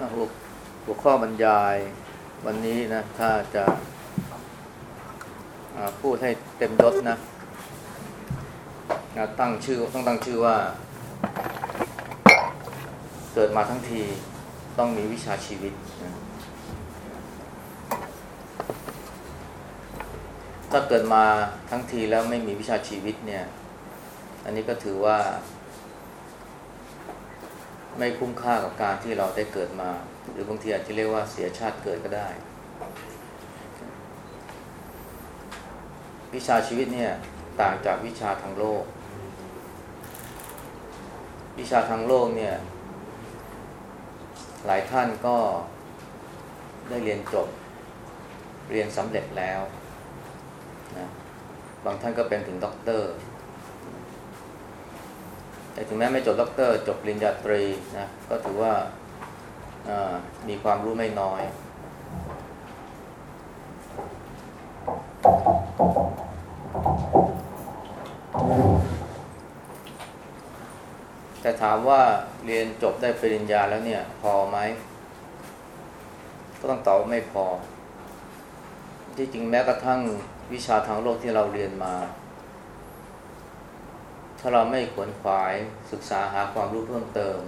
หัวหัวข้อบรรยายวันนี้นะ ถ้าจะพูดให้เต็มยศนะนะตั้งชื่อต้องตั้งชื่อว่า เกิดมาทั้งทีต้องมีวิชาชีวิตนะถ้าเกิดมาทั้งทีแล้วไม่มีวิชาชีวิตเนี่ย อันนี้ก็ถือว่า ไม่คุ้มค่ากับการที่เราได้เกิดมา หรือบางทีอาจจะเรียกว่าเสียชาติเกิดก็ได้ วิชาชีวิตเนี่ยต่างจากวิชาทางโลก วิชาทางโลกเนี่ย หลายท่านก็ได้เรียนจบ เรียนสำเร็จแล้วนะบางท่านก็เป็นถึงด็อกเตอร์ แต่ถึงแม้ไม่จบด็อกเตอร์ จบปริญญาตรีนะก็ถือว่ามีความรู้ไม่น้อย แต่ถามว่าเรียนจบได้ปริญญาแล้วเนี่ย พอไหม ก็ต้องตอบไม่พอ ที่จริงแม้กระทั่งวิชาทางโลกที่เราเรียนมา ถ้าเราไม่ขวนขวายศึกษาหาความรู้เพิ่มเติม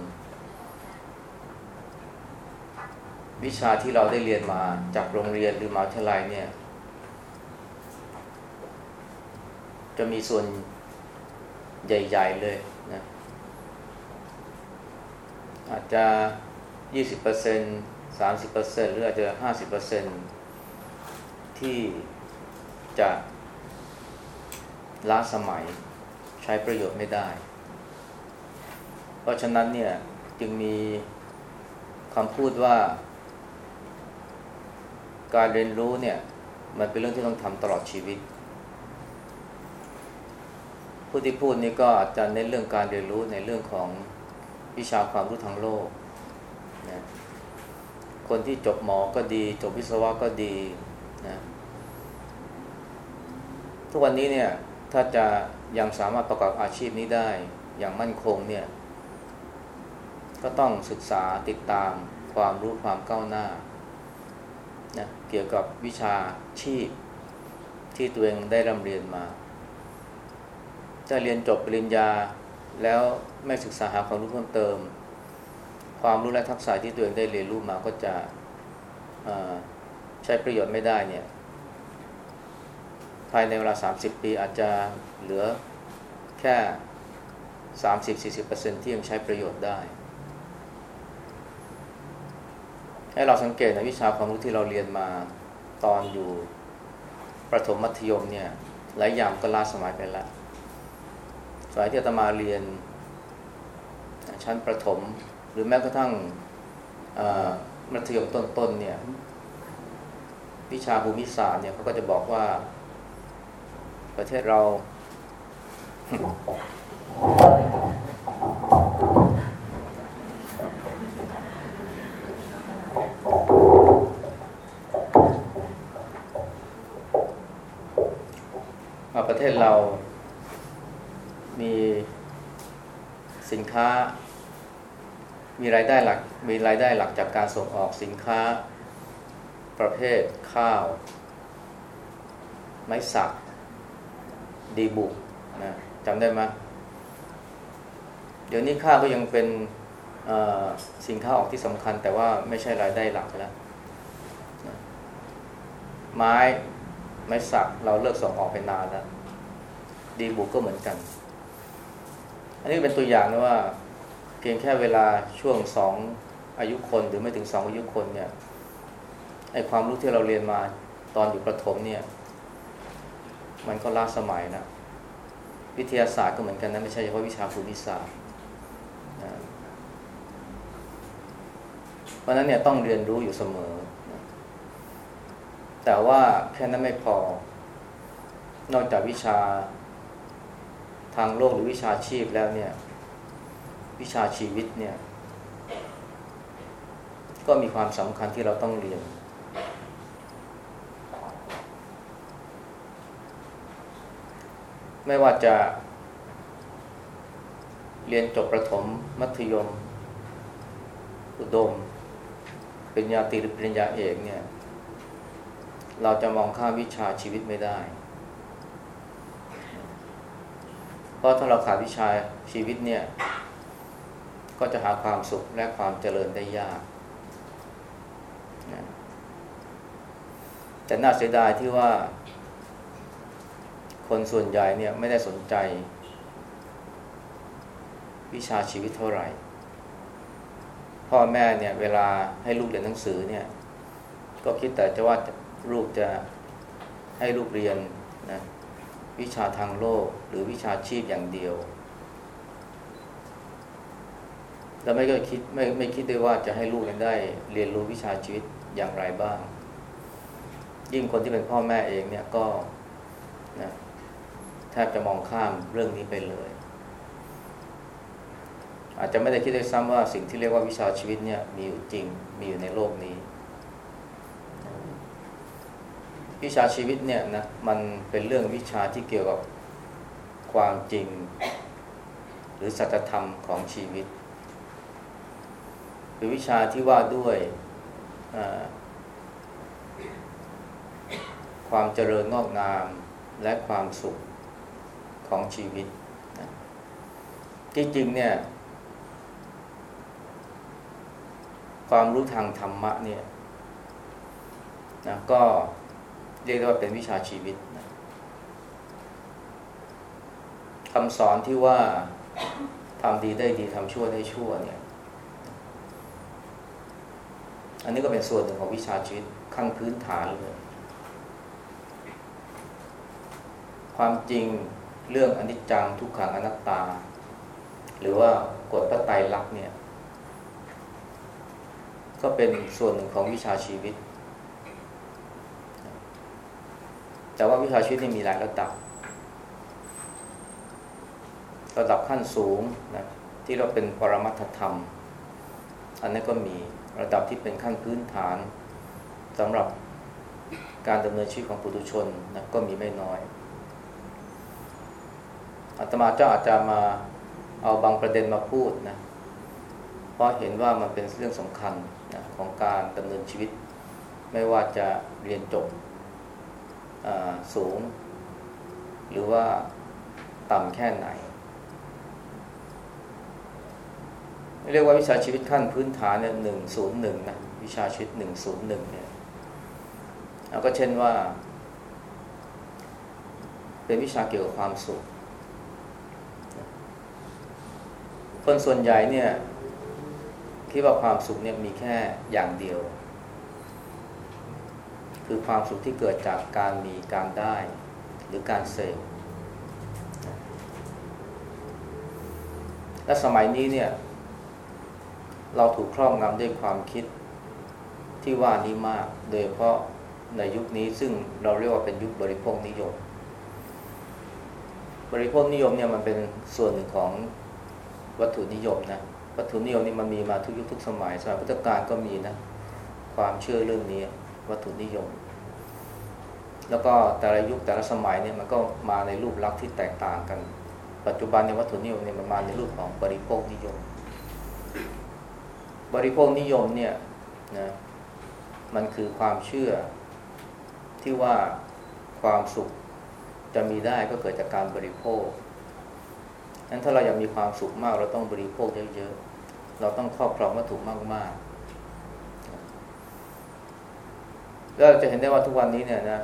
วิชาที่เราได้เรียนมาจากโรงเรียนหรือมหาวิทยาลัยเนี่ย จะมีส่วนใหญ่ ๆ เลยนะ อาจจะ 20% 30%หรืออาจจะ 50%ที่จะล้าสมัย ใช้ประโยชน์ไม่ได้ เพราะฉะนั้นเนี่ยจึงมีคำพูดว่า การเรียนรู้เนี่ย มันเป็นเรื่องที่ต้องทำตลอดชีวิต ผู้ที่พูดนี่ก็อาจจะเน้นเรื่องการเรียนรู้ในเรื่องของวิชาความรู้ทางโลกนะคนที่จบหมอก็ดี จบวิศวะก็ดีนะทุกวันนี้เนี่ยถ้าจะ ยังสามารถประกอบอาชีพนี้ได้อย่างมั่นคงเนี่ยก็ต้องศึกษาติดตามความรู้ความก้าวหน้านะเกี่ยวกับวิชาชีพที่ตัวเองได้ร่ำเรียนมา ถ้าเรียนจบปริญญาแล้วไม่ศึกษาหาความรู้เพิ่มเติม ความรู้และทักษะที่ตัวเองได้เรียนรู้มาก็จะใช้ประโยชน์ไม่ได้เนี่ยภายในเวลา 30 ปีอาจจะ เหลือแค่ 30-40%ที่ยังใช้ประโยชน์ได้ ให้เราสังเกตในวิชาความรู้ที่เราเรียนมาตอนอยู่ประถมมัธยมเนี่ยหลายอย่างก็ล้าสมัยไปแล้วสมัยที่อาตมาเรียนชั้นประถม หรือแม้กระทั่งมัธยมต้นๆเนี่ยวิชาภูมิศาสตร์เนี่ยเขาก็จะบอกว่าประเทศเรา ประเทศเรามีสินค้า มีรายได้หลัก มีรายได้หลักจากการส่งออกสินค้าประเภทข้าว ไม้สัก ดีบุกนะ จำได้ไหมเดี๋ยวนี้ข้าวก็ยังเป็นสินค้าออกที่สำคัญ แต่ว่าไม่ใช่รายได้หลักแล้วไม้ไม้สักเราเลิกส่งออกไปนานแล้วดีบุกก็เหมือนกัน อันนี้เป็นตัวอย่างนะว่า เพียงแค่เวลาช่วงสองอายุคนหรือไม่ถึงสองอายุคนเนี่ยไอความรู้ที่เราเรียนมาตอนอยู่ประถมเนี่ย มันก็ล้าสมัยนะ วิทยาศาสตร์ก็เหมือนกันนะไม่ใช่เฉพาะวิชาภูมิศาสตร์เพราะนั้นเนี่ยต้องเรียนรู้อยู่เสมอ แต่ว่าแค่นั้นไม่พอ นอกจากวิชาทางโลกหรือวิชาชีพแล้วเนี่ย วิชาชีวิตเนี่ย ก็มีความสำคัญที่เราต้องเรียน ไม่ว่าจะ เรียนจบประถม มัธยม อุดมปริญญาตรีหรือปริญญาเอกเนี่ย เราจะมองข้ามวิชาชีวิตไม่ได้ เพราะถ้าเราขาดวิชาชีวิตเนี่ย ก็จะหาความสุขและความเจริญได้ยากแต่น่าเสียดายที่ว่า คนส่วนใหญ่เนี่ยไม่ได้สนใจ วิชาชีวิตเท่าไหร่ พ่อแม่เนี่ยเวลาให้ลูกเรียนหนังสือเนี่ย ก็คิดแต่จะว่าลูกจะให้ลูกเรียนนะวิชาทางโลกหรือวิชาชีพอย่างเดียว แล้วไม่ก็คิดไม่ไม่คิดด้วยว่าจะให้ลูกได้เรียนรู้วิชาชีวิตอย่างไรบ้าง ยิ่งคนที่เป็นพ่อแม่เองเนี่ยก็ แทบจะมองข้ามเรื่องนี้ไปเลย อาจจะไม่ได้คิดด้วยซ้ำว่าสิ่งที่เรียกว่าวิชาชีวิตเนี่ยมีอยู่จริงมีอยู่ในโลกนี้ วิชาชีวิตเนี่ยนะมันเป็นเรื่องวิชาที่เกี่ยวกับความจริง หรือสัจธรรมของชีวิต หรือวิชาที่ว่าด้วยความเจริญงอกงามและความสุข ของชีวิตที่จริงเนี่ย ความรู้ทางธรรมะเนี่ยนะก็เรียกได้ว่าเป็นวิชาชีวิตนะคำสอนที่ว่าทำดีได้ดีทำชั่วได้ชั่วเนี่ย อันนี้ก็เป็นส่วนหนึ่งของวิชาชีวิตขั้นพื้นฐานเลย ความจริง เรื่องอนิจจังทุกขังอนัตตา หรือว่ากฎพระไตรลักษณ์เนี่ย ก็เป็นส่วนหนึ่งของวิชาชีวิต แต่ว่าวิชาชีวิตนี่มีหลายระดับ ระดับขั้นสูงนะที่เราเป็นปรมัตถธรรม อันนี้ก็มีระดับที่เป็นขั้นพื้นฐานสำหรับการดำเนินชีวิตของปุถุชนนะก็มีไม่น้อย อาตมาเจ้าอาจจะมาเอาบางประเด็นมาพูดนะเพราะเห็นว่ามันเป็นเรื่องสำคัญนะของการดำเนินชีวิต ไม่ว่าจะเรียนจบสูง หรือว่าต่ำแค่ไหน เรียกว่าวิชาชีวิตขั้นพื้นฐานเนี่ยหนึ่งศูนย์หนึ่งนะวิชาชีวิตหนึ่งศูนย์หนึ่งเนี่ยแล้วก็เช่นว่า เป็นวิชาเกี่ยวกับความสุข คนส่วนใหญ่เนี่ยคิดว่าความสุขเนี่ยมีแค่อย่างเดียว คือความสุขที่เกิดจากการมีการได้หรือการเสพและสมัยนี้เนี่ย เราถูกครอบงำด้วยความคิดที่ว่านี้มาก โดยเพราะในยุคนี้ซึ่งเราเรียกว่าเป็นยุคบริโภคนิยม บริโภคนิยมเนี่ยมันเป็นส่วนหนึ่งของ วัตถุนิยมนะวัตถุนิยมนี่มันมีมาทุกยุคทุกสมัยสมัยพุทธกาลก็มีนะความเชื่อเรื่องนี้วัตถุนิยม แล้วก็แต่ละยุคแต่ละสมัยเนี่ยมันก็มาในรูปลักษณ์ที่แตกต่างกัน ปัจจุบันในวัตถุนิยมเนี่ยมันมาในรูปของบริโภคนิยม บริโภคนิยมเนี่ยนะมันคือความเชื่อที่ว่าความสุขจะมีได้ก็เกิดจากการบริโภค นั้นถ้าเราอยากมีความสุขมาก เราต้องบริโภคเยอะๆ เราต้องครอบครองวัตถุมากๆ แล้วจะเห็นได้ว่าทุกวันนี้เนี่ยนะ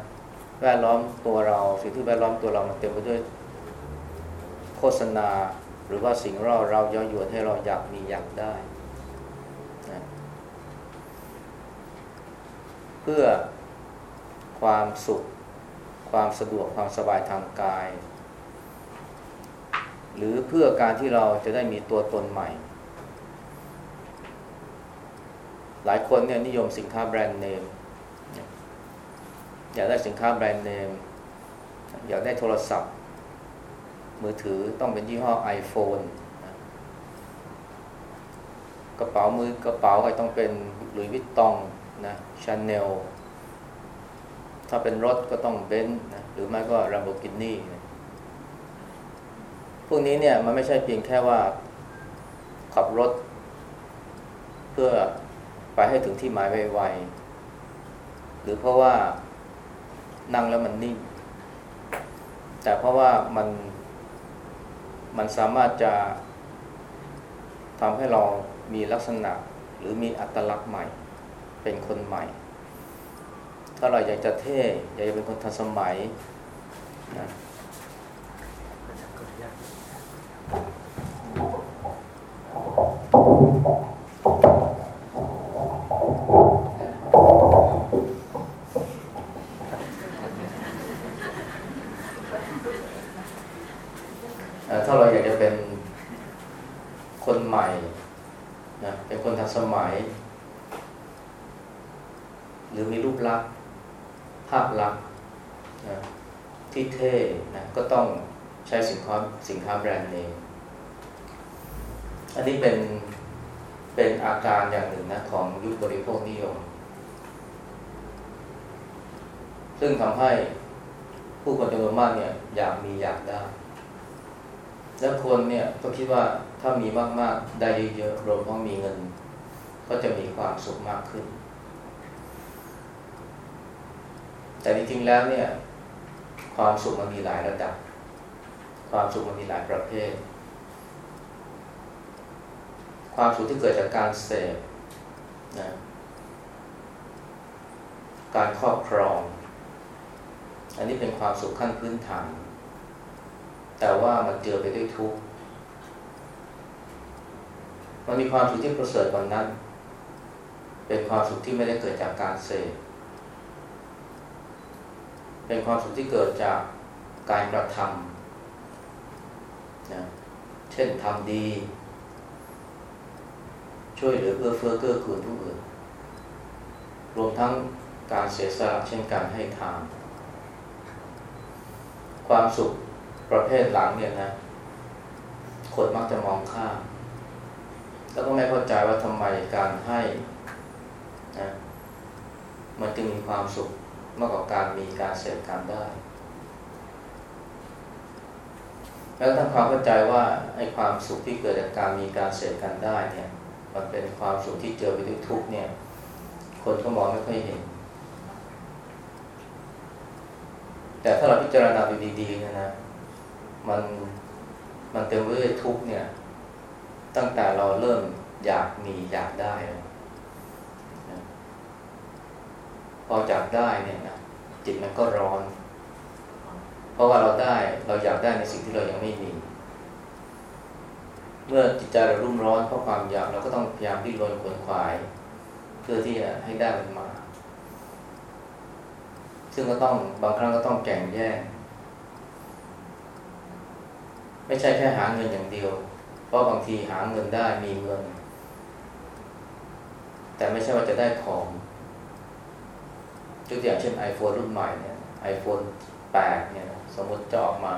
แวดล้อมตัวเราสิ่งที่แวดล้อมตัวเรามันเต็มไปด้วยโฆษณาหรือว่าสิ่งเราเราย่อยวนให้เราอยากมีอยากได้นะเพื่อความสุข ความสะดวกความสบายทางกาย หรือเพื่อการที่เราจะได้มีตัวตนใหม่ หลายคนเนี่ยนิยมสินค้าแบรนด์เนมอยากได้สินค้าแบรนด์เนมอยากได้โทรศัพท์ มือถือต้องเป็นยี่ห้อ iPhone กระเป๋ามือกระเป๋าก็ต้องเป็น Louis Vuitton นะชาแนลถ้าเป็นรถก็ต้องเบนซ์นะหรือไม่ก็ Lamborghini นะ พวกนี้เนี่ยมันไม่ใช่เพียงแค่ว่าขับรถ เพื่อไปให้ถึงที่หมายไวๆหรือเพราะว่านั่งแล้วมันนิ่ง แต่เพราะว่ามันมันสามารถจะทำให้เรามีลักษณะหรือมีอัตลักษณ์ใหม่ เป็นคนใหม่ ถ้าเราอยากจะเท่ อยากจะเป็นคนทันสมัยนะ ถ้าเราอยากจะเป็นคนใหม่นะเป็นคนทันสมัย หรือมีรูปลักษณ์ภาพลักษณ์นะที่เท่นะก็ต้องใช้สินค้าสินค้าแบรนด์เนมอันนี้เป็นเป็นอาการอย่างหนึ่งนะของยุคบริโภคนิยม ซึ่งทำให้ผู้คนจำนวนมากเนี่ยอยากมีอยากได้ แล้วคนเนี่ยก็คิดว่าถ้ามีมากๆ ได้เยอะๆรวมทั้งมีเงิน ก็จะมีความสุขมากขึ้น แต่จริงๆแล้วเนี่ย ความสุขมันมีหลายระดับ ความสุขมันมีหลายประเภท ความสุขที่เกิดจากการเสพนะการครอบครอง อันนี้เป็นความสุขขั้นพื้นฐาน แต่ว่ามันเจอไปด้วยทุกข์มันมีความสุขที่ประเสริฐกว่านั้น เป็นความสุขที่ไม่ได้เกิดจากการเสพเป็นความสุขที่เกิดจากการกระทำนะเช่นทำดี ช่วยเหลือเอื้อเฟื้อเกื้อกูลผู้อื่น รวมทั้งการเสียสละเช่นการให้ทาน ความสุขประเภทหลังเนี่ยนะคนมักจะมองข้าม แล้วก็ไม่เข้าใจว่าทำไมการให้นะมันจึงมีความสุขมากกว่าการมีการเสพการได้ แล้วทำความเข้าใจว่าไอ้ความสุขที่เกิดจากการมีการเสพกันได้เนี่ย มันเป็นความสุขที่เจอไปด้วยทุกเนี่ย คนก็มองไม่ค่อยเห็น แต่ถ้าเราพิจารณาดูดีๆนะนะมันมันเต็มไปด้วยทุกเนี่ย ตั้งแต่เราเริ่มอยากมีอยากได้นะพออยากได้เนี่ยนะจิตมันก็ร้อน เพราะว่าเราได้เราอยากได้ในสิ่งที่เรายังไม่มี เมื่อจิตใจเรารุ่มร้อนเพราะความอยากเราก็ต้องพยายามดิ้นรนขวนขวาย เพื่อที่จะให้ได้มันมา ซึ่งก็ต้องบางครั้งก็ต้องแก่งแย่งไม่ใช่แค่หาเงินอย่างเดียว เพราะบางทีหาเงินได้มีเงิน แต่ไม่ใช่ว่าจะได้ของยกตัวอย่างเช่น iPhone รุ่นใหม่เนี่ย iPhone 8 เนี่ย สมมติจะออกมา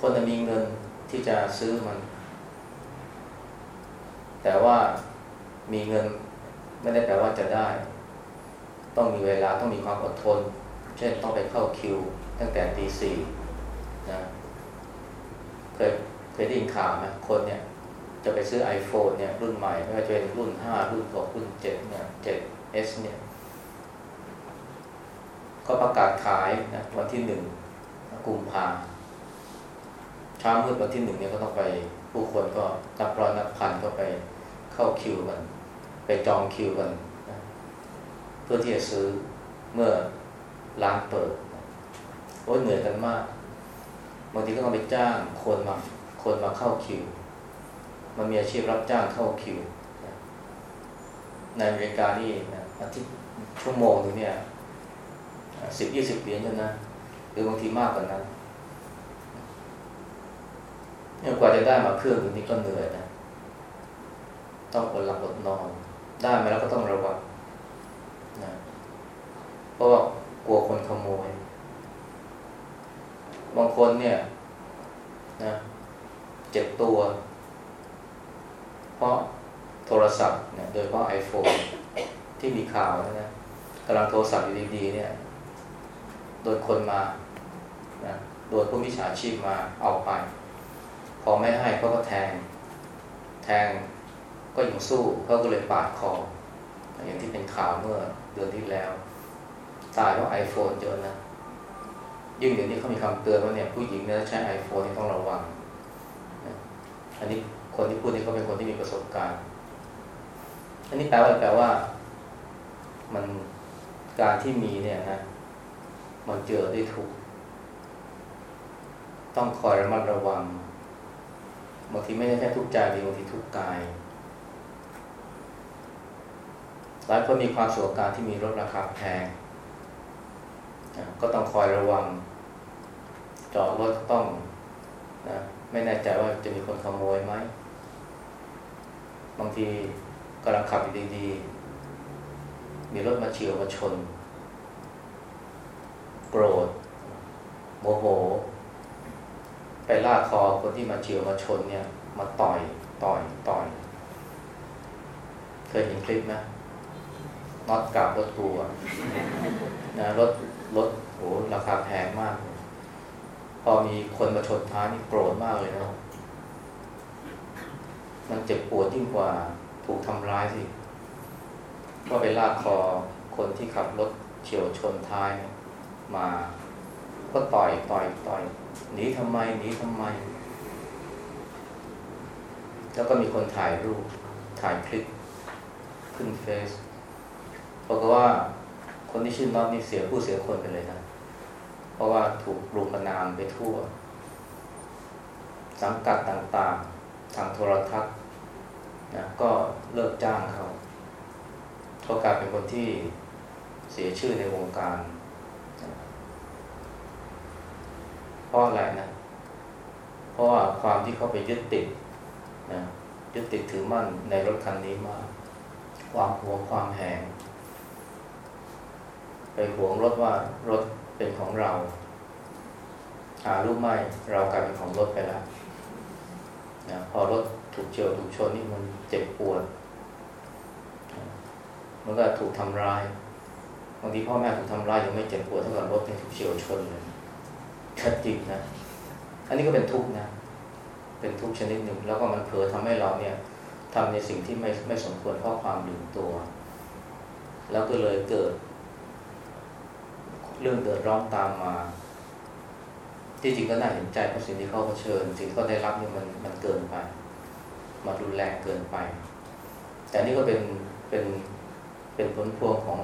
คนจะมีเงินที่จะซื้อมัน แต่ว่ามีเงินไม่ได้แปลว่าจะได้ ต้องมีเวลาต้องมีความอดทน เช่นต้องไปเข้าคิว ตั้งแต่ตีสี่นะเคยเคยได้ยินข่าวไหมคนเนี่ย จะไปซื้อ iPhone เนี่ยรุ่นใหม่ไม่ว่าจะเป็นรุ่นห้ารุ่นหกรุ่นเจ็ดเนี่ยเจ็ดเอสเนี่ยก็ประกาศขายนะวันที่หนึ่งกุมภาเช้ามืดวันที่หนึ่งเนี่ยก็ต้องไปผู้คนก็นับร้อยนับพันก็ไปเข้าคิวกัน ไปจองคิวกัน เพื่อที่จะซื้อเมื่อร้านเปิดโอ้เหนื่อยกันมากบางทีก็ต้องไปจ้างคนมาคนมาเข้าคิว มันมีอาชีพรับจ้างเข้าคิวในอเมริกานี่นะอาทิตย์ชั่วโมงนึงเนี่ยสิบยี่สิบเหรียญนะ หรือบางทีมากกว่านั้นเนี่ยกว่าจะได้มาเครื่องนึงนี่ก็เหนื่อยนะ ต้องอดหลับอดนอน ได้มาแล้วก็ต้องระวัง เพราะว่ากลัวคนขโมย บางคนเนี่ยนะเจ็บตัว เพราะโทรศัพท์เนี่ยโดยเพราะ iPhone ที่มีข่าวนะกำลังโทรศัพท์อยู่ดีๆเนี่ยโดนคนมานะโดนผู้มิจฉาชีพมาเอาไป พอไม่ให้เขาก็แทง แทงก็ยังสู้เขาก็เลยปาดคออย่างที่เป็นข่าวเมื่อเดือนที่แล้ว ตายเพราะไอโฟนเยอะนะยิ่งเดี๋ยวนี้เขามีคำเตือนว่าเนี่ยผู้หญิงเนี่ยใช้ไอโฟนต้องระวังอันนี้คนที่พูดนี่เขาเป็นคนที่มีประสบการณ์ อันนี้แปลว่าแปลว่า มันการที่มีเนี่ยนะมันเจอได้ทุก ต้องคอยระมัดระวังบางทีไม่ได้แค่ทุกใจดีบางทีทุกกายหลายคนมีความสุขการที่มีรถราคาแพง ก็ต้องคอยระวัง จอดรถต้องนะไม่แน่ใจว่าจะมีคนขโมยไหม บางทีกำลังขับอยู่ดีๆ มีรถมาเฉียวมาชน โกรธโมโห ไปลากคอคนที่มาเฉียวมาชนเนี่ย มาต่อยต่อยต่อย เคยเห็นคลิปไหมน็อตกลับรถทัวนะรถ รถโหราคาแพงมาก พอมีคนมาชนท้ายนี่โกรธมากเลยนะมันเจ็บปวดยิ่งกว่าถูกทำร้ายสิก็ไปลากคอคนที่ขับรถเฉียวชนท้ายมาก็ต่อยต่อยต่อยหนีทำไมหนีทำไม แล้วก็มีคนถ่ายรูปถ่ายคลิปขึ้นเฟซบอกว่า คนที่ชื่อน็อตนี่เสียผู้เสียคนไปเลยนะ เพราะว่าถูกรุมประนามไปทั่ว สังกัดต่างๆ ทางโทรทัศน์นะก็เลิกจ้างเขาเขากลายเป็นคนที่เสียชื่อในวงการเพราะอะไรนะ เพราะว่าความที่เขาไปยึดติดนะยึดติดถือมั่นในรถคันนี้มากความหัวความแหง ไปหวงรถว่ารถเป็นของเราหารู้ไหมเรากลายเป็นของรถไปแล้วนะพอรถถูกเฉียวถูกชนนี่มันเจ็บปวดมันก็ถูกทำร้ายบางทีพ่อแม่ถูกทำร้ายยังไม่เจ็บปวดเท่ากับรถที่ถูกเฉียวชนเลยชัดจริงนะอันนี้ก็เป็นทุกข์นะ เป็นทุกข์ชนิดหนึ่ง แล้วก็มันเผลอทำให้เราเนี่ยทำในสิ่งที่ไม่ไม่สมควรเพราะความลืมตัว แล้วก็เลยเกิด เรื่องเดือดร้อนตามมา ที่จริงก็น่าเห็นใจเพราะสิ่งที่เขาเผชิญ สิ่งที่เขาได้รับเนี่ยมันมันเกินไปมันรุนแรงเกินไป แต่นี่ก็เป็นเป็นเป็นผลพวงของ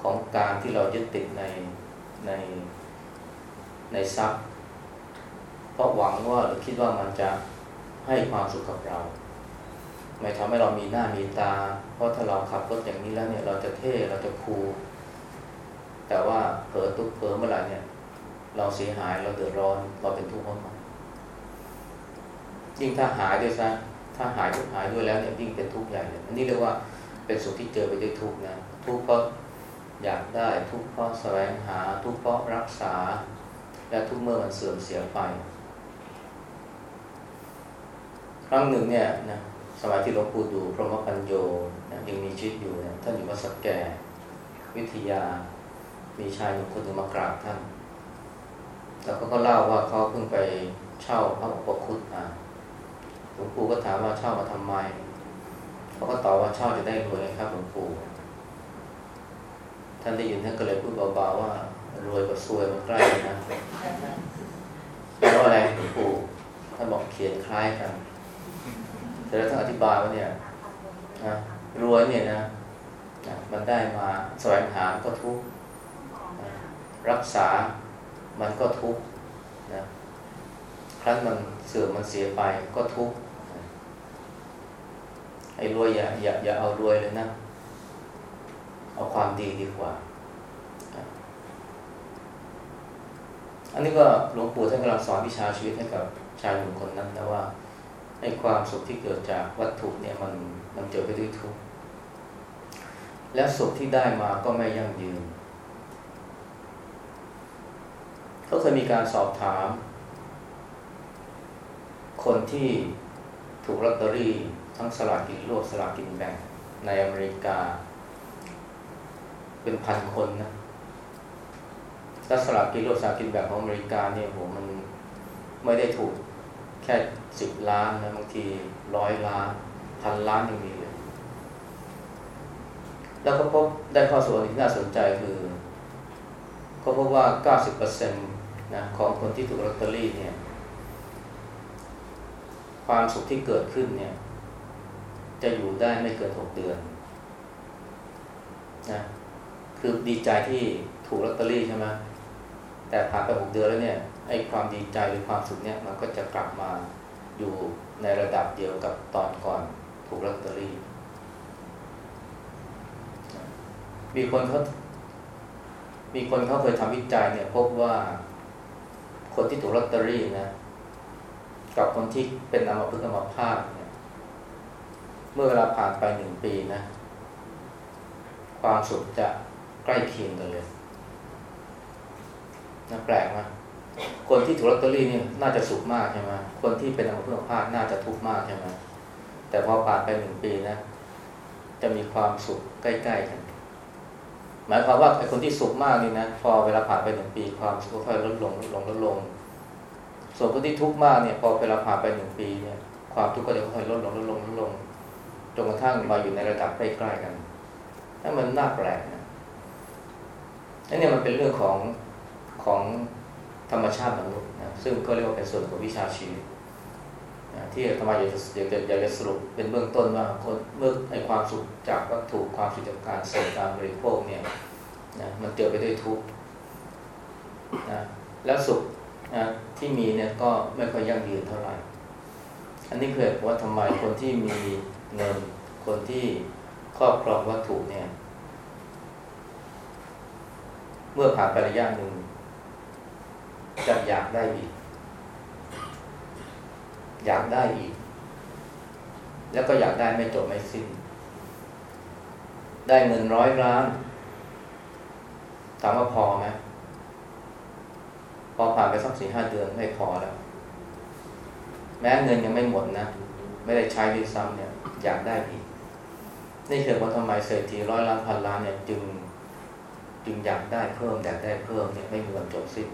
ของการที่เรายึดติดในในในทรัพย์ เพราะหวังว่าหรือคิดว่ามันจะให้ความสุขกับเราไม่ทำให้เรามีหน้ามีตา เพราะถ้าเราขับรถอย่างนี้แล้วเนี่ยเราจะเท่เราจะคูล แต่ว่าเผลอตุกเผลอเมื่อไหร่เนี่ย เราเสียหายเราเดือดร้อน เราเป็นทุกข์มากยิ่งถ้าหายด้วยซะถ้าหายทุกหายด้วยแล้วเนี่ยยิ่งเป็นทุกข์ใหญ่เลยอันนี้เรียกว่าเป็นสุขที่เจอไปด้วยทุกข์นะทุกข์เพราะอยากได้ทุกข์เพราะแสวงหาทุกข์เพราะรักษา และทุกเมื่อมันเสื่อมเสียไป ครั้งหนึ่งเนี่ยนะสมัยที่หลวงปู่ดูพรหมปัญโยนะยังมีชีวิตอยู่นะท่านอยู่วัดสักแกวิทยา มีชายหนุ่มคนหนึ่งมากราบท่าน แล้วเขาก็เล่าว่าเขาเพิ่งไปเช่าพระอุปคุตมาหลวงปู่ก็ถามว่าเช่ามาทำไม เขาก็ตอบว่าเช่าจะได้รวยครับหลวงปู่ ท่านได้ยินท่านก็เลยพูดเบาๆว่ารวยกับซวยมันใกล้นนะแปลว่าอะไรหลวงปู่ท่านบอกเขียนคล้ายกันแต่แล้วท่านอธิบายว่าเนี่ยนะรวยเนี่ยนะนะมันได้มาแสวงหาก็ทุกข์ รักษามันก็ทุกข์นะครั้นมันเสื่อมมันเสียไปก็ทุกข์ไอ้รวยอย่าอย่าอย่าเอารวยเลยนะ เอาความดีดีกว่า อันนี้ก็หลวงปู่ท่านกำลังสอนวิชาชีวิตให้กับชายหนุ่มคนนั้นนะว่าไอ้ความสุขที่เกิดจากวัตถุเนี่ยมันมันเจอไปด้วยทุกข์และสุขที่ได้มาก็ไม่ยั่งยืน เขาเคยมีการสอบถาม คนที่ถูกลอตเตอรี่ทั้งสลากกินรวบสลากกินแบ่งในอเมริกา เป็นพันคนนะถ้าสลากกินรวบสลากกินแบ่งของอเมริกาเนี่ยโหมันไม่ได้ถูกแค่สิบล้านนะบางทีร้อยล้านพันล้านยังมีเลย แล้วก็พบได้ข้อสรุปที่น่าสนใจคือเขาพบว่า 90% นะของคนที่ถูกลอตเตอรี่เนี่ย ความสุขที่เกิดขึ้นเนี่ย จะอยู่ได้ไม่เกินหกเดือนนะคือดีใจที่ถูกลอตเตอรี่ใช่ไหมแต่ผ่านไปหกเดือนแล้วเนี่ยไอ้ความดีใจหรือความสุขเนี่ยมันก็จะกลับมาอยู่ในระดับเดียวกับตอนก่อนถูกลอตเตอรี่ มีคนเขามีคนเขาเคยทำวิจัยเนี่ยพบว่า คนที่ถูกลอตเตอรี่นะกับคนที่เป็นอัมพฤกษ์อัมพาตเนี่ยเมื่อเวลาผ่านไปหนึ่งปีนะ ความสุขจะใกล้เคียงกันเลยนะแปลกไหมคนที่ถูกลอตเตอรี่นี่น่าจะสุขมากใช่ไหมคนที่เป็นอัมพฤกษ์อัมพาตน่าจะทุกข์มากใช่ไหมแต่พอผ่านไปหนึ่งปีนะ จะมีความสุขใกล้ ๆ กัน หมายความว่าไอ้คนที่สุขมากนี่นะ พอเวลาผ่านไปหนึ่งปีความสุขค่อยลดลงลดลงลดลง ส่วนคนที่ทุกข์มากเนี่ย พอเวลาผ่านไปหนึ่งปีเนี่ย ความทุกข์ก็จะค่อยลดลงลดลงลดลงจนกระทั่งมาอยู่ในระดับใกล้ๆกันนั่นมันน่าแปลกนะอันนี้มันเป็นเรื่องของของธรรมชาติมนุษย์นะซึ่งก็เรียกว่าเป็นส่วนของวิชาชีวิต ที่ธรรมอยากจะอยากจะอยากจะสรุปเป็นเบื้องต้นว่าคนเมื่อไอความสุขจากวัตถุความสุขจากการเสพการบริโภคเนี่ยนะมันเจอไปด้วยทุกข์นะแล้วสุขนะที่มีเนี่ยก็ไม่ค่อยยั่งยืนเท่าไหร่ อันนี้คือเหตุว่าทำไมคนที่มีเงินคนที่ครอบครองวัตถุเนี่ย เมื่อผ่านไประยะหนึ่งจะอยากได้อีก อยากได้อีก แล้วก็อยากได้ไม่จบไม่สิ้น ได้เงินร้อยล้านถามว่าพอไหมพอผ่านไปสักสี่ห้าเดือนไม่พอแล้ว แม้เงินยังไม่หมดนะ ไม่ได้ใช้ด้วยซ้ำเนี่ย อยากได้อีก นี่คือว่าทำไมเศรษฐีร้อยล้านพันล้านเนี่ยจึงจึงอยากได้เพิ่มอยากได้เพิ่มเนี่ยไม่มีวันจบสิ้น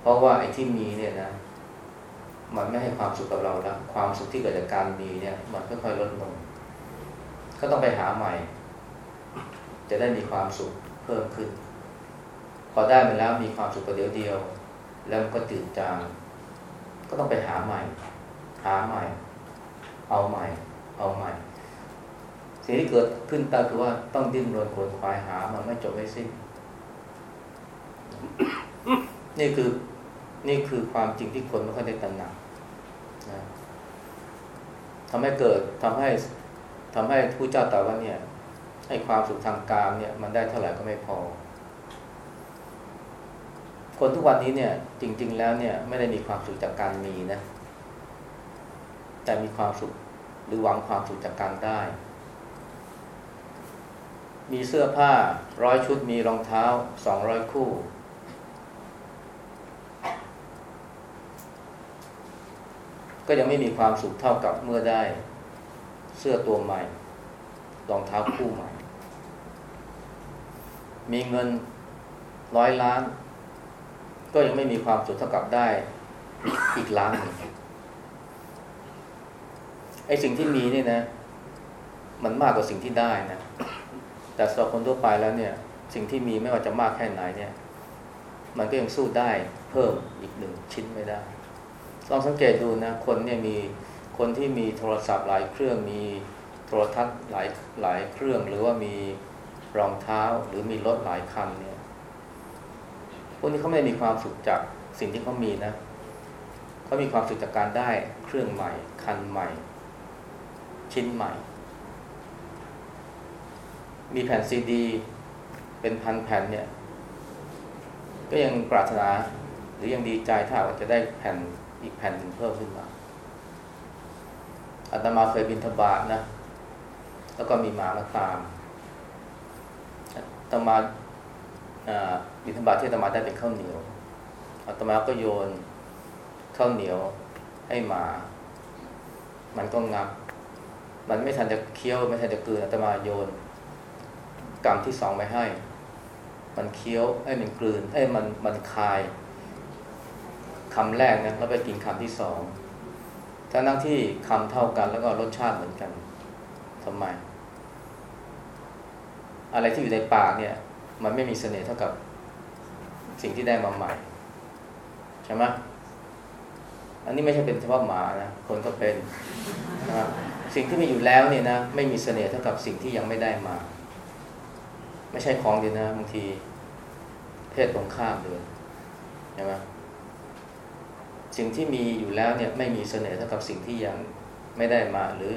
เพราะว่าไอ้ที่มีเนี่ยนะ มันไม่ให้ความสุขกับเราแล้วความสุขที่เกิดจากการมีเนี่ย มันค่อยๆลดลง ก็ต้องไปหาใหม่ จะได้มีความสุขเพิ่มขึ้น พอได้มาแล้วมีความสุขประเดียวเดียว แล้วมันก็จืดจาง ก็ต้องไปหาใหม่ หาใหม่ เอาใหม่ เอาใหม่ สิ่งที่เกิดขึ้นตาคือว่าต้องดิ้นรนขวนขวายหามันไม่จบไม่สิ้น นี่คือ นี่คือความจริงที่คนไม่ค่อยได้ตระหนักนะทำให้เกิดทำให้ทำให้ผู้เจ้าตรัสว่าเนี่ยให้ความสุขทางกามเนี่ย มันได้เท่าไหร่ก็ไม่พอ คนทุกวันนี้เนี่ย จริง ๆ แล้วเนี่ย ไม่ได้มีความสุขจากการมีนะ แต่มีความสุขหรือหวังความสุขจากการได้ มีเสื้อผ้าร้อยชุดมีรองเท้าสองร้อยคู่ ก็ยังไม่มีความสุขเท่ากับเมื่อได้เสื้อตัวใหม่รองเท้าคู่ใหม่ มีเงินร้อยล้าน ก็ยังไม่มีความสุขเท่ากับได้อีกล้านหนึ่งไอ้สิ่งที่มีนี่นะ มันมากกว่าสิ่งที่ได้นะ แต่สำหรับคนทั่วไปแล้วเนี่ย สิ่งที่มีไม่ว่าจะมากแค่ไหนเนี่ย มันก็ยังสู้ได้เพิ่มอีกหนึ่งชิ้นไม่ได้ ลองสังเกตดูนะคนเนี่ยมีคนที่มีโทรศัพท์หลายเครื่องมีโทรทัศน์หลายหลายเครื่อง หรือว่ามีรองเท้าหรือมีรถหลายคันเนี่ยพวกนี้เขาไม่ได้มีความสุขจากสิ่งที่เขามีนะเขามีความสุขจากการได้เครื่องใหม่ คันใหม่ ชิ้นใหม่ มีแผ่นซีดี เป็นพันแผ่นเนี่ย ก็ยังปรารถนาหรือยังดีใจถ้าว่าจะได้แผ่น อีกแผ่นหนึ่งเพิ่มขึ้นมาอาตมาเคยบินทบาทนะ แล้วก็มีหมามาตามอาตมาบินทบาทที่อาตมาได้เป็นข้าวเหนียวอาตมาก็โยนข้าวเหนียวให้หมา มันก็งับ มันไม่ทันจะเคี้ยว ไม่ทันจะกลืนอาตมาโยนกรรมที่สองไปให้ มันเคี้ยวไอ้มันกลืนไอ้มันมันคาย คำแรกนะแล้วไปกินคำที่สองทั้งนั่งที่คำเท่ากันแล้วก็รสชาติเหมือนกันทำไม อะไรที่อยู่ในปากเนี่ย มันไม่มีเสน่ห์เท่ากับสิ่งที่ได้มาใหม่ ใช่ไหมอันนี้ไม่ใช่เป็นเฉพาะหมานะคนก็เป็นนะสิ่งที่มีอยู่แล้วเนี่ยนะไม่มีเสน่ห์เท่ากับสิ่งที่ยังไม่ได้มา ไม่ใช่ของดีนะบางทีเพศตรงข้ามเลยใช่ไหม สิ่งที่มีอยู่แล้วเนี่ยไม่มีเสน่ห์เท่ากับสิ่งที่ยังไม่ได้มาหรือ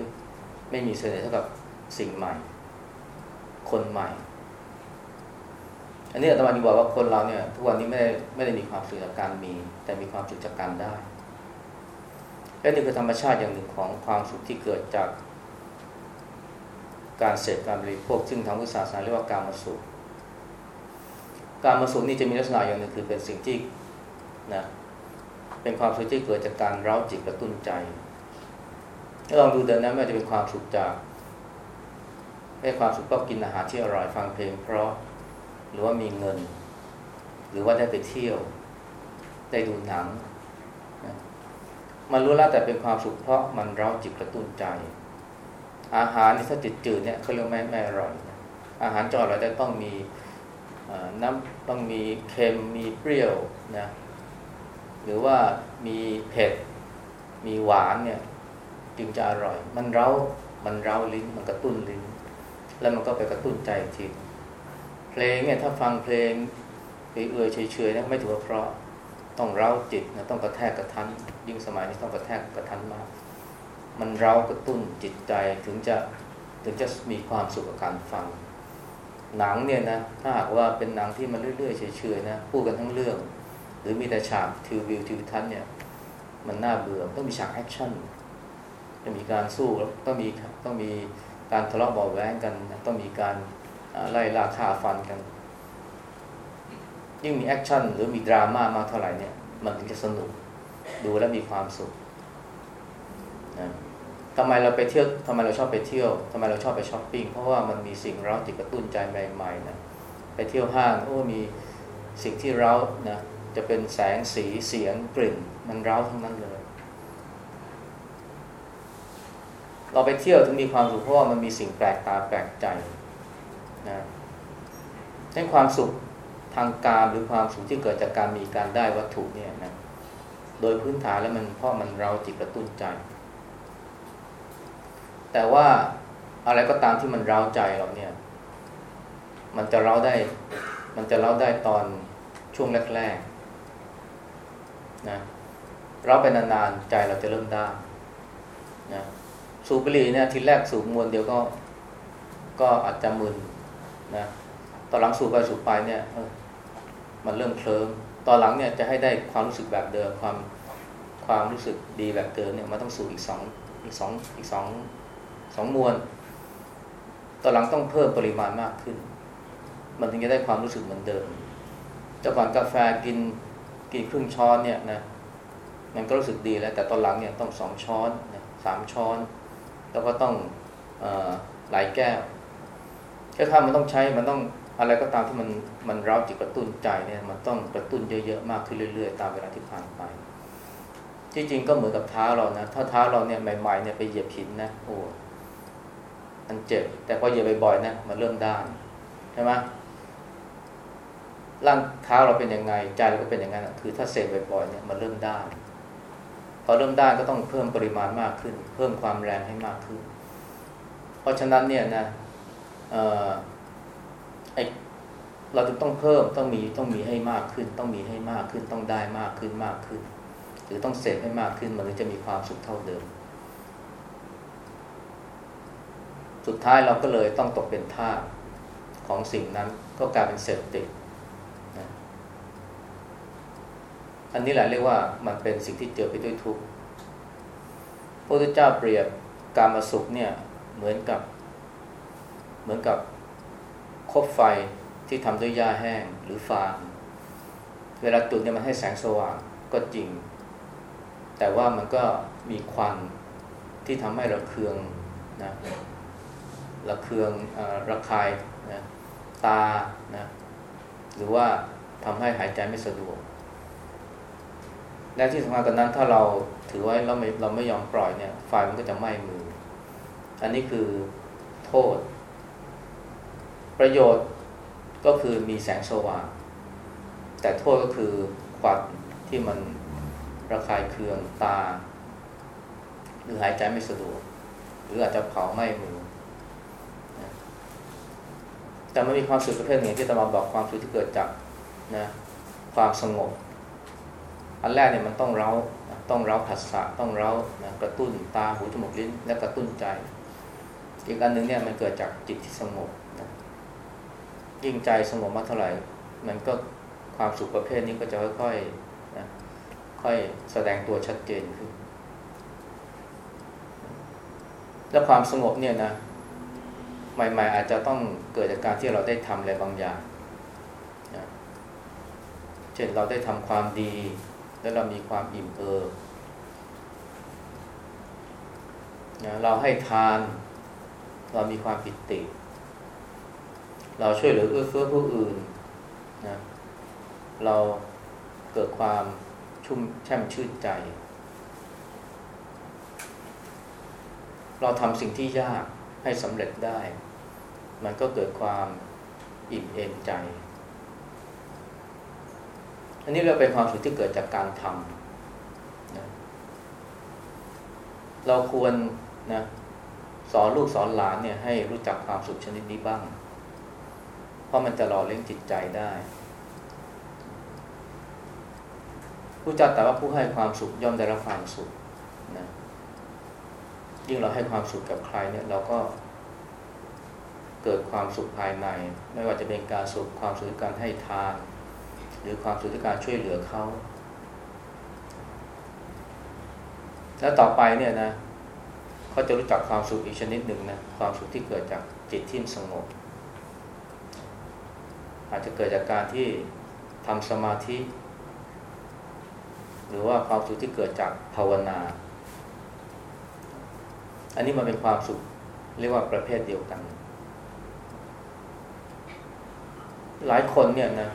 ไม่มีเสน่ห์เท่ากับสิ่งใหม่ คนใหม่ อันนี้อาตมาจะบอกว่าคนเราเนี่ย ทุกวันนี้ไม่ได้ไม่ได้มีความสุขจากการมี แต่มีความสุขจากการได้และนี่คือธรรมชาติอย่างหนึ่งของความสุขที่เกิดจาก การเสพการบริโภคซึ่งทางพุทธศาสนาเรียกว่าการมาสุขการมาสุขนี่จะมีลักษณะอย่างหนึ่งคือเป็นสิ่งที่นะ เป็นความสุขที่เกิดจากการเร้าจิตกระตุ้นใจลองดูเดินนะไม่ว่าจะเป็นความสุขจากให้ความสุขก็กินอาหารที่อร่อยฟังเพลง เพราะหรือว่ามีเงิน หรือว่าได้ไปเที่ยว ได้ดูหนังนะมันรู้แล้วแต่เป็นความสุขเพราะมันเร้าจิตกระตุ้นใจ อาหารนี่ถ้าจิตจืดเนี่ยเขาเรียกไม่ไม่อร่อยนะอาหารจอร่อยได้ต้องมีน้ำต้องมีเค็มมีเปรี้ยวนะ หรือว่ามีเผ็ด มีหวานเนี่ย จึงจะอร่อย มันเร้ามันเร้าลิ้นมันกระตุ้นลิ้น แล้วมันก็ไปกระตุ้นใจทีเพลงเนี่ยถ้าฟังเพลงเอื่อยเฉยๆนะไม่ถือว่าเพราะต้องเร้าจิตนะต้องกระแทกกระทันยิ่งสมัยนี้ต้องกระแทกกระทั้นมาก มันเร้ากระตุ้นจิตใจถึงจะถึงจะมีความสุขกับการฟัง หนังเนี่ยนะถ้าหากว่าเป็นหนังที่มันเรื่อยๆเฉยๆนะพูดกันทั้งเรื่อง หรือมีแต่ฉากทิววิวทิวทัศน์เนี่ยมันน่าเบื่อต้องมีฉาก action ต้องมีการสู้ต้องมีต้องมีการทะเลาะเบาแว้งกันต้องมีการไล่ล่าฆ่าฟันกัน ยิ่งมี action หรือมีดราม่ามากเท่าไหร่เนี่ยมันถึงจะสนุกดูแล้วมีความสุขนะทำไมเราไปเที่ยวทำไมเราชอบไปเที่ยวทำไมเราชอบไปช้อปปิ้งเพราะว่ามันมีสิ่งเร้าจิตกระตุ้นใจใหม่ๆนะไปเที่ยวห้างโอ้มีสิ่งที่เร้านะ จะเป็นแสงสีเสียงกลิ่น มันเร้าทั้งนั้นเลย เราไปเที่ยวถึงมีความสุขเพราะว่ามันมีสิ่งแปลกตาแปลกใจนะในความสุขทางการหรือความสุขที่เกิดจากการมีการได้วัตถุเนี่ยนะโดยพื้นฐานแล้วมันเพราะมันเราจิตกระตุ้นใจ แต่ว่าอะไรก็ตามที่มันเร้าใจเราเนี่ย มันจะเร้าได้ มันจะเร้าได้ตอนช่วงแรก ๆ นะเราไปนานๆใจเราจะเริ่มด้านนะสูบบุหรี่เนี่ยทีแรกสูบมวนเดียวก็ก็อาจจะมึนนะตอนหลังสูบไปสูบไปเนี่ยมันเริ่มเคลิ้มตอนหลังเนี่ยจะให้ได้ความรู้สึกแบบเดิมความความรู้สึกดีแบบเดิมเนี่ยมันต้องสูบอีกสองอีกสองอีกสองสองมวน ตอนหลังต้องเพิ่มปริมาณมากขึ้น มันถึงจะได้ความรู้สึกเหมือนเดิมจะก่อนกาแฟกิน กินครึ่งช้อนเนี่ยนะมันก็รู้สึกดีแล้วแต่ตอนหลังเนี่ยต้องสองช้อนสามช้อน แล้วก็ต้องอหลายแก้วแค่ข้ามันต้องใช้มันต้องอะไรก็ตามที่มันมันเร้าจิตกระตุ้นใจเนี่ยมันต้องกระตุ้นเยอะๆมากขึ้นเรื่อย ๆ ตามเวลาที่ผ่านไปที่จริงก็เหมือนกับเท้าเรานะถ้าเท้าเราเนี่ยใหม่ๆเนี่ยไปเหยียบหินนะโอ้มันเจ็บ แต่พอเหยียบบ่อยๆนะมันเริ่มด้านใช่ไหม ร่างเท้าเราเป็นยังไง ใจเราก็เป็นอย่างนั้นคือถ้าเสพบ่อยๆเนี่ยมันเริ่มด้านพอเริ่มด้านก็ต้องเพิ่มปริมาณมากขึ้น เพิ่มความแรงให้มากขึ้น เพราะฉะนั้นเนี่ยนะไอเราจะต้องเพิ่มต้องมีต้องมีให้มากขึ้น ต้องมีให้มากขึ้นต้องได้มากขึ้นมากขึ้น หรือต้องเสพให้มากขึ้นมันถึงจะมีความสุขเท่าเดิม สุดท้ายเราก็เลยต้องตกเป็นท่าของสิ่งนั้นก็กลายเป็นเสพติดนะ อันนี้แหละเรียกว่ามันเป็นสิ่งที่เจอไปด้วยทุกข์พระพุทธเจ้าเปรียบการมาสุขเนี่ยเหมือนกับ เหมือนกับคบไฟที่ทำด้วยหญ้าแห้งหรือฟาง เวลาจุดเนี่ยมันให้แสงสว่างก็จริง แต่ว่ามันก็มีควันที่ทำให้ระเคืองนะระเคืองอระคายนะตานะหรือว่าทำให้หายใจไม่สะดวก และที่สำคัญกว่านั้นถ้าเราถือไว้เราไม่เราไม่ยอมปล่อยเนี่ยไฟมันก็จะไหม้มือ อันนี้คือโทษ ประโยชน์ก็คือมีแสงสว่างแต่โทษก็คือควันที่มันระคายเคืองตา หรือหายใจไม่สะดวก หรืออาจจะเผาไหม้มือแต่มันมีความสุขประเภทหนึ่งที่ตมาบอกความสุขที่เกิดจากนะความสงบ อันแรกเนี่ยมันต้องเร้าต้องเร้าผัสสะต้องเร้านะกระตุ้นตาหูจมูกลิ้น และกระตุ้นใจ อีกอันหนึ่งเนี่ยมันเกิดจากจิตที่สงบนะยิ่งใจสงบมากเท่าไหร่ มันก็ความสุขประเภทนี้ก็จะค่อยๆนะค่อยแสดงตัวชัดเจนขึ้น และความสงบเนี่ยนะใหม่ๆ อาจจะต้องเกิดจากการที่เราได้ทำอะไรบางอย่างนะเช่นเราได้ทำความดี แล้วเรามีความอิ่มเอิบนะเราให้ทาน เรามีความปิติ เราช่วยเหลือเอื้อเฟื้อผู้อื่นนะเราเกิดความชุ่มแช่มชื่นใจ เราทำสิ่งที่ยากให้สำเร็จได้ มันก็เกิดความอิ่มเอมใจ อันนี้เราเป็นความสุขที่เกิดจากการทำนะเราควรนะสอนลูกสอนหลานเนี่ยให้รู้จักความสุขชนิดนี้บ้าง เพราะมันจะหล่อเลี้ยงจิตใจได้ผู้จัดแต่ว่าผู้ให้ความสุขย่อมได้รับความสุขนะยิ่งเราให้ความสุขกับใครเนี่ยเราก็เกิดความสุขภายใน ไม่ว่าจะเป็นการสุขความสุขการให้ทาน หรือความสุขการช่วยเหลือเขา แล้วต่อไปเนี่ยนะเขาจะรู้จักความสุขอีกชนิดหนึ่งนะความสุขที่เกิดจากจิตที่สงบ อาจจะเกิดจากการที่ทำสมาธิ หรือว่าความสุขที่เกิดจากภาวนา อันนี้มันเป็นความสุขเรียกว่าประเภทเดียวกัน หลายคนเนี่ยนะ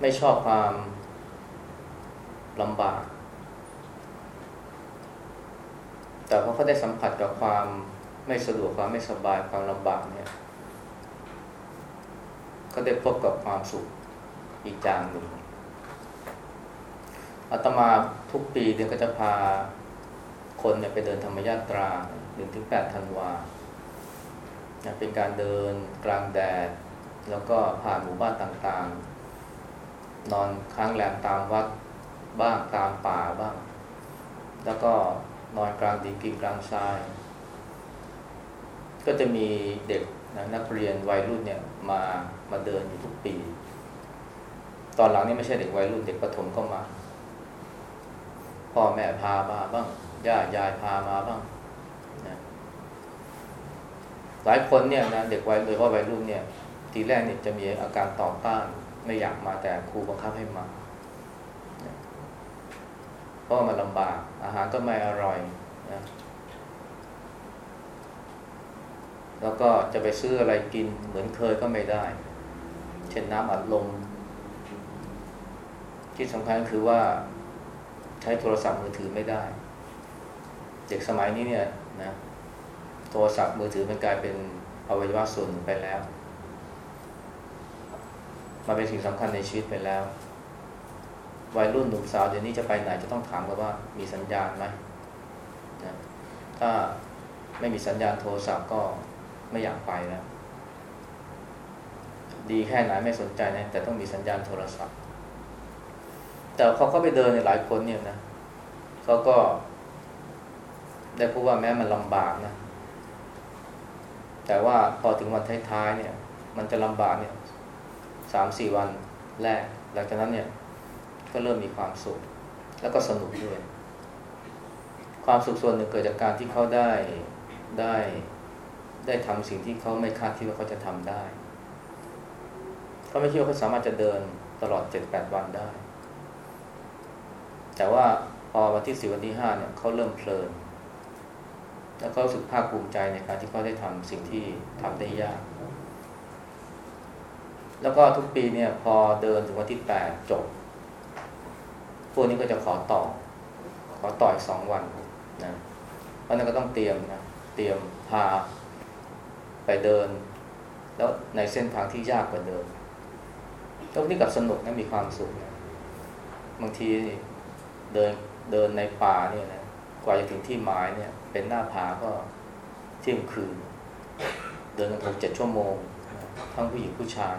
ไม่ชอบความลำบาก แต่พอเขาได้สัมผัสกับความไม่สะดวกความไม่สบายความลำบากเนี่ยก็ได้พบกับความสุขอีกจางหนึ่งอาตมาทุกปีเนี่ยก็จะพาคนเนี่ยไปเดินธรรมยาตราหนึ่งถึงแปดธันวาเป็นการเดินกลางแดด แล้วก็ผ่านหมู่บ้านต่างๆ นอนค้างแรมตามวัดบ้างตามป่าบ้าง แล้วก็นอนกลางดินกินกลางทราย ก็จะมีเด็กนะนักเรียนวัยรุ่นเนี่ยมามาเดินอยู่ทุกปี ตอนหลังนี่ไม่ใช่เด็กวัยรุ่นเด็กประถมก็มา พ่อแม่พามาบ้างย่ายายพามาบ้างนะหลายคนเนี่ยนะเด็กวัยโดยเฉพาะวัยรุ่นเนี่ย ทีแรกเนี่ยจะมีอาการต่อต้าน ไม่อยากมาแต่ครูบังคับให้มาเพราะมันลำบาก อาหารก็ไม่อร่อยนะแล้วก็จะไปซื้ออะไรกินเหมือนเคยก็ไม่ได้ เช่นน้ำอัดลมที่สำคัญคือว่าใช้โทรศัพท์มือถือไม่ได้ เด็กสมัยนี้เนี่ยนะโทรศัพท์มือถือมันกลายเป็นอวัยวะส่วนหนึ่งไปแล้ว มาเป็นสิ่งสำคัญในชีวิตไปแล้ว วัยรุ่นหนุ่มสาวเดี๋ยวนี้จะไปไหนจะต้องถามกันว่ามีสัญญาณไหมนะถ้าไม่มีสัญญาณโทรศัพท์ก็ไม่อยากไปแล้ว ดีแค่ไหนไม่สนใจนะแต่ต้องมีสัญญาณโทรศัพท์ แต่เขาก็ไปเดินในหลายคนเนี่ยนะเขาก็ ได้พูดว่าแม้มันลำบากนะแต่ว่าพอถึงวันท้ายๆเนี่ย มันจะลำบากเนี่ย สามสี่วันแรก หลังจากนั้นเนี่ยก็เริ่มมีความสุข แล้วก็สนุกด้วย ความสุขส่วนหนึ่งเกิดจากการที่เขาได้ได้ได้ทำสิ่งที่เขาไม่คาดคิดว่าเขาจะทำได้เขาไม่คิดว่าเขาสามารถจะเดินตลอดเจ็ดแปดวันได้ แต่ว่าพอวันที่สี่วันที่ห้าเนี่ยเขาเริ่มเพลิน แล้วเขาสึกภาคภูมิใจในการที่เขาได้ทำสิ่งที่ทำได้ยาก แล้วก็ทุกปีเนี่ยพอเดินถึงวันที่แปดจบ พวกนี้ก็จะขอต่อ ขอต่ออีกสองวันนะเพราะนั้นก็ต้องเตรียมนะเตรียมพาไปเดิน แล้วในเส้นทางที่ยากกว่าเดิมตรงนี้กับสนุกนะมีความสุขนะบางทีเดินเดินในป่าเนี่ยนะกว่าจะถึงที่หมายเนี่ย เป็นหน้าผาก็เที่ยงคืน เดินกันหกเจ็ดชั่วโมง ทั้งผู้หญิงผู้ชาย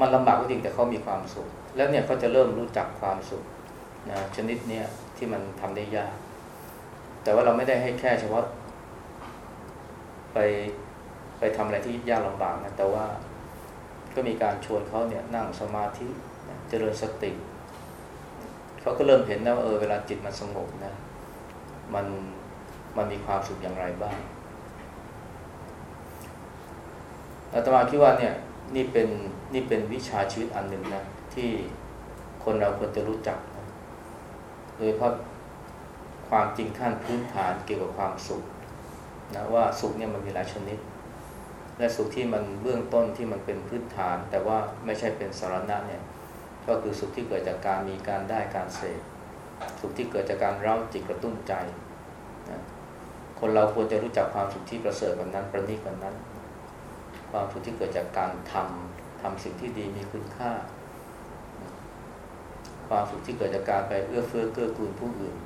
มันลำบากก็จริงแต่เขามีความสุข แล้วเนี่ยเขาจะเริ่มรู้จักความสุขนะชนิดเนี้ยที่มันทำได้ยาก แต่ว่าเราไม่ได้ให้แค่เฉพาะ ไปไปทำอะไรที่ยากลำบากนะแต่ว่าก็มีการชวนเขาเนี่ยนั่งสมาธิเจริญสติเขาก็เริ่มเห็นนะว่าเออเวลาจิตมันสงบนะ มันมันมีความสุขอย่างไรบ้างอาตมาคิดว่าเนี่ย นี่เป็นนี่เป็นวิชาชีวิตอันหนึ่งนะที่คนเราควรจะรู้จักนะโดยเพราะความจริงขั้นพื้นฐานเกี่ยวกับความสุขนะว่าสุขเนี่ยมันมีหลายชนิด และสุขที่มันเบื้องต้นที่มันเป็นพื้นฐาน แต่ว่าไม่ใช่เป็นสารณะเนี่ยก็คือสุขที่เกิดจากการมีการได้การเสพสุขที่เกิดจากการเร้าจิตกระตุ้นใจนะคนเราควรจะรู้จักความสุขที่ประเสริฐกว่านั้นประณีตกว่านั้น ความสุขที่เกิดจากการทำทำสิ่งที่ดีมีคุณค่า ความสุขที่เกิดจากการไปเอื้อเฟื้อเกื้อกูลผู้อื่น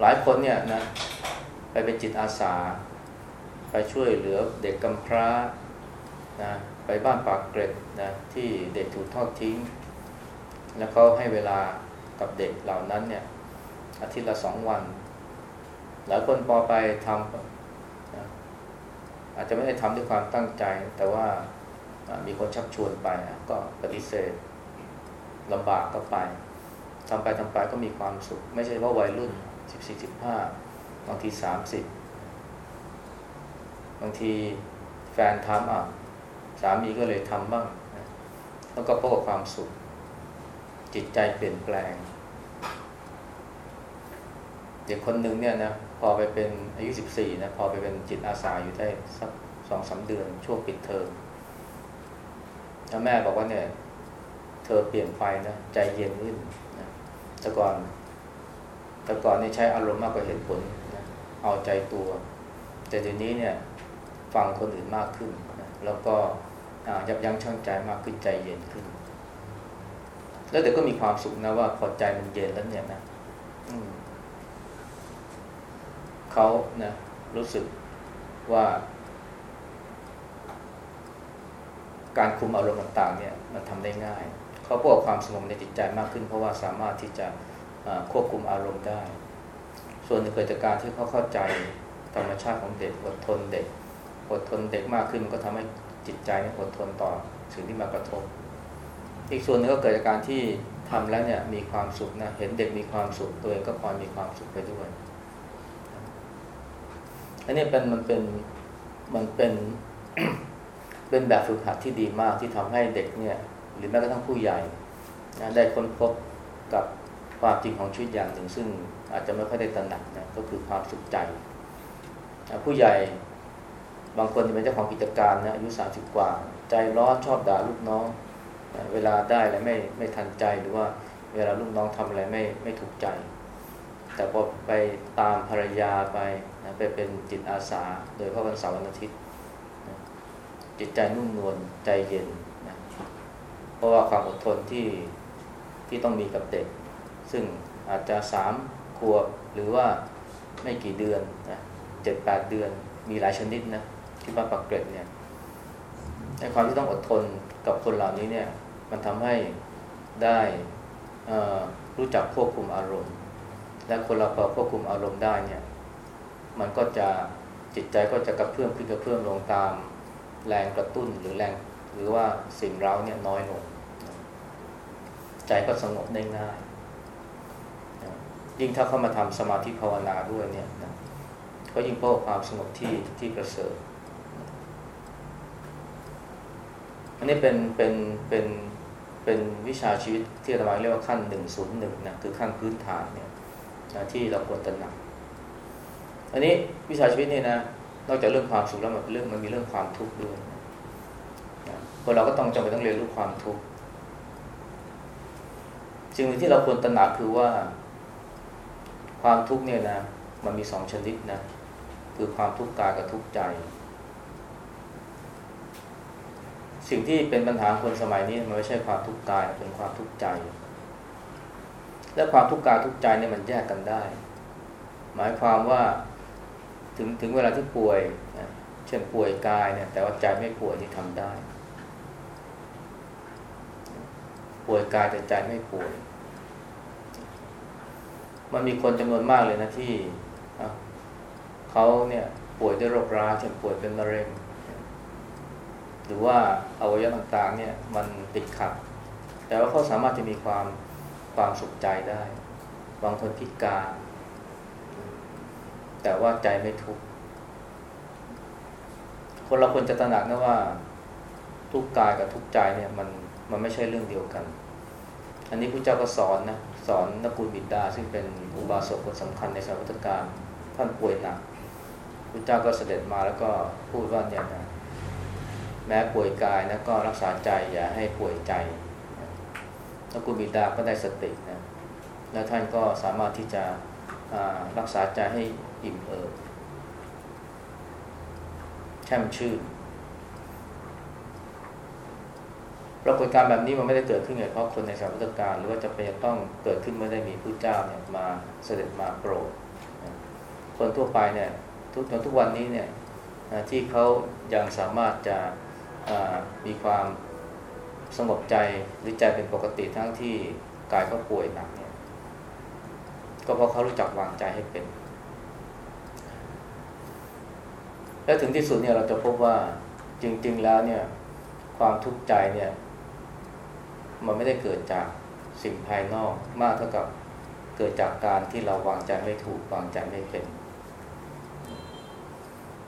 หลายคนเนี่ยนะไปเป็นจิตอาสา ไปช่วยเหลือเด็กกำพร้านะไปบ้านปากเกร็ดนะที่เด็กถูกทอดทิ้ง แล้วเขาให้เวลากับเด็กเหล่านั้นเนี่ยอาทิตย์ละสองวัน หลายคนพอไปทำ อาจจะไม่ได้ทำด้วยความตั้งใจ แต่ว่ามีคนชักชวนไปก็ปฏิเสธลำบากก็ไปทำไปทำไปก็มีความสุข ไม่ใช่ว่าวัยรุ่นสิบสี่สิบห้าบางทีสามสิบบางทีแฟนทำอะสามีก็เลยทำบ้างแล้วก็พบกับความสุข จิตใจเปลี่ยนแปลง เด็กคนหนึ่งเนี่ยนะ พอไปเป็นอายุสิบสี่นะพอไปเป็นจิตอาสาอยู่ได้สักสองสาเดือนช่วงปิดเทอมแล้วแม่บอกว่าเนี่ย เธอเปลี่ยนไปนะใจเย็นขึ้นนะแต่ก่อนแต่ก่อนนี่ใช้อารมณ์มากกว่าเหตุผลนะเอาใจตัว แต่เดี๋ยวนี้เนี่ยฟังคนอื่นมากขึ้นนะแล้วก็ยับยั้งชั่งใจมากขึ้นใจเย็นขึ้น แล้วเด็กก็มีความสุขนะว่าพอใจมันเย็นแล้วเนี่ยนะ เขานะรู้สึกว่า การคุมอารมณ์ต่างๆเนี่ยมันทำได้ง่าย เขาพวกความสงบในจิตใจมากขึ้น เพราะว่าสามารถที่จะควบคุมอารมณ์ได้ ส่วนหนึ่งเกิดจากการที่เขาเข้าใจธรรมชาติของเด็กอดทนเด็กอดทนเด็กมากขึ้นมันก็ทำให้จิตใจเนี่ยอดทนต่อสิ่งที่มากระทบ อีกส่วนนึงก็เกิดจากการที่ทำแล้วเนี่ยมีความสุขนะเห็นเด็กมีความสุขตัวเองก็พอมีความสุขไปด้วย อันนี้เป็นมันเป็นมันเป็นเป็นแบบฝึกหัดที่ดีมากที่ทำให้เด็กเนี่ย หรือแม้กระทั่งผู้ใหญ่นะได้ค้นพบกับความจริงของชีวิตอย่างหนึ่ง ซึ่งอาจจะไม่ค่อยได้ตระหนักนะก็คือความสุขใจผู้ใหญ่บางคนเป็นเจ้าของกิจการนะอายุสามสิบกว่า ใจร้อนชอบด่าลูกน้องนะเวลาได้อะไรไม่ไม่ทันใจหรือว่าเวลาลูกน้องทำอะไรไม่ไม่ถูกใจ แต่พอไปตามภรรยาไปนะไปเป็นจิตอาสา โดยเพราะวันเสาร์วันอาทิตย์นะจิตใจนุ่มนวลใจเย็นนะเพราะว่าความอดทนที่ที่ต้องมีกับเด็ก ซึ่งอาจจะสามขวบหรือว่าไม่กี่เดือนนะเจ็ดแปดเดือนมีหลายชนิดนะที่บ้านปักเกร็ดเนี่ยในความที่ต้องอดทนกับคนเหล่านี้เนี่ยมันทำให้ได้รู้จักควบคุมอารมณ์ และคนเราพอควบคุมอารมณ์ได้เนี่ย มันก็จะจิตใจก็จะกระเพื่อมขึ้นกระเพื่อมลงตามแรงกระตุ้นหรือแรงหรือว่าสิ่งเร้าเนี่ยน้อยลง ใจก็สงบได้ง่าย ยิ่งถ้าเข้ามาทำสมาธิภาวนาด้วยเนี่ยนะก็ยิ่งพบความสงบที่ที่ประเสริฐอันนี้เป็นเป็นเป็นเป็นวิชาชีวิตที่เราเรียกว่าขั้นหนึ่งศูนย์หนึ่งนะคือขั้นพื้นฐานเนี่ย นะที่เราควรตระหนัก อันนี้วิชาชีวิตเนี่ยนะ นอกจากเรื่องความสุขแล้วมันเป็นเรื่องมันมีเรื่องความทุกข์ด้วยนะคนเราก็ต้องจำเป็นต้องเรียนรู้ความทุกข์สิ่งหนึ่งที่เราควรตระหนักคือว่า ความทุกข์เนี่ยนะ มันมีสองชนิดนะ คือความทุกข์กายกับทุกข์ใจ สิ่งที่เป็นปัญหาคนสมัยนี้มันไม่ใช่ความทุกข์กายเป็นความทุกข์ใจ และความทุกข์กายทุกข์ใจเนี่ยมันแยกกันได้ หมายความว่าถึงถึงเวลาที่ป่วยเช่นป่วยกายเนี่ย แต่ว่าใจไม่ป่วยนี่ทำได้ ป่วยกายแต่ใจไม่ป่วย มันมีคนจำนวนมากเลยนะที่เขาเนี่ยป่วยด้วยโรคร้ายเช่นป่วยเป็นมะเร็ง หรือว่าอวัยวะต่างๆเนี่ยมันติดขัด แต่ว่าเขาสามารถจะมีความ ความสุขใจได้ บางคนพิการ แต่ว่าใจไม่ทุกข์คนเราควรจะตระหนักนะว่า ทุกกายกับทุกใจเนี่ยมันมันไม่ใช่เรื่องเดียวกัน อันนี้พระเจ้าก็สอนนะสอนนักกุลบิดา ซึ่งเป็นอุบาสกคนสำคัญในสมัยพุทธกาลท่านป่วยหนักพระเจ้าก็เสด็จมาแล้วก็พูดว่าเนี่ยนะแม้ป่วยกายนะก็รักษาใจอย่าให้ป่วยใจ นักกุบิดาก็ได้สตินะแล้วท่านก็สามารถที่จะรักษาใจให้อิ่มเอิบแช่มชื่นปรากฏการแบบนี้มันไม่ได้เกิดขึ้นเฉพาะคนในสมัยพุทธกาลหรือว่าจะเป็นต้องเกิดขึ้นเมื่อได้มีผู้เจ้าเนี่ยมาเสด็จมาโปรดคนทั่วไปเนี่ยทุกทุกวันนี้เนี่ยที่เขายังสามารถจะมีความ สงบใจหรือใจเป็นปกติทั้งที่กายก็ป่วยหนักเนี่ย ก็เพราะเขารู้จักวางใจให้เป็น และถึงที่สุดเนี่ยเราจะพบว่าจริง ๆ แล้วเนี่ย ความทุกข์ใจเนี่ย มันไม่ได้เกิดจากสิ่งภายนอกมากเท่ากับเกิดจากการที่เราวางใจไม่ถูกวางใจไม่เป็น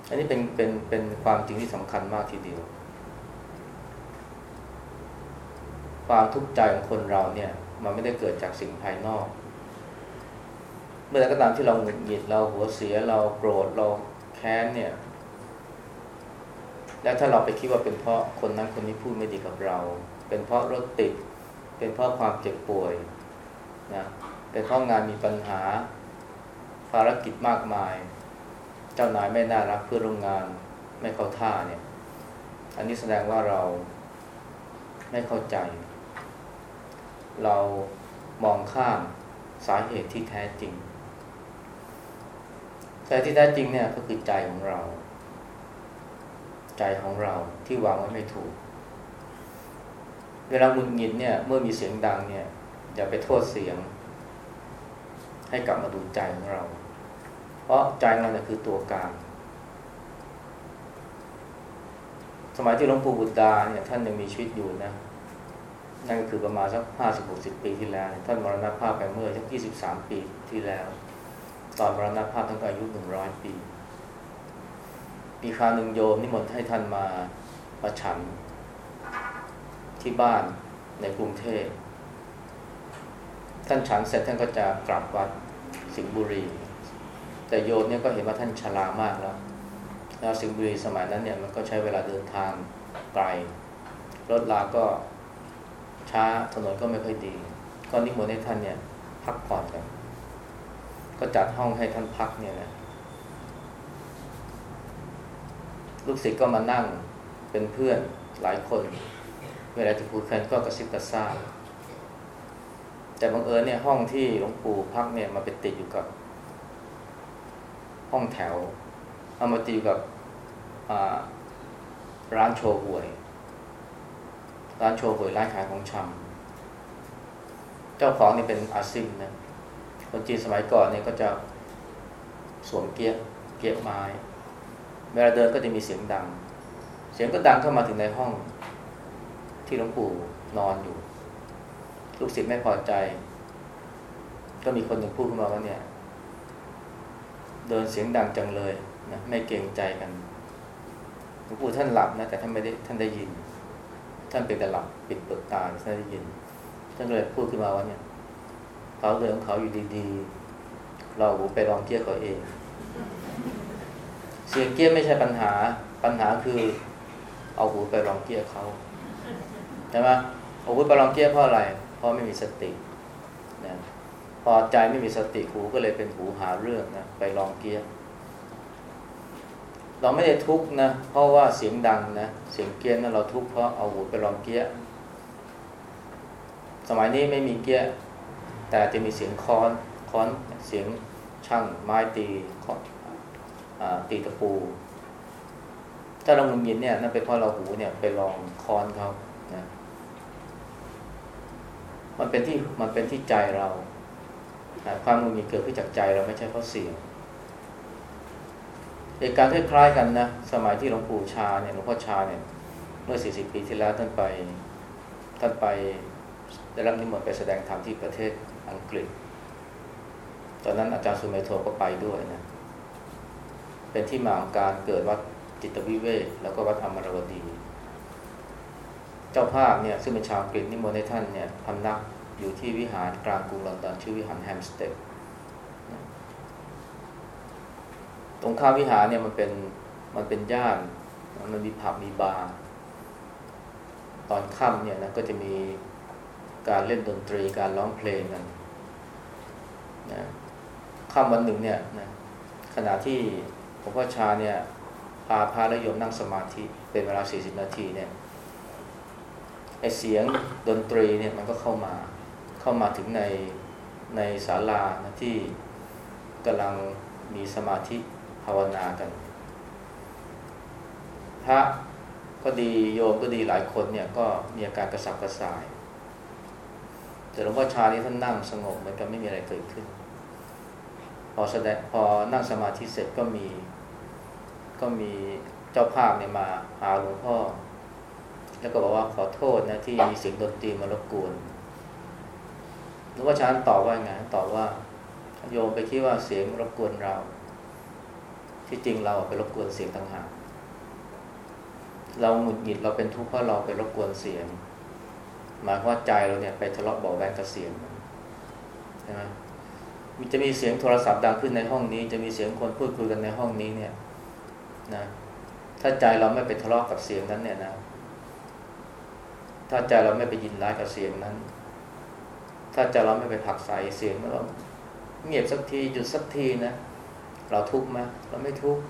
อันนี้เป็นเป็นเป็นความจริงที่สำคัญมากทีเดียว ความทุกข์ใจของคนเราเนี่ย มันไม่ได้เกิดจากสิ่งภายนอก เมื่อใดก็ตามที่เราหงุดหงิดเราหัวเสียเราโกรธเราแค้นเนี่ย แล้วถ้าเราไปคิดว่าเป็นเพราะคนนั้นคนนี้พูดไม่ดีกับเรา เป็นเพราะรถติด เป็นเพราะความเจ็บป่วยนะเป็นเพราะงานมีปัญหาภารกิจมากมาย เจ้านายไม่น่ารักเพื่อโรงงานไม่เข้าท่าเนี่ย อันนี้แสดงว่าเราไม่เข้าใจ เรามองข้ามสาเหตุที่แท้จริง สาเหตุที่แท้จริงเนี่ยก็คือใจของเรา ใจของเราที่วางไว้ไม่ถูก เวลาหงุดหงิดเนี่ยเมื่อมีเสียงดังเนี่ยอย่าไปโทษเสียง ให้กลับมาดูใจของเรา เพราะใจเราเนี่ยคือตัวกลางสมัยที่หลวงปู่บุตรดาเนี่ยท่านยังมีชีวิตอยู่นะ นั่นก็คือประมาณสักห้าสิบหกสิบปีที่แล้ว ท่านมรณภาพไปเมื่อสักยี่สิบสามปีที่แล้ว ตอนมรณภาพท่านก็อายุหนึ่งร้อยปีมีคาหนึ่งโยมนิมนต์ให้ท่านมามาฉันที่บ้านในกรุงเทพท่านฉันเสร็จท่านก็จะกลับวัดสิงห์บุรี แต่โยมเนี่ยก็เห็นว่าท่านชรามากแล้ว แล้วสิงห์บุรีสมัยนั้นเนี่ยมันก็ใช้เวลาเดินทางไกลรถลาก็ ช้าถนนก็ไม่ค่อยดี ก็นิมนต์ให้ท่านเนี่ย พักผ่อนกันก็จัดห้องให้ท่านพักเนี่ยนะลูกศิษย์ก็มานั่งเป็นเพื่อนหลายคน เวลาจะพูดกันก็กระซิบกระซาบแต่บังเอิญเนี่ยห้องที่หลวงปู่พักเนี่ยมาเป็นติดอยู่กับ ห้องแถวเอามาติดอยู่กับร้านโชว์หวย ร้านโชว์หวยร้านขายของชำเจ้าของนี่เป็นอาซิมนะคนจีนสมัยก่อนเนี่ยก็จะสวมเกียร์เกียร์ไม้เวลาเดินก็จะมีเสียงดัง เสียงก็ดังเข้ามาถึงในห้องที่หลวงปู่นอนอยู่ ลูกศิษย์ไม่พอใจ ก็มีคนหนึ่งพูดขึ้นมาว่าเนี่ย เดินเสียงดังจังเลยนะไม่เกรงใจกันหลวงปู่ท่านหลับนะแต่ท่านไม่ได้ท่านได้ยิน ท่านเป็นแต่หลับปิดเปิดตาท่านได้ยิน ท่านเลยพูดขึ้นมาว่าเนี่ยเขาเดินของเขาอยู่ดีๆ เราไปลองเกี้ยเขาเอง เสียงเกี้ยไม่ใช่ปัญหา ปัญหาคือเอาหูไปลองเกี้ยเขาใช่ไหมอาวุธปรองเกี้ยเพราะอะไร เพราะไม่มีสติพอใจไม่มีสติหูก็เลยเป็นหูหาเรื่องนะไปลองเกียร์ เราไม่ได้ทุกข์นะ เพราะว่าเสียงดังนะ เสียงเกียร์นั้นเราทุกข์เพราะเอาหูไปลองเกียร์สมัยนี้ไม่มีเกียร์แต่จะมีเสียงค้อนค้อนเสียงช่างไม้ตีตีตะปู ถ้าเราหงุดหงิดเนี่ยนั่นเป็นเพราะเราหูเนี่ยไปลองค้อนเขานะมันเป็นที่มันเป็นที่ใจเราความหงุดหงิดเกิดขึ้นจากใจเราไม่ใช่เพราะเสียง เหตุการณ์คล้ายๆกันนะ สมัยที่หลวงปู่ชาเนี่ยหลวงพ่อชาเนี่ยเมื่อสี่สิบปีที่แล้วท่านไปท่านไปได้รับนิมนต์ไปแสดงธรรมที่ประเทศอังกฤษ ตอนนั้นอาจารย์สุเมโทก็ไปด้วยนะ เป็นที่มาของการเกิดวัดจิตวิเวกแล้วก็วัดอมราวดี เจ้าภาพเนี่ยซึ่งเป็นชาวอังกฤษนิมนต์ให้ท่านเนี่ยพำนักอยู่ที่วิหารกลางกรุงลอนดอนชื่อวิหาร Hampstead ตรงข้ามวิหารเนี่ยมันเป็นมันเป็นย่านมันมีผับมีบาร์ตอนค่ำเนี่ยนะก็จะมีการเล่นดนตรีการร้องเพลงกันนะค่ำวันหนึ่งเนี่ยนะขณะที่หลวงพ่อชาเนี่ยพาพาและโยมนั่งสมาธิเป็นเวลา 40 นาทีเนี่ยไอเสียงดนตรีเนี่ยมันก็เข้ามาเข้ามาถึงในในศาลานะที่กำลังมีสมาธิ ภาวนากัน พระก็ดีโยมก็ดีหลายคนเนี่ยก็มีอาการกระสับกระส่าย แต่หลวงพ่อชาที่ท่านนั่งสงบเหมือนกับไม่มีอะไรเกิดขึ้น พอแสดงพอนั่งสมาธิเสร็จก็มี ก็มีเจ้าภาพเนี่ยมาหาหลวงพ่อ แล้วก็บอกว่าขอโทษนะที่มีเสียงดนตรีมารบกวนหลวงพ่อชานตอบว่าไงตอบว่า โยมไปคิดว่าเสียงรบกวนเรา ที่จริงเราไปรบกวนเสียงต่างหากเราหงุดหงิดเราเป็นทุกข์เพราะเราไปรบกวนเสียง หมายว่าใจเราเนี่ยไปทะเลาะบอกแวงกับเสียงใช่ไหมมันจะมีเสียงโทรศัพท์ดังขึ้นในห้องนี้ จะมีเสียงคนพูดคุยกันในห้องนี้เนี่ยนะถ้าใจเราไม่ไปทะเลาะกับเสียงนั้นเนี่ยนะถ้าใจเราไม่ไปยินร้ายกับเสียงนั้น ถ้าใจเราไม่ไปผักใส่เสียงแล้วเงียบสักทีหยุดสักทีนะ เราทุกข์ไหมเราไม่ทุกข์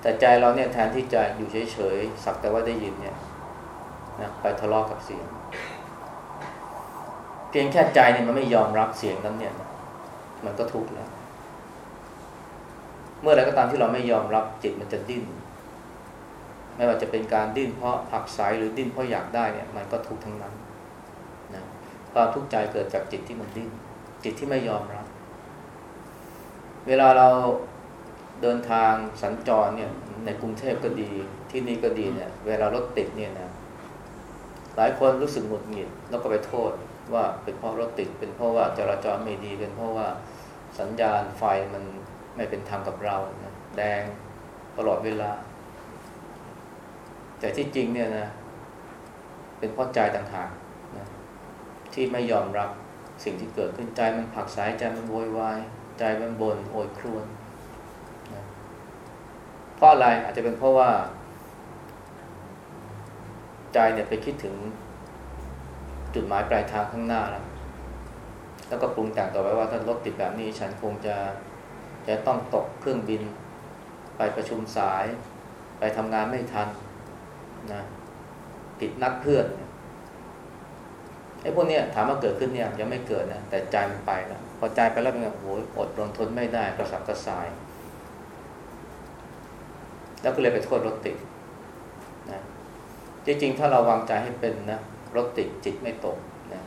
แต่ใจเราเนี่ยแทนที่จะอยู่เฉยๆสักแต่ว่าได้ยินเนี่ยนะไปทะเลาะกับเสียง เพียงแค่ใจเนี่ยมันไม่ยอมรับเสียงนั้นเนี่ยมันก็ทุกข์แล้ว เมื่อไรก็ตามที่เราไม่ยอมรับจิตมันจะดิ้น ไม่ว่าจะเป็นการดิ้นเพราะผักสายหรือดิ้นเพราะอยากได้เนี่ย มันก็ทุกข์ทั้งนั้นนะความทุกข์ใจเกิดจากจิตที่มันดิ้นจิตที่ไม่ยอมรับ เวลาเราเดินทางสัญจรเนี่ยในกรุงเทพก็ดีที่นี่ก็ดีเนี่ยเวลารถติดเนี่ยนะหลายคนรู้สึกหงุดหงิดแล้วก็ไปโทษว่าเป็นเพราะรถติด เป็นเพราะว่าจราจรไม่ดี เป็นเพราะว่าสัญญาณไฟมันไม่เป็นธรรมกับเรานะแดงตลอดเวลา แต่ที่จริงเนี่ยนะเป็นเพราะใจต่างหากนะที่ไม่ยอมรับสิ่งที่เกิดขึ้นใจมันผักสายใจมันโวยวาย ใจมันบนโอยครวนนะเพราะอะไรอาจจะเป็นเพราะว่า ใจเนี่ยไปคิดถึงจุดหมายปลายทางข้างหน้าแล้วแล้วก็ปรุงแต่งต่อไปว่าถ้ารถติดแบบนี้ฉันคงจะจะต้องตกเครื่องบิน ไปประชุมสาย ไปทำงานไม่ทันนะติดนัดเพื่อนไอ้พวกนี้ถามว่าเกิดขึ้นเนี่ยยังไม่เกิดนะแต่ใจมันไปแล้ว พอใจไปแล้วเป็นไงโอ้ยอดรนทนไม่ได้กระสับกระส่าย แล้วก็เลยไปโทษรถติดนะจริงๆ ถ้าเราวางใจให้เป็นนะรถติดจิตไม่ตกนะ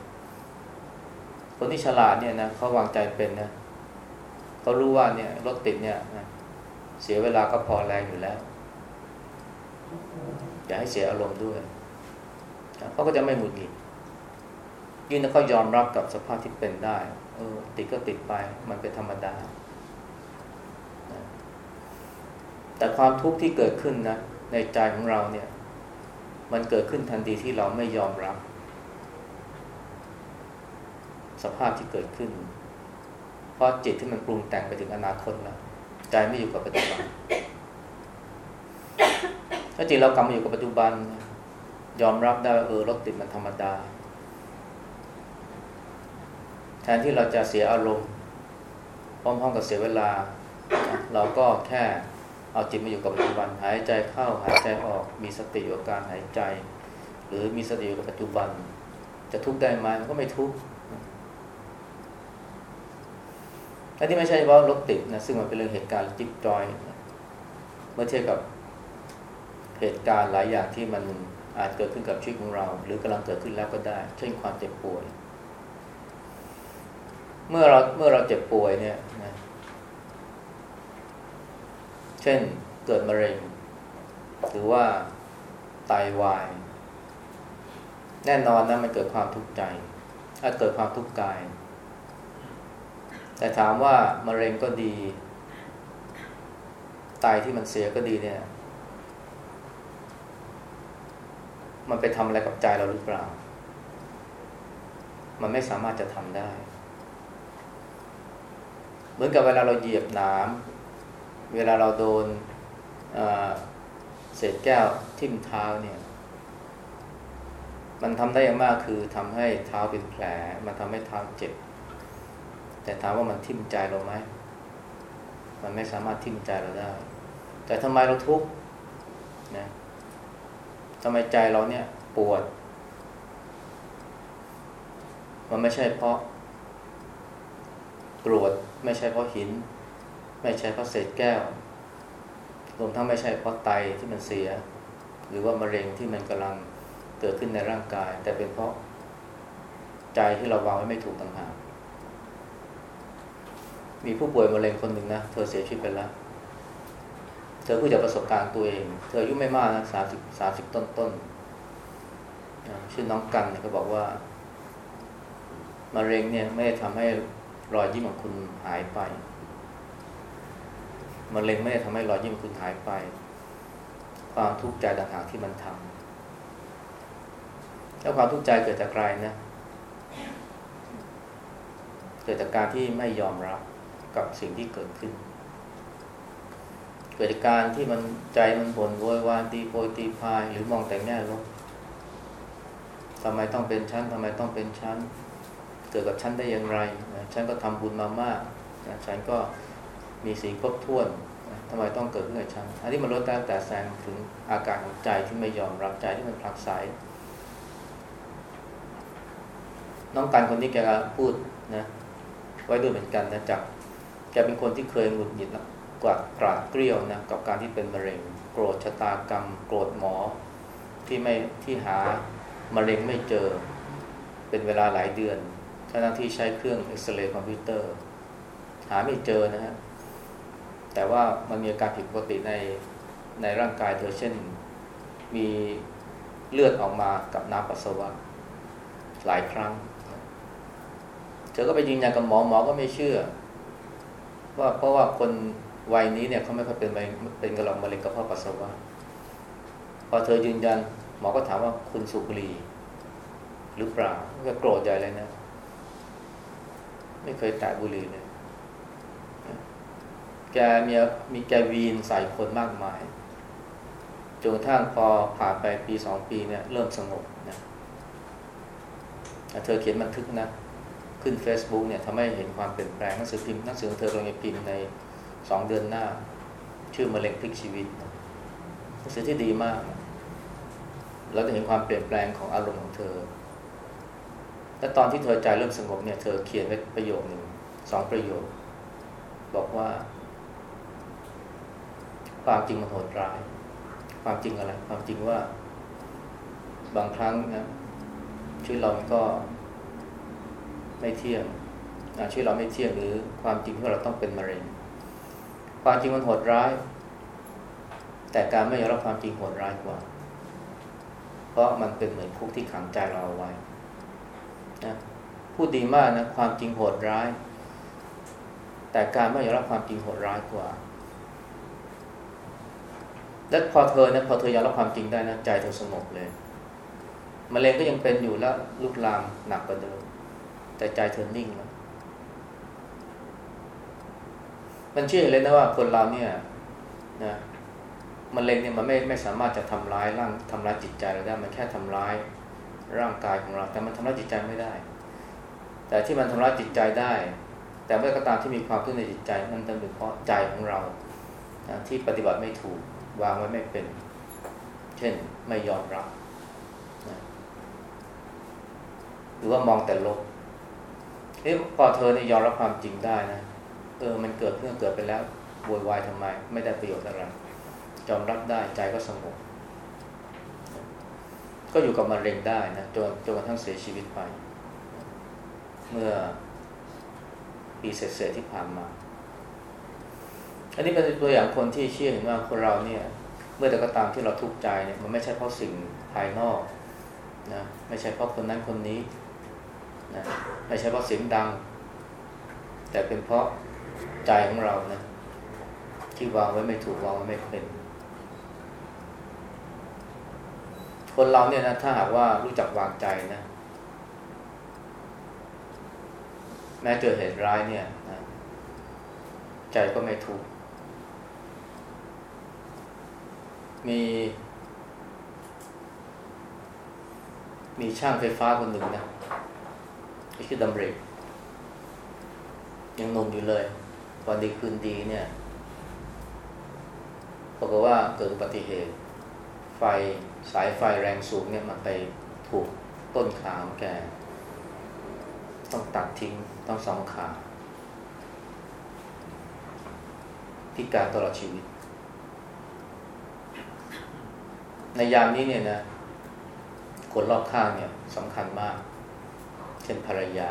คนที่ฉลาดเนี่ยนะเขาวางใจเป็นนะเขารู้ว่าเนี่ยรถติดเนี่ยนะเสียเวลาก็พอแรงอยู่แล้ว อย่าให้เสียอารมณ์ด้วยเขาก็จะไม่หงุดหงิดยิ่งถ้าเขายอมรับกับสภาพที่เป็นได้ ติดก็ติดไปมันเป็นธรรมดา แต่ความทุกข์ที่เกิดขึ้นนะในใจของเราเนี่ย มันเกิดขึ้นทันทีที่เราไม่ยอมรับ สภาพที่เกิดขึ้น เพราะจิตที่มันปรุงแต่งไปถึงอนาคตแล้วใจไม่อยู่กับปัจจุบันถ้าจิตเรากลับมาอยู่กับปัจจุบัน ยอมรับได้ว่าเออรถติดมันธรรมดา แทนที่เราจะเสียอารมณ์พร้อมๆกับเสียเวลา เราก็แค่เอาจิตมาอยู่กับปัจจุบันหายใจเข้าหายใจออก มีสติอยู่กับการหายใจ หรือมีสติอยู่กับปัจจุบัน จะทุกข์ได้ไหมมันก็ไม่ทุกข์อันนี้ไม่ใช่เฉพาะรถติดนะซึ่งมันเป็นเรื่องเหตุการณ์จิ๊บจอย เมื่อเทียบกับเหตุการณ์หลายอย่างที่มันอาจเกิดขึ้นกับชีวิตของเรา หรือกำลังเกิดขึ้นแล้วก็ได้ เช่นความเจ็บป่วย เมื่อเราเมื่อเราเจ็บป่วยเนี่ยนะเช่นเกิดมะเร็ง หรือว่าไตาวาย แน่นอนนะมันเกิดความทุกข์ใจถ้าเกิดความทุกข์กาย แต่ถามว่ามะเร็งก็ดีไตที่มันเสียก็ดีเนี่ย มันไปทำอะไรกับใจเราหรือเปล่า มันไม่สามารถจะทำได้ เหมือนกับเวลาเราเหยียบน้ำเวลาเราโดนเศษแก้วทิ่มเท้าเนี่ย มันทำได้อย่างมากคือทำให้เท้าเป็นแผล มันทำให้เท้าเจ็บ แต่ถามว่ามันทิ่มใจเราไหม มันไม่สามารถทิ่มใจเราได้ แต่ทำไมเราทุกข์นะทำไมใจเราเนี่ยปวด มันไม่ใช่เพราะกรวด ไม่ใช่เพราะหิน ไม่ใช่เพราะเศษแก้วรวมทั้งไม่ใช่เพราะไตที่มันเสีย หรือว่ามะเร็งที่มันกำลังเกิดขึ้นในร่างกาย แต่เป็นเพราะใจที่เราวางไว้ไม่ถูกต่างหากมีผู้ป่วยมะเร็งคนหนึ่งนะเธอเสียชีวิตไปแล้ว เธอพูดจากประสบการณ์ตัวเอง เธออายุไม่มากนะสามสิบสามสิบต้นต้นชื่อน้องกันเขาบอกว่ามะเร็งเนี่ยไม่ได้ทำให้ รอยยิ้มของคุณหายไปมะเร็งไม่ได้ทำให้รอยยิ้มของคุณหายไป ความทุกข์ใจต่างหากที่มันทำแล้วความทุกข์ใจเกิดจากอะไรนะ เกิดจากการที่ไม่ยอมรับกับสิ่งที่เกิดขึ้น เกิดจากการที่มันใจมันบ่นโวยวายตีโพยตีพายหรือมองแต่แง่ลบทำไมต้องเป็นชั้นทำไมต้องเป็นชั้น เกิดกับชั้นได้อย่างไรฉันก็ทำบุญมามากฉันก็มีสีครบถ้วนทำไมต้องเกิดขึ้นกับฉัน อันนี้มันลดแต่แต่แสงถึงอาการของใจที่ไม่ยอมรับใจที่มันผลักไสน้องกันคนนี้แกพูดนะไว้ด้วยเหมือนกันนะจากแกเป็นคนที่เคยหงุดหงิดกว่ากราดเกลียวนะกับการที่เป็นมะเร็ง โกรธชะตากรรม โกรธหมอ ที่ไม่ที่หามะเร็งไม่เจอ เป็นเวลาหลายเดือน ทั้งที่ใช้เครื่องเอ็กซเรย์คอมพิวเตอร์ หาไม่เจอนะฮะ แต่ว่ามันมีอาการผิดปกติในในร่างกายเธอเช่น มีเลือดออกมากับน้ำปัสสาวะหลายครั้ง เธอก็ไปยืนยันกับหมอหมอก็ไม่เชื่อ ว่าเพราะว่าคนวัยนี้เนี่ยเขาไม่ค่อยเป็นเป็นกระหล่อมมะเร็งกระเพาะปัสสาวะ พอเธอยืนยันหมอก็ถามว่าคุณสูบบุหรี่หรือเปล่าก็โกรธใหญ่เลยนะ ไม่เคยแตะบุหรี่เลย แกมีมีแกวีนใส่คนมากมายจนกระทั่งพอผ่านไปปีสองปีเนี่ยเริ่มสงบนะเธอเขียนบันทึกนะ ขึ้น Facebook เนี่ยทำให้เห็นความเปลี่ยนแปลงหนังสือพิมพ์หนังสือของเธอกำลังจะพิมพ์ในสองเดือนหน้า ชื่อมะเร็งพลิกชีวิตหนังสือที่ดีมาก เราจะเห็นความเปลี่ยนแปลงของอารมณ์ของเธอ และตอนที่เธอใจเริ่มสงบเนี่ย เธอเขียนไว้ประโยคหนึ่งสองประโยค บอกว่า ความจริงมันโหดร้าย ความจริงอะไร ความจริงว่า บางครั้งนะชีวิตเราก็ไม่เที่ยงชีวิตเราไม่เที่ยงหรือความจริงที่เราต้องเป็นมะเร็งความจริงมันโหดร้าย แต่การไม่ยอมรับความจริงโหดร้ายกว่า เพราะมันเป็นเหมือนคุกที่ขังใจเราเอาไว้ นะพูดดีมากนะความจริงโหดร้าย แต่การไม่ยอมรับความจริงโหดร้ายกว่า แล้วพอเธอเนี่ยพอเธอยอมรับความจริงได้นะใจเธอสงบเลยมะเร็งก็ยังเป็นอยู่แล้วลุกลามหนักกว่าเดิมแต่ใจเธอนิ่งแล้วมันเชื่อเลยนะว่าคนเราเนี่ยนะมะเร็งเนี่ยมันไม่ไม่สามารถจะทำร้ายร่างทำร้ายจิตใจเราได้มันแค่ทำร้าย ร่างกายของเรา แต่มันทำร้ายจิตใจไม่ได้ แต่ที่มันทำร้ายจิตใจได้ แต่เมื่อก็ตามที่มีความทุกข์ในจิตใจนั่นเป็นเพราะใจของเราที่ปฏิบัติไม่ถูกวางไว้ไม่เป็น เช่นไม่ยอมรับนะหรือว่ามองแต่ลบนี่พอเธอเนี่ยยอมรับความจริงได้นะเออมันเกิดเพื่อเกิดไปแล้วโวยวายทำไม ไม่ได้ประโยชน์อะไรยอมรับได้ใจก็สงบ ก็อยู่กับมะเร็งได้นะจนจนกระทั่งเสียชีวิตไป เมื่อปีเศษที่ผ่านมา อันนี้เป็นตัวอย่างคนที่เชื่อเห็นว่าคนเราเนี่ย เมื่อแต่ก็ตามที่เราทุกข์ใจเนี่ยมันไม่ใช่เพราะสิ่งภายนอกนะไม่ใช่เพราะคนนั้นคนนี้นะไม่ใช่เพราะเสียงดัง แต่เป็นเพราะใจของเรานะที่วางไว้ไม่ถูกวางไว้ไม่เป็น คนเราเนี่ยนะถ้าหากว่ารู้จักวางใจนะ แม้เจอเหตุร้ายเนี่ยนะใจก็ไม่ทุกข์มี มีช่างไฟฟ้าคนหนึ่งนะที่ชื่อดำริยังนมอยู่เลยวันดีคืนดีเนี่ยบอกว่าเกิดอุบัติเหตุ ไฟ สายไฟแรงสูงเนี่ยมันไปถูกต้นขาของแก ต้องตัดทิ้งต้องสองขาพิการตลอดชีวิต ในยามนี้เนี่ยนะคนรอบข้างเนี่ยสำคัญมาก เช่นภรรยา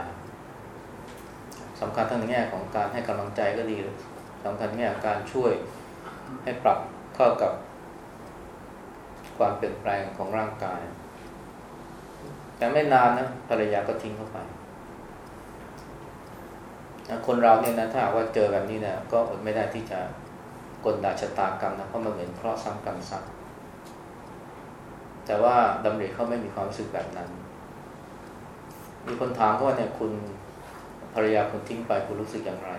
สำคัญทั้งในแง่ของการให้กำลังใจก็ดีสำคัญแง่การช่วยให้ปรับเข้ากับ ความเปลี่ยนแปลงของร่างกาย แต่ไม่นานนะภรรยาก็ทิ้งเข้าไปคนเราเนี่ยนะถ้าว่าเจอแบบนี้เนี่ยก็อดไม่ได้ที่จะกลดาชะตากรรมนะเพราะมันเหมือนเคราะห์ซ้ำกรรมซักแต่ว่าดำริเขาไม่มีความรู้สึกแบบนั้น มีคนถามเขาว่าเนี่ยคุณภรรยาคุณทิ้งไปคุณรู้สึกอย่างไร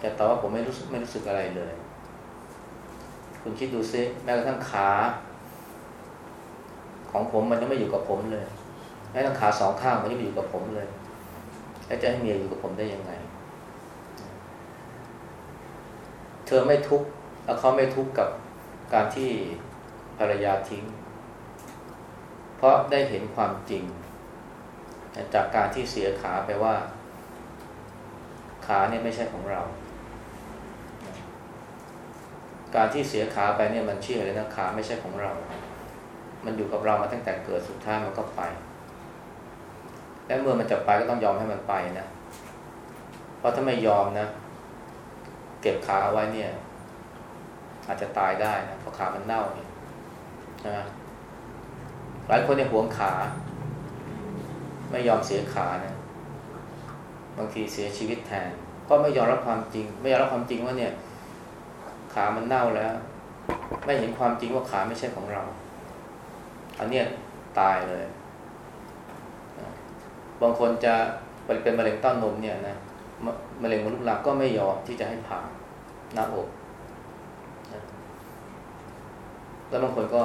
แต่ตอบว่าผมไม่รู้สึกไม่รู้สึกอะไรเลย คุณคิดดูซิแม้กระทั่งขา ของผมมันยังไม่อยู่กับผมเลยแม้กระทั่งขาสองข้างมันยังไม่อยู่กับผมเลย แล้วจะให้เมียอยู่กับผมได้ยังไง เธอไม่ทุกข์แล้วเขาไม่ทุกข์กับการที่ภรรยาทิ้ง เพราะได้เห็นความจริง จากการที่เสียขาไปว่า ขาเนี่ยไม่ใช่ของเรา การที่เสียขาไปเนี่ยมันเชื่อเลยนะขาไม่ใช่ของเรา มันอยู่กับเรามาตั้งแต่เกิดสุดท้ายมันก็ไป และเมื่อมันจะไปก็ต้องยอมให้มันไปนะ เพราะถ้าไม่ยอมนะ เก็บขาเอาไว้เนี่ย อาจจะตายได้นะเพราะขามันเน่าเนี่ยนะหลายคนเนี่ยหวงขา ไม่ยอมเสียขานะบางทีเสียชีวิตแทนเพราะไม่ยอมรับความจริง ไม่ยอมรับความจริงว่าเนี่ย ขามันเน่าแล้ว ไม่เห็นความจริงว่าขาไม่ใช่ของเรา อันเนี้ยตายเลย บางคนจะเป็นมะเร็งต้อนมเนี่ยนะมะเร็งมดลูกหลากก็ไม่ยอมที่จะให้ผ่าหน้าอกแล้วบางคนก็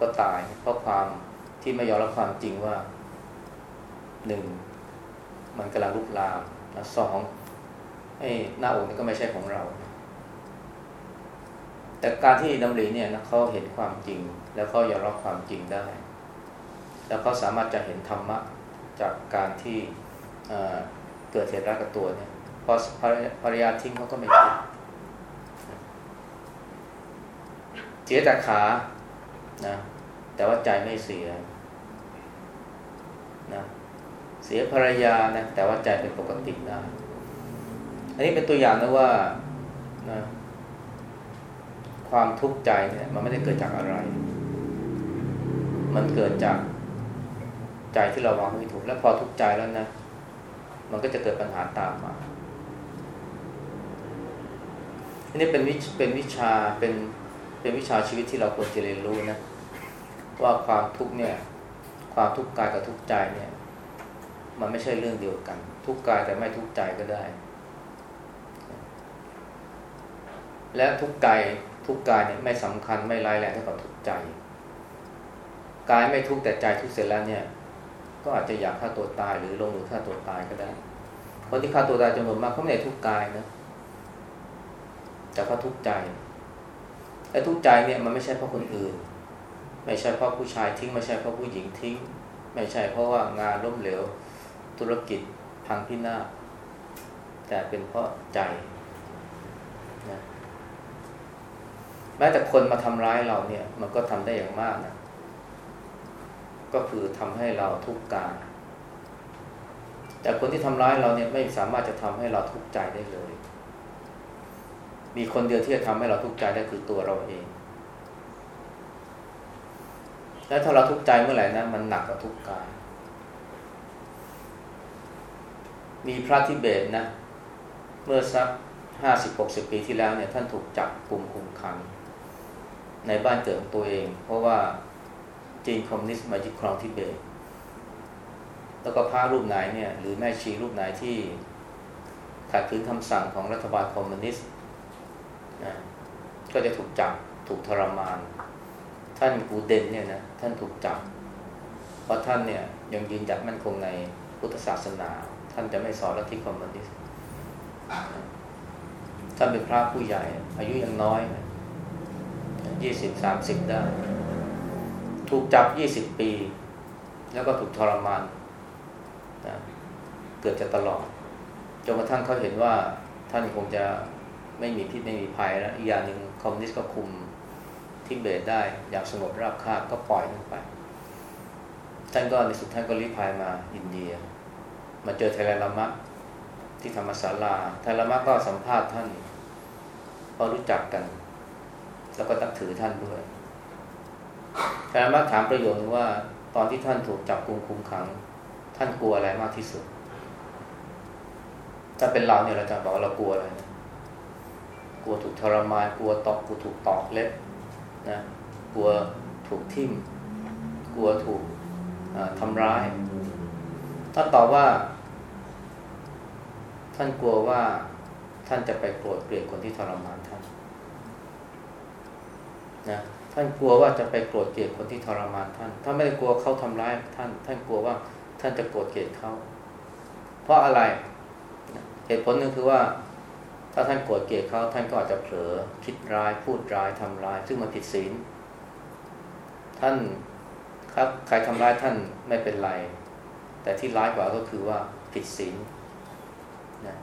ก็ตายเพราะความที่ไม่ยอมรับความจริงว่าหนึ่งมันกำลังลุกลามนะสองไอ้หน้าอกนี่ก็ไม่ใช่ของเรา แต่การที่ดำรีเนี่ยนะเขาเห็นความจริง แล้วเขายอมรับความจริงได้ แล้วเขาสามารถจะเห็นธรรมะจากการที่เกิดเหตุร้ายกับตัวเนี่ยพอภรรยาทิ้งเขาก็ไม่ทิ้งเสียแต่ขานะแต่ว่าใจไม่เสียนะเสียภรรยานะแต่ว่าใจเป็นปกติได้อันนี้เป็นตัวอย่างนะว่านะ ความทุกข์ใจเนี่ยมันไม่ได้เกิดจากอะไร มันเกิดจากใจที่เราวางไม่ถูก แล้วพอทุกข์ใจแล้วนะ มันก็จะเกิดปัญหาตามมาอันนี้เป็นวิเป็นวิชาเป็นเป็นวิชาชีวิตที่เราควรจะเรียนรู้นะ ว่าความทุกข์เนี่ย ความทุกข์กายกับทุกข์ใจเนี่ย มันไม่ใช่เรื่องเดียวกัน ทุกกายแต่ไม่ทุกใจก็ได้ และทุกกาย ทุกกายเนี่ยไม่สำคัญไม่ร้ายแรงเท่ากับทุกใจ กายไม่ทุกแต่ใจทุกเสร็จแล้วเนี่ย ก็อาจจะอยากฆ่าตัวตายหรือลงมือฆ่าตัวตายก็ได้คนที่ฆ่าตัวตายจำนวนมากเขาไม่ได้ทุกกายนะแต่เขาทุกใจไอ้ทุกใจเนี่ยมันไม่ใช่เพราะคนอื่น ไม่ใช่เพราะผู้ชายทิ้ง ไม่ใช่เพราะผู้หญิงทิ้ง ไม่ใช่เพราะว่างานล้มเหลว ธุรกิจพังพินาศแต่เป็นเพราะใจนะ แม้แต่คนมาทำร้ายเราเนี่ย มันก็ทำได้อย่างมากนะ ก็คือทำให้เราทุกข์กาย แต่คนที่ทำร้ายเราเนี่ยไม่สามารถจะทำให้เราทุกข์ใจได้เลย มีคนเดียวที่จะทำให้เราทุกข์ใจได้คือตัวเราเอง และถ้าเราทุกข์ใจเมื่อไหร่นะมันหนักกว่าทุกข์กาย มีพระทิเบตนะ เมื่อสักห้าสิบหกสิบปีที่แล้วเนี่ยท่านถูกจับกลุ่มคุมขัง ในบ้านเกิดของตัวเอง เพราะว่าจีนคอมมิวนิสต์มายึดครองทิเบตแล้วก็พระรูปไหนเนี่ยหรือแม่ชีรูปไหนที่ขัดขืนคำสั่งของรัฐบาลคอมมิวนิสต์นะก็จะถูกจับถูกทรมาน ท่านกูเดนเนี่ยนะท่านถูกจับ เพราะท่านเนี่ยยังยืนหยัดมั่นคงในพุทธศาสนา ท่านจะไม่สอนลัทธิคอมมิวนิสต์ท่านเป็นพระผู้ใหญ่ อายุยังน้อย ยี่สิบสามสิบได้ ถูกจับยี่สิบปี แล้วก็ถูกทรมานนะเกือบจะตลอดจนกระทั่งเขาเห็นว่าท่านคงจะไม่มีพิษไม่มีภัยแล้วอีกอย่างหนึ่งคอมมิวนิสต์ก็คุมทิเบตได้อย่างสงบราบคาบก็ปล่อยท่านไป ท่านก็ในสุดท่านก็ลี้ภัยมาอินเดีย มาเจอทะไลลามะที่ธรรมศาลาทะไลลามะก็สัมภาษณ์ท่านพอรู้จักกัน แล้วก็นับถือท่านด้วยทะไลลามะถามประโยชน์ว่า ตอนที่ท่านถูกจับกุมคุมขัง ท่านกลัวอะไรมากที่สุด ถ้าเป็นเราเนี่ยเราจะบอกว่าเรากลัวอะไรนะกลัวถูกทรมานกลัวตอกกลัวถูกตอกเล็บนะกลัวถูกทิ่ม กลัวถูกทำร้ายท่าตอบว่า ท่านกลัวว่าท่านจะไปโกรธเกลียดคนที่ทรมาน นะท่านกลัวว่าจะไปโกรธเกลียดคนที่ทรมานท่านท่านไม่ได้กลัวเขาทำร้ายท่าน ท่านกลัวว่าท่านจะโกรธเกลียดเขาเพราะอะไรเหตุผลหนึ่งคือว่า ถ้าท่านโกรธเกลียดเขาท่านก็อาจจะเผลอคิดร้ายพูดร้ายทำร้าย ซึ่งมันผิดศีลท่านครับใครทำร้ายท่านไม่เป็นไร แต่ที่ร้ายกว่าก็คือว่าผิดศีลนะ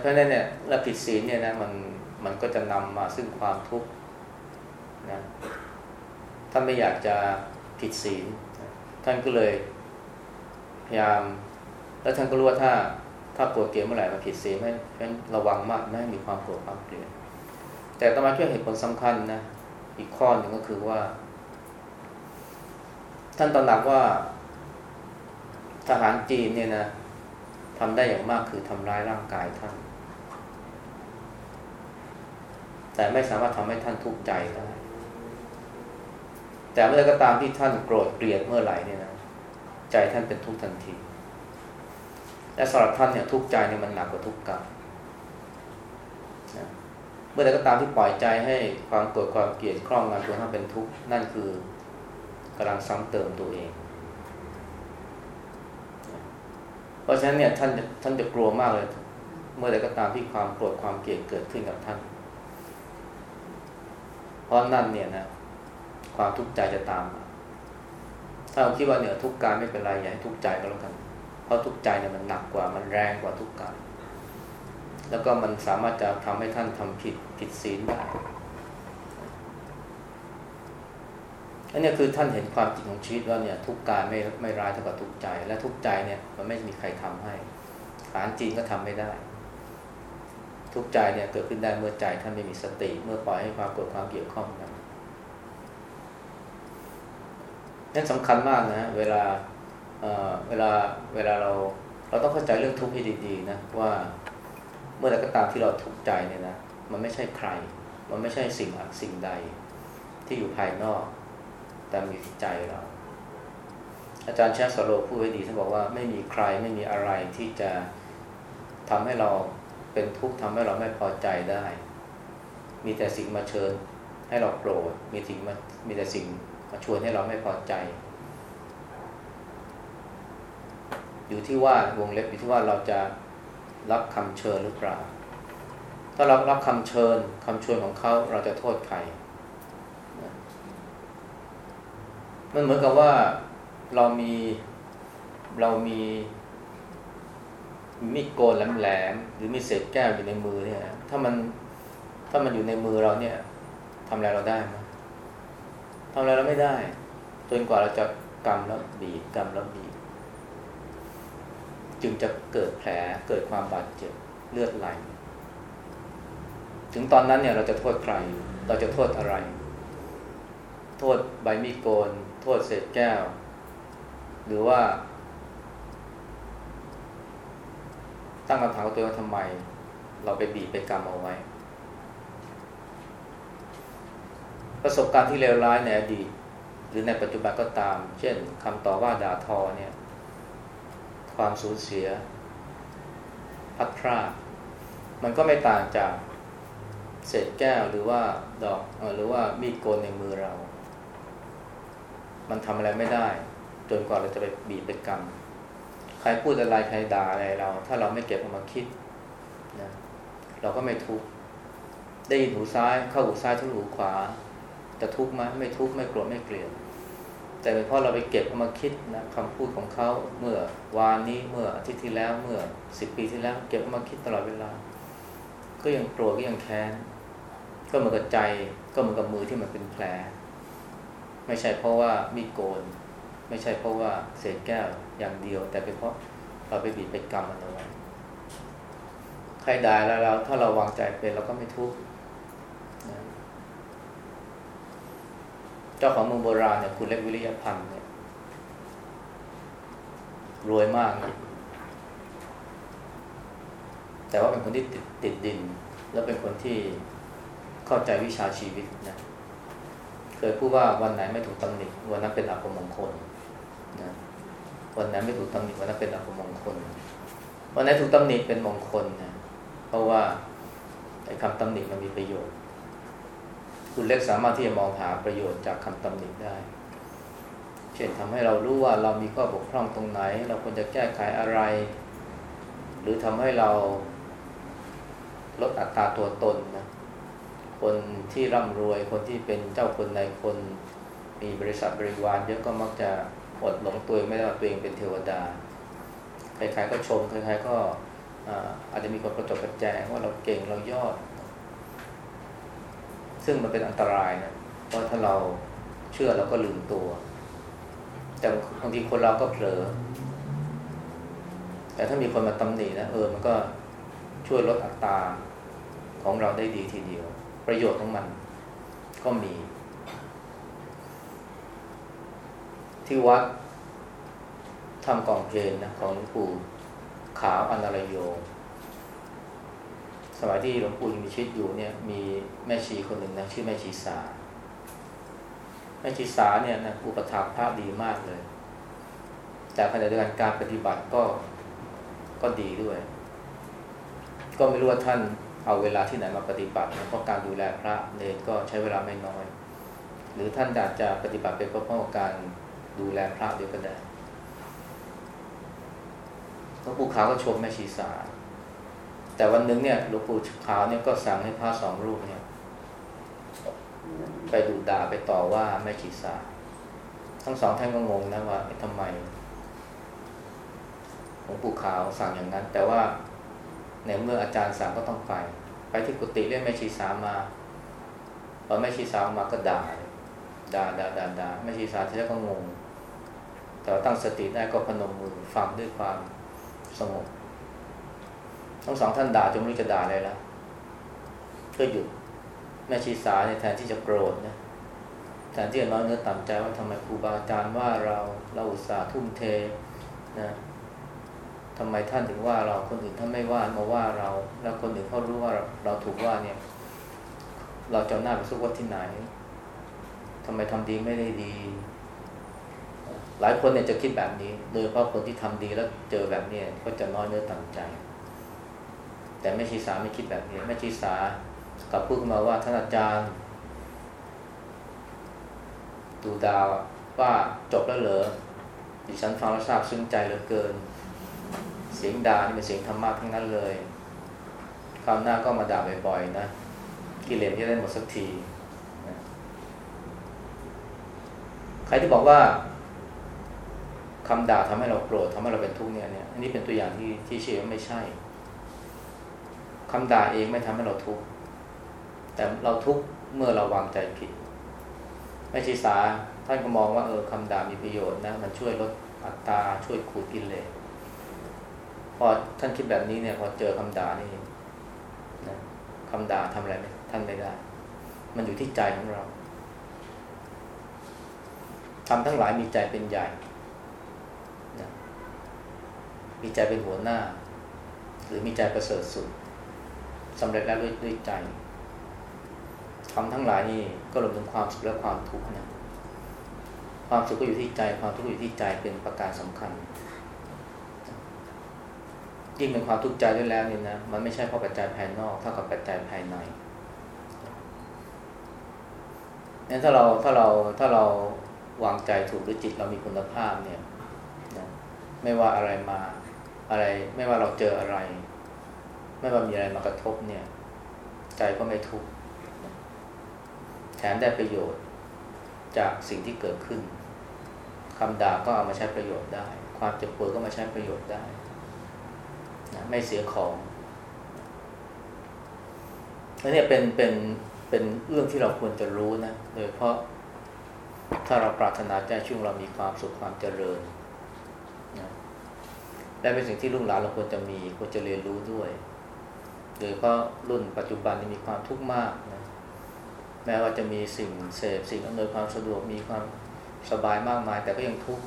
เพราะนั้นเนี่ยและผิดศีลเนี่ยนะมันมันก็จะนำมาซึ่งความทุกข์ นะท่านไม่อยากจะผิดศีลท่านก็เลยพยายาม แล้วท่านก็รู้ว่าถ้า ถ้าโกรธเกลียดเมื่อไหร่มาผิดศีลเพราะนั้นระวังมากไม่ให้มีความโกรธความเกลียดแต่ต่อมาเพื่อเหตุผลสำคัญนะอีกข้อหนึ่งก็คือว่า ท่านตระหนักว่าทหารจีนเนี่ยนะทำได้อย่างมากคือทำร้ายร่างกายท่าน แต่ไม่สามารถทำให้ท่านทุกข์ใจได้ แต่เมื่อก็ตามที่ท่านโกรธเกลียดเมื่อไหร่เนี่ยนะใจท่านเป็นทุกข์ทันที และสำหรับท่านเนี่ยทุกข์ใจเนี่ยมันหนักกว่าทุกข์กายเมื่อใดก็ตามที่ปล่อยใจให้ความโกรธความเกลียดครอบงำตัวท่านเป็นทุกข์นั่นคือกำลังซ้ำเติมตัวเอง เพราะฉะนั้นเนี่ยท่านท่านจะกลัวมากเลย เมื่อใดก็ตามที่ความโกรธความเกลียดเกิดขึ้นกับท่าน เพราะนั่นเนี่ยนะ ความทุกข์ใจจะตามมา ถ้าเราคิดว่าเนี่ยทุกข์กายไม่เป็นไรอย่าให้ทุกข์ใจก็แล้วกัน เพราะทุกข์ใจเนี่ยมันหนักกว่ามันแรงกว่าทุกข์กาย แล้วก็มันสามารถจะทำให้ท่านทำผิดผิดศีลได้อันนี้คือท่านเห็นความจริงของชีวิตว่าเนี่ยทุกกายไม่ไม่ร้ายเท่ากับทุกใจ และทุกใจเนี่ยมันไม่มีใครทำให้ฐานจีนก็ทำไม่ได้ ทุกใจเนี่ยเกิดขึ้นได้เมื่อใจท่านไม่มีสติ เมื่อปล่อยให้ความโกรธความเกี่ยวข้องกัน นั่นสำคัญมากนะเวลาเวลาเวลาเราเราต้องเข้าใจเรื่องทุกข์ให้ดีๆนะว่าเมื่อใดก็ตามที่เราทุกข์ใจเนี่ยนะมันไม่ใช่ใคร มันไม่ใช่สิ่งสิ่งใดที่อยู่ภายนอก แต่มีใจเรา อาจารย์แชสโลพูดไว้ดีท่านบอกว่าไม่มีใครไม่มีอะไรที่จะทำให้เราเป็นทุกข์ทำให้เราไม่พอใจได้ มีแต่สิ่งมาเชิญให้เราโกรธมีสิ่งมามีแต่สิ่ง ชวนให้เราไม่พอใจ อยู่ที่ว่าวงเล็บอยู่ที่ว่าเราจะรับคำเชิญหรือเปล่า ถ้าเรารับคำเชิญคำชวนของเขาเราจะโทษใครมันเหมือนกับว่าเรามีเรามีมีดโกนแหลมๆหรือมีเศษแก้วอยู่ในมือเนี่ย ถ้ามันถ้ามันอยู่ในมือเราเนี่ยทำอะไรเราได้ไหม ทำอะไรเราไม่ได้ จนกว่าเราจะกำแล้วบีบกำแล้วบีบจึงจะเกิดแผลเกิดความบาดเจ็บเลือดไหล ถึงตอนนั้นเนี่ยเราจะโทษใคร เราจะโทษอะไร โทษใบมีดโกน โทษเศษแก้ว หรือว่า ตั้งคำถามกับตัวว่าทำไม เราไปบีบไปกรรมเอาไว้ ประสบการณ์ที่เลวร้ายในอดีตหรือในปัจจุบันก็ตาม เช่นคำต่อว่าด่าทอเนี่ย ความสูญเสีย พัดพรากมันก็ไม่ต่างจากเศษแก้วหรือว่าดอกหรือว่ามีดโกนในมือเรา มันทำอะไรไม่ได้ จนกว่าเราจะไปบีบไปกรรมใครพูดอะไรใครด่าอะไรเรา ถ้าเราไม่เก็บเอามาคิดนะเราก็ไม่ทุกข์ได้ยินหูซ้ายเข้าหูซ้ายทะลุหูขวา จะทุกข์ไหมไม่ทุกข์ไม่โกรธไม่เกลียดแต่เป็นเพราะเราไปเก็บเอามาคิดนะคำพูดของเขาเมื่อวานนี้เมื่ออาทิตย์ที่แล้วเมื่อสิบปีที่แล้ว เก็บเอามาคิดตลอดเวลา ก็ยังโกรธก็ยังแค้นก็เหมือนกับใจก็เหมือนกับมือที่มันเป็นแผล ไม่ใช่เพราะว่ามีโกน ไม่ใช่เพราะว่าเศษแก้วอย่างเดียว แต่เป็นเพราะเราไปบีบไปกรรมมันเอาไว้ใครด่าแล้วเราถ้าเราวางใจเป็นเราก็ไม่ทุกข์เจ้าของเมืองโบราณเนี่ยคุณเล็กวิริยพันธ์เนี่ยรวยมากนะแต่ว่าเป็นคนที่ติดติดดิน แล้วเป็นคนที่เข้าใจวิชาชีวิตนะเคยพูดว่าวันไหนไม่ถูกตำหนิวันนั้นเป็นอัปมงคลนะวันไหนไม่ถูกตำหนิวันนั้นเป็นอัปมงคล วันไหนถูกตำหนิเป็นมงคลนะเพราะว่าไอ้คำตำหนิมันมีประโยชน์ คุณเล็กสามารถที่จะมองหาประโยชน์จากคำตำหนิได้ เช่นทำให้เรารู้ว่าเรามีข้อบกพร่องตรงไหน เราควรจะแก้ไขอะไร หรือทำให้เราลดอัตราตัวตนนะคนที่ร่ำรวยคนที่เป็นเจ้าคนในคนมีบริษัทบริวารเยอะก็มักจะอดหลงตัวไม่ได้ว่าตัวเองเป็นเทวดา ใครๆก็ชม ใครๆก็อาจจะมีคนประจบประแจงว่าเราเก่งเรายอด ซึ่งมันเป็นอันตรายนะเพราะถ้าเราเชื่อเราก็ลืมตัว แต่บางทีคนเราก็เผลอ แต่ถ้ามีคนมาตำหนินะเออมันก็ช่วยลดอัตราของเราได้ดีทีเดียว ประโยชน์ของมันก็มี ที่วัดทำกองเพลงนะของหลวงปู่ขาวอนัลโย สมัยที่หลวงปู่ยังมีชีวิตอยู่เนี่ยมีแม่ชีคนหนึ่งนะชื่อแม่ชีสา แม่ชีสาเนี่ยนะอุปถัมภ์พระดีมากเลย แต่ขณะเดียวกันการปฏิบัติก็ก็ดีด้วย ก็ไม่รู้ว่าท่านเอาเวลาที่ไหนมาปฏิบัติเพราะการดูแลพระเนรก็ใช้เวลาไม่น้อย หรือท่านอาจจะปฏิบัติเป็นเพราะการดูแลพระด้วยก็ได้หลวงปู่ขาวก็ชมแม่ชีสา แต่วันนึงเนี่ยหลวงปู่ขาวเนี่ยก็สั่งให้พระสองรูปเนี่ย ไปดูด่าไปต่อว่าแม่ชีสาทั้งสองท่านก็งงนะว่าทำไมหลวงปู่ขาวสั่งอย่างนั้น แต่ว่าในเมื่ออาจารย์สั่งก็ต้องไป ไปที่กุฏิเรียกแม่ชีสามาพอแม่ชีสามาก็ด่าด่าด่าด่าด่าแม่ชีสาทีแรกก็งงแต่ตั้งสติได้ก็พนมมือฟังด้วยความสงบ ทั้งสองท่านด่าจนไม่รู้จะด่าอะไรแล้วก็หยุดแม่ชีสาเนี่ยแทนที่จะโกรธนะแทนที่จะน้อยเนื้อต่ำใจว่าทำไมครูบาอาจารย์ว่าเราเราอุตส่าห์ทุ่มเทนะทำไมท่านถึงว่าเราคนอื่นท่านไม่ว่ามาว่าเรา แล้วคนอื่นเขารู้ว่าเราถูกว่าเนี่ย เราจะหน้าไปสู้ว่าที่ไหนทำไมทำดีไม่ได้ดี หลายคนเนี่ยจะคิดแบบนี้ โดยเฉพาะคนที่ทำดีแล้วเจอแบบนี้ก็จะน้อยเนื้อต่ำใจ แต่แม่ชีสาไม่คิดแบบนี้แม่ชีสากลับพูดมาว่าท่านอาจารย์ ดูดาวว่าจบแล้วเหรอดิฉันฟังแล้วทราบซึ้งใจเหลือเกิน เสียงดานี่เป็นเสียงธรรมะทั้งนั้นเลยคราวหน้าก็มาด่าบ่อยๆนะกิเลสจะได้หมดสักทีใครที่บอกว่าคำด่าทำให้เราโกรธทำให้เราเป็นทุกข์เนี่ยเนี่ยอันนี้เป็นตัวอย่างที่ที่เชื่อว่าไม่ใช่ คำด่าเองไม่ทำให้เราทุกข์แต่เราทุกข์เมื่อเราวางใจผิดไม่ชีสาท่านก็มองว่าเออคำด่ามีประโยชน์นะ มันช่วยลดอัตราช่วยขูดกินเลสพอท่านคิดแบบนี้เนี่ย พอเจอคำด่านี่นะคำด่าทำอะไรไม่ท่านไม่ได้ มันอยู่ที่ใจของเราทำทั้งหลายมีใจเป็นใหญ่นะมีใจเป็นหัวหน้า หรือมีใจประเสริฐสุด สำเร็จแล้วด้วยด้วยใจทำทั้งหลายนี่ก็รวมถึงความสุขและความทุกข์นะความสุขก็อยู่ที่ใจ ความทุกข์อยู่ที่ใจเป็นประการสำคัญยิ่งเป็นความทุกข์ใจด้วยแล้วนี่นะมันไม่ใช่เพราะปัจจัยภายนอกเท่ากับปัจจัยภายในนั้นถ้าเราถ้าเราถ้าเราวางใจถูกหรือจิตเรามีคุณภาพเนี่ยนะไม่ว่าอะไรมาอะไร ไม่ว่าเราเจออะไร ไม่ว่ามีอะไรมากระทบเนี่ย ใจก็ไม่ทุกข์แถมได้ประโยชน์จากสิ่งที่เกิดขึ้นคำด่าก็เอามาใช้ประโยชน์ได้ ความเจ็บปวดก็มาใช้ประโยชน์ได้นะไม่เสียของอันนี้เป็นเป็นเป็นเรื่องที่เราควรจะรู้นะโดยเพราะถ้าเราปรารถนาใจช่วงเรามีความสุขความเจริญนะและเป็นสิ่งที่รุ่นหลานเราควรจะมีควรจะเรียนรู้ด้วย โดยเพราะรุ่นปัจจุบันมีความทุกข์มากนะแม้ว่าจะมีสิ่งเสพสิ่งอำนวยความสะดวกมีความสบายมากมาย แต่ก็ยังทุกข์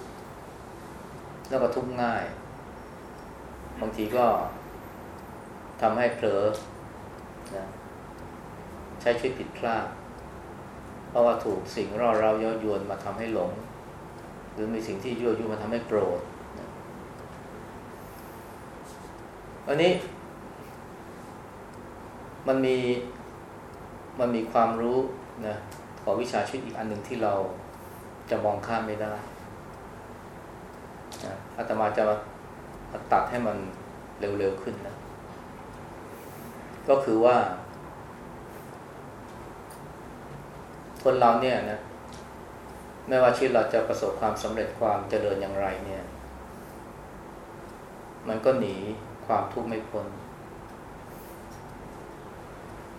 แล้วก็ทุกข์ง่าย บางทีก็ทำให้เผลอนะใช้ชีวิตผิดพลาดเพราะว่าถูกสิ่งร่อเราย้อยวนมาทำให้หลง หรือมีสิ่งที่ยั่วยุมาทำให้โกรธอันนี้ มันมีมันมีความรู้นะของวิชาชีวิตอีกอันหนึ่งที่เราจะมองข้ามไม่ได้นะอาตมาจะมาตัดให้มันเร็วๆขึ้นนะ ก็คือว่า คนเราเนี่ยนะไม่ว่าชีวิตเราจะประสบความสำเร็จความเจริญอย่างไรเนี่ย มันก็หนีความทุกข์ไม่พ้น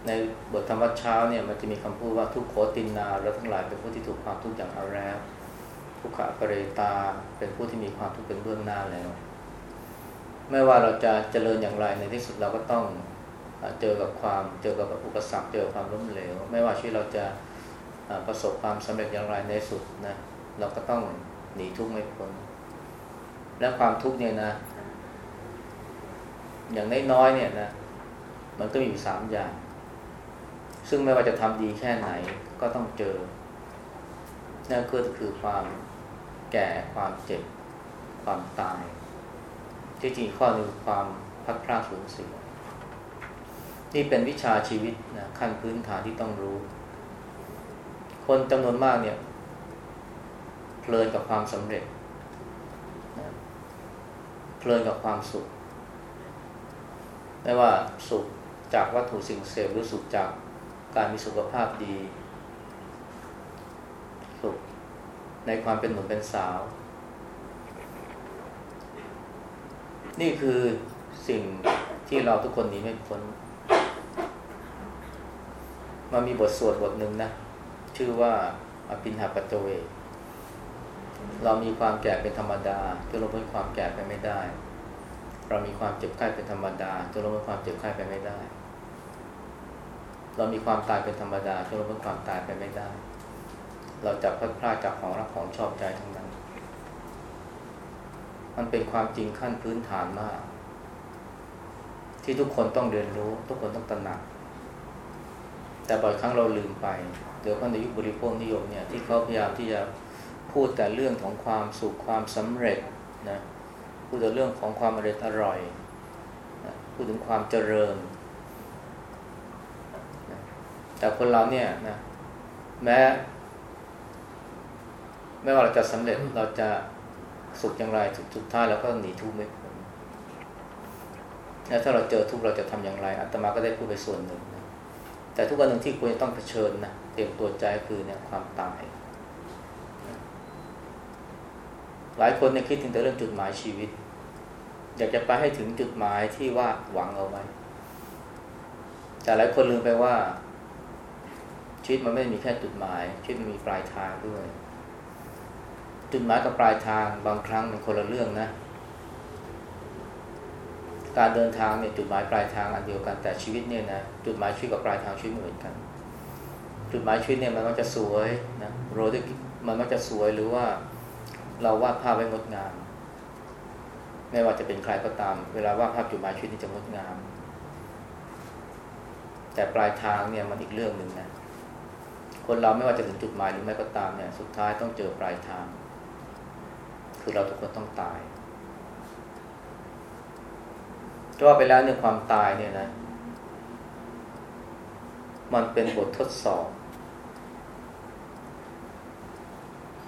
ในบทธรรมวัดเช้าเนี่ยมันจะมีคำพูดว่าทุกโคตินนาเราทั้งหลายเป็นผู้ที่ถูกความทุกข์อย่างเอาแล้วทุกขะปเรตาเป็นผู้ที่มีความทุกข์เป็นเบื้องหน้าแล้วไม่ว่าเราจะเจริญอย่างไรในที่สุดเราก็ต้องเจอกับความเจอกับอุปสรรคเจอความล้มเหลว ไม่ว่าชีวิตเราจะประสบความสำเร็จอย่างไรในสุดนะเราก็ต้องหนีทุกข์ไม่พ้นและความทุกข์เนี่ยนะ อย่างน้อยๆเนี่ยนะมันก็มีอยู่สามอย่าง ซึ่งไม่ว่าจะทำดีแค่ไหนก็ต้องเจอ นั่นก็คือความแก่ความเจ็บ ความตาย ที่จริงข้อหนึ่งความพัดพลาดสูญเสียนี่เป็นวิชาชีวิตนะขั้นพื้นฐานที่ต้องรู้ คนจำนวนมากเนี่ยเพลินกับความสำเร็จนะเพลินกับความสุขไม่ว่าสุขจากวัตถุสิ่งเสพหรือสุขจาก การมีสุขภาพดี สุขในความเป็นหนุ่มเป็นสาว นี่คือสิ่งที่เราทุกคนหนีไม่พ้นมันมีบทสวดบทหนึ่งนะ ชื่อว่าอภินหาปัจเว เรามีความแก่เป็นธรรมดาจะลงพ้นความแก่ไปไม่ได้ เรามีความเจ็บไข้เป็นธรรมดาจะลงพ้นความเจ็บไข้ไปไม่ได้ เรามีความตายเป็นธรรมดาช่วยลดความตายไปไม่ได้ เราจะพลาดพลาดจากของรักของชอบใจทั้งนั้น มันเป็นความจริงขั้นพื้นฐานมาก ที่ทุกคนต้องเรียนรู้ ทุกคนต้องตระหนัก แต่บ่อยครั้งเราลืมไปเดี๋ยวก็ในยุคบริโภคนิยมเนี่ยที่เขาพยายามที่จะพูดแต่เรื่องของความสุขความสำเร็จนะพูดแต่เรื่องของความอร่อยอร่อยนะพูดถึงความเจริญ แต่คนเราเนี่ยนะแม้ไม่ว่าเราจะสำเร็จเราจะสุขอย่างไรสุดท้ายเราก็หนีทุกข์ไม่พ้นแล้วถ้าเราเจอทุกข์เราจะทำอย่างไรอาตมาก็ได้พูดไปส่วนหนึ่งนะแต่ทุกวันหนึ่งที่ควรจะต้องเผชิญนะเตรียมตัวใจคือเนี่ยความตาย หลายคนเนี่ยคิดถึงแต่เรื่องจุดหมายชีวิต อยากจะไปให้ถึงจุดหมายที่ว่าหวังเอาไว้ แต่หลายคนลืมไปว่า ชีวิตมันไม่ได้มีแค่จุดหมายชีวิตมันมีปลายทางด้วย จุดหมายกับปลายทางบางครั้งเป็นคนละเรื่องนะ การเดินทางเนี่ยจุดหมายปลายทางอันเดียวกันแต่ชีวิตเนี่ยนะจุดหมายชีวิตกับปลายทางชีวิตเหมือนกัน จุดหมายชีวิตเนี่ยมันมักจะสวยนะโรดิมันมักจะสวยหรือว่าเราวาดภาพไว้งดงาม ไม่ว่าจะเป็นใครก็ตาม เวลาวาดภาพจุดหมายชีวิตนี่จะงดงาม แต่ปลายทางเนี่ยมันอีกเรื่องหนึ่งนะ คนเราไม่ว่าจะถึงจุดหมายหรือไม่ก็ตามเนี่ย สุดท้ายต้องเจอปลายทาง คือเราทุกคนต้องตายจะว่าไปแล้วเนี่ยความตายเนี่ยนะ มันเป็นบททดสอบ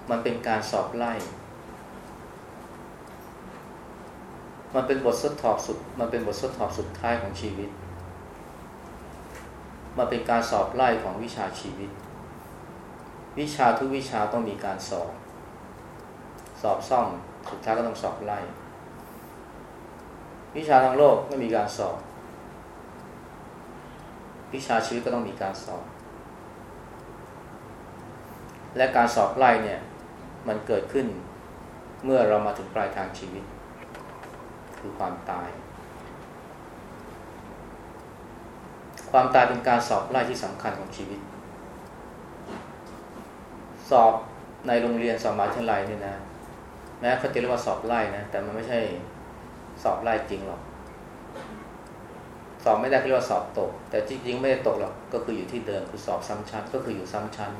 มันเป็นการสอบไล่ มันเป็นบททดสอบสุด มันเป็นบททดสอบสุดท้ายของชีวิต มันเป็นการสอบไล่ของวิชาชีวิต วิชาทุกวิชาต้องมีการสอบ สอบซ่อมสุดท้ายก็ต้องสอบไล่ วิชาทางโลกไม่มีการสอบ วิชาชีวิตก็ต้องมีการสอบ และการสอบไล่เนี่ย มันเกิดขึ้นเมื่อเรามาถึงปลายทางชีวิต คือความตาย ความตายเป็นการสอบไล่ที่สำคัญของชีวิต สอบในโรงเรียนสอบมหาวิทยาลัยเนี่ยนะแม้เขาจะเรียกว่าสอบไล่นะแต่มันไม่ใช่สอบไล่จริงหรอก สอบไม่ได้เรียกว่าสอบตก แต่จริงๆไม่ได้ตกหรอกก็คืออยู่ที่เดิมคือสอบซ้ำชั้นก็คืออยู่ซ้ำชั้น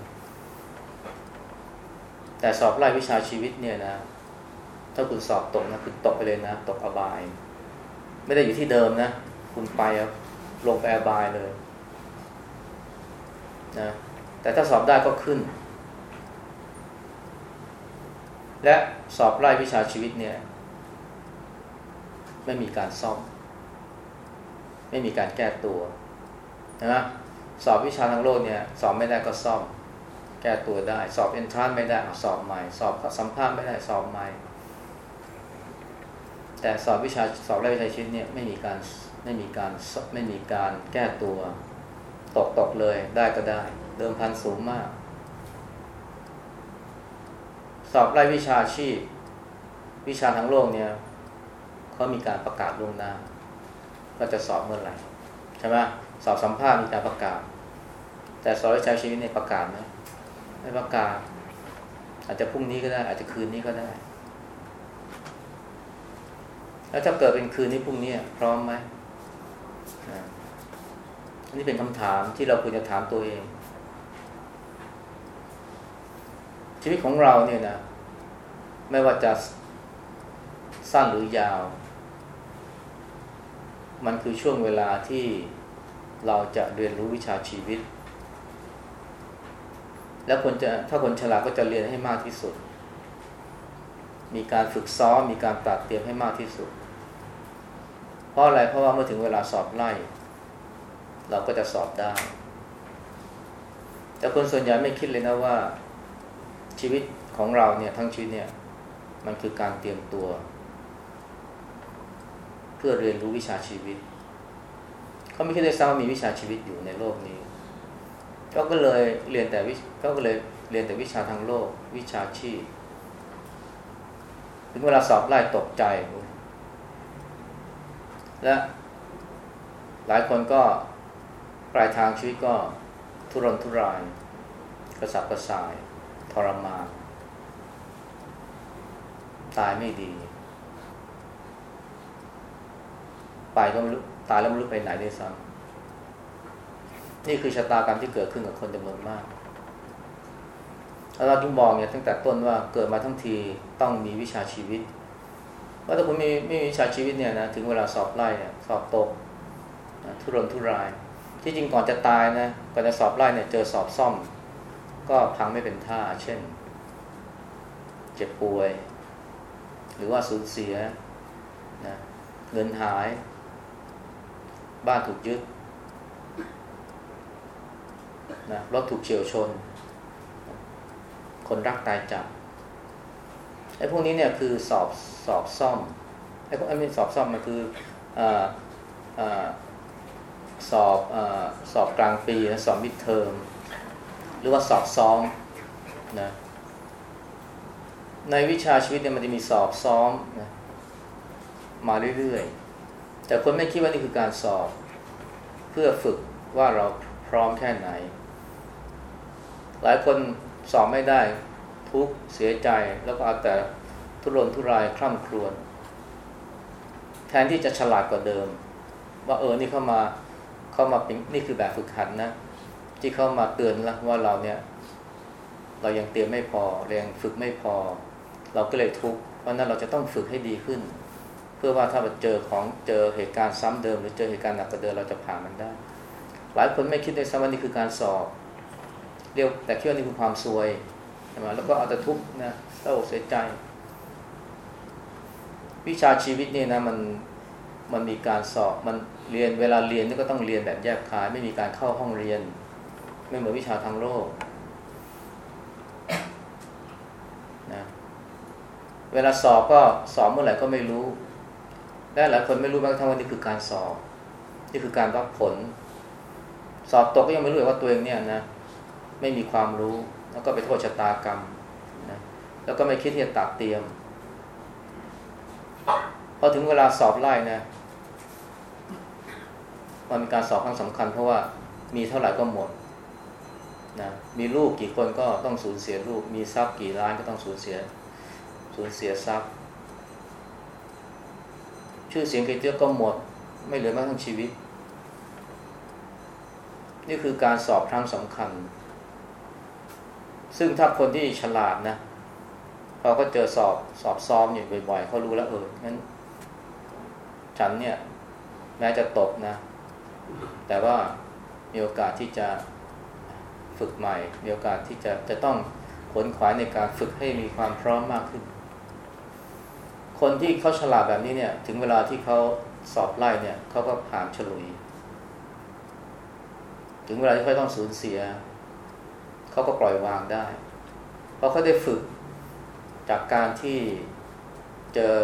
แต่สอบไล่วิชาชีวิตเนี่ยนะ ถ้าคุณสอบตกนะคุณตกไปเลยนะ ตกอบาย ไม่ได้อยู่ที่เดิมนะ คุณไปลงไปอบายเลยนะแต่ถ้าสอบได้ก็ขึ้น และสอบไล่วิชาชีวิตเนี่ย ไม่มีการซ่อม ไม่มีการแก้ตัวนะสอบวิชาทางโลกเนี่ย สอบไม่ได้ก็ซ่อม แก้ตัวได้ สอบเอนทรานไม่ได้สอบใหม่ สอบสัมภาษณ์ไม่ได้สอบใหม่ แต่สอบวิชาสอบรายวิชาชีวิตเนี่ยไม่มีการไม่มีการไม่มีการแก้ตัว ตกตกเลยได้ก็ได้ เดิมพันสูงมาก สอบรายวิชาชีพ วิชาทางโลกเนี่ยเขามีการประกาศล่วงหน้าว่าจะสอบเมื่อไหร่ใช่ไหมสอบสัมภาษณ์มีการประกาศ แต่สอบวิชาชีวิตเนี่ยประกาศไหมไม่ประกาศ อาจจะพรุ่งนี้ก็ได้ อาจจะคืนนี้ก็ได้ แล้วถ้าเกิดเป็นคืนนี้พรุ่งนี้พร้อมไหมอันนี้เป็นคำถามที่เราควรจะถามตัวเอง ชีวิตของเราเนี่ยนะ ไม่ว่าจะสั้นหรือยาว มันคือช่วงเวลาที่เราจะเรียนรู้วิชาชีวิต แล้วคนจะถ้าคนฉลาดก็จะเรียนให้มากที่สุด มีการฝึกซ้อมมีการตัดเตรียมให้มากที่สุด เพราะอะไรเพราะว่าเมื่อถึงเวลาสอบไล่ เราก็จะสอบได้ แต่คนส่วนใหญ่ไม่คิดเลยนะว่า ชีวิตของเราเนี่ยทั้งชีวิตเนี่ยมันคือการเตรียมตัว เพื่อเรียนรู้วิชาชีวิตเขาไม่คิดเลยซ้ำว่ามีวิชาชีวิตอยู่ในโลกนี้เขาก็เลยเรียนแต่วิเขาก็เลยเรียนแต่วิชาทางโลก วิชาชีพถึงเวลาสอบไล่ตกใจ และหลายคนก็ปลายทางชีวิตก็ทุรนทุราย กระสับกระส่าย ทรมาน ตายไม่ดีไปก็ไม่รู้ตายแล้วไม่รู้ไปไหนด้วยซ้ำนี่คือชะตากรรมที่เกิดขึ้นกับคนจำนวนมากแล้วเราจึงบอกเนี่ยตั้งแต่ต้นว่าเกิดมาทั้งทีต้องมีวิชาชีวิตว่าถ้าคุณมีไม่มีวิชาชีวิตเนี่ยนะถึงเวลาสอบไล่เนี่ยสอบตกทุรนทุราย ที่จริงก่อนจะตายนะก่อนจะสอบไล่เนี่ยเจอสอบซ่อม ก็พังไม่เป็นท่า เช่น เจ็บป่วย หรือว่าสูญเสียนะเงินหาย บ้านถูกยึดนะรถถูกเฉียวชน คนรักตายจากไอ้พวกนี้เนี่ยคือสอบสอบซ่อมไอ้พวกไอ้ไม่สอบซ่อมมันคือออสอบอสอบกลางปีสอบมิดเทอม หรือว่าสอบซ้อมนะในวิชาชีวิตเนี่ยมันจะมีสอบซ้อมนะมาเรื่อยๆ แต่คนไม่คิดว่านี่คือการสอบ เพื่อฝึกว่าเราพร้อมแค่ไหน หลายคนสอบไม่ได้ทุกเสียใจแล้วก็เอาแต่ทุรนทุรายคล่ำครวญแทนที่จะฉลาดกว่าเดิม ว่าเออนี่เข้ามาเข้ามาเป็นนี่คือแบบฝึกหัดนะ ที่เข้ามาเตือนแล้วว่าเราเนี่ย เรายังเตรียมไม่พอเรียงฝึกไม่พอ เราก็เลยทุกข์เพราะนั้นเราจะต้องฝึกให้ดีขึ้น เพื่อว่าถ้าเราเจอของเจอเหตุการณ์ซ้ำเดิม หรือเจอเหตุการณ์หนักกว่าเดิมเราจะผ่านมันได้ หลายคนไม่คิดในสมัยนี้คือการสอบเรียกแต่คิดว่านี่คือความซวยใช่ไหมแล้วก็เอาแต่ทุกข์นะเศร้าเสียใจ วิชาชีวิตนี่นะมันมันมีการสอบมันเรียนเวลาเรียนนี่ก็ต้องเรียนแบบแยกคาย ไม่มีการเข้าห้องเรียน ไม่เหมือนวิชาทางโลกนะเวลาสอบก็สอบเมื่อไหร่ก็ไม่รู้และหลายคนไม่รู้แม้กระทั่งว่านี่คือการสอบ นี่คือการวัดผล สอบตกก็ยังไม่รู้ว่าตัวเองเนี่ยนะไม่มีความรู้แล้วก็ไปโทษชะตากรรมนะแล้วก็ไม่คิดที่จะตัดเตรียมพอถึงเวลาสอบไล่นะมันเป็นการสอบครั้งสำคัญเพราะว่ามีเท่าไหร่ก็หมด นะมีลูกกี่คนก็ต้องสูญเสียลูก มีทรัพย์กี่ล้านก็ต้องสูญเสียสูญเสียทรัพย์ ชื่อเสียงเกียรติก็หมด ไม่เหลือแม้ทั้งชีวิต นี่คือการสอบครั้งสำคัญ ซึ่งถ้าคนที่ฉลาดนะพอก็เจอสอบสอบซ้อมอยู่บ่อยๆเขารู้แล้วเอองั้น ฉันเนี่ยแม้จะตกนะ แต่ว่ามีโอกาสที่จะ ฝึกใหม่ มีโอกาสที่จะจะต้องขนขวายในการฝึกให้มีความพร้อมมากขึ้น คนที่เขาฉลาดแบบนี้เนี่ย ถึงเวลาที่เขาสอบไล่เนี่ยเขาก็ผ่านฉลุย ถึงเวลาที่เขาต้องสูญเสีย เขาก็ปล่อยวางได้ เพราะเขาได้ฝึกจากการที่เจอ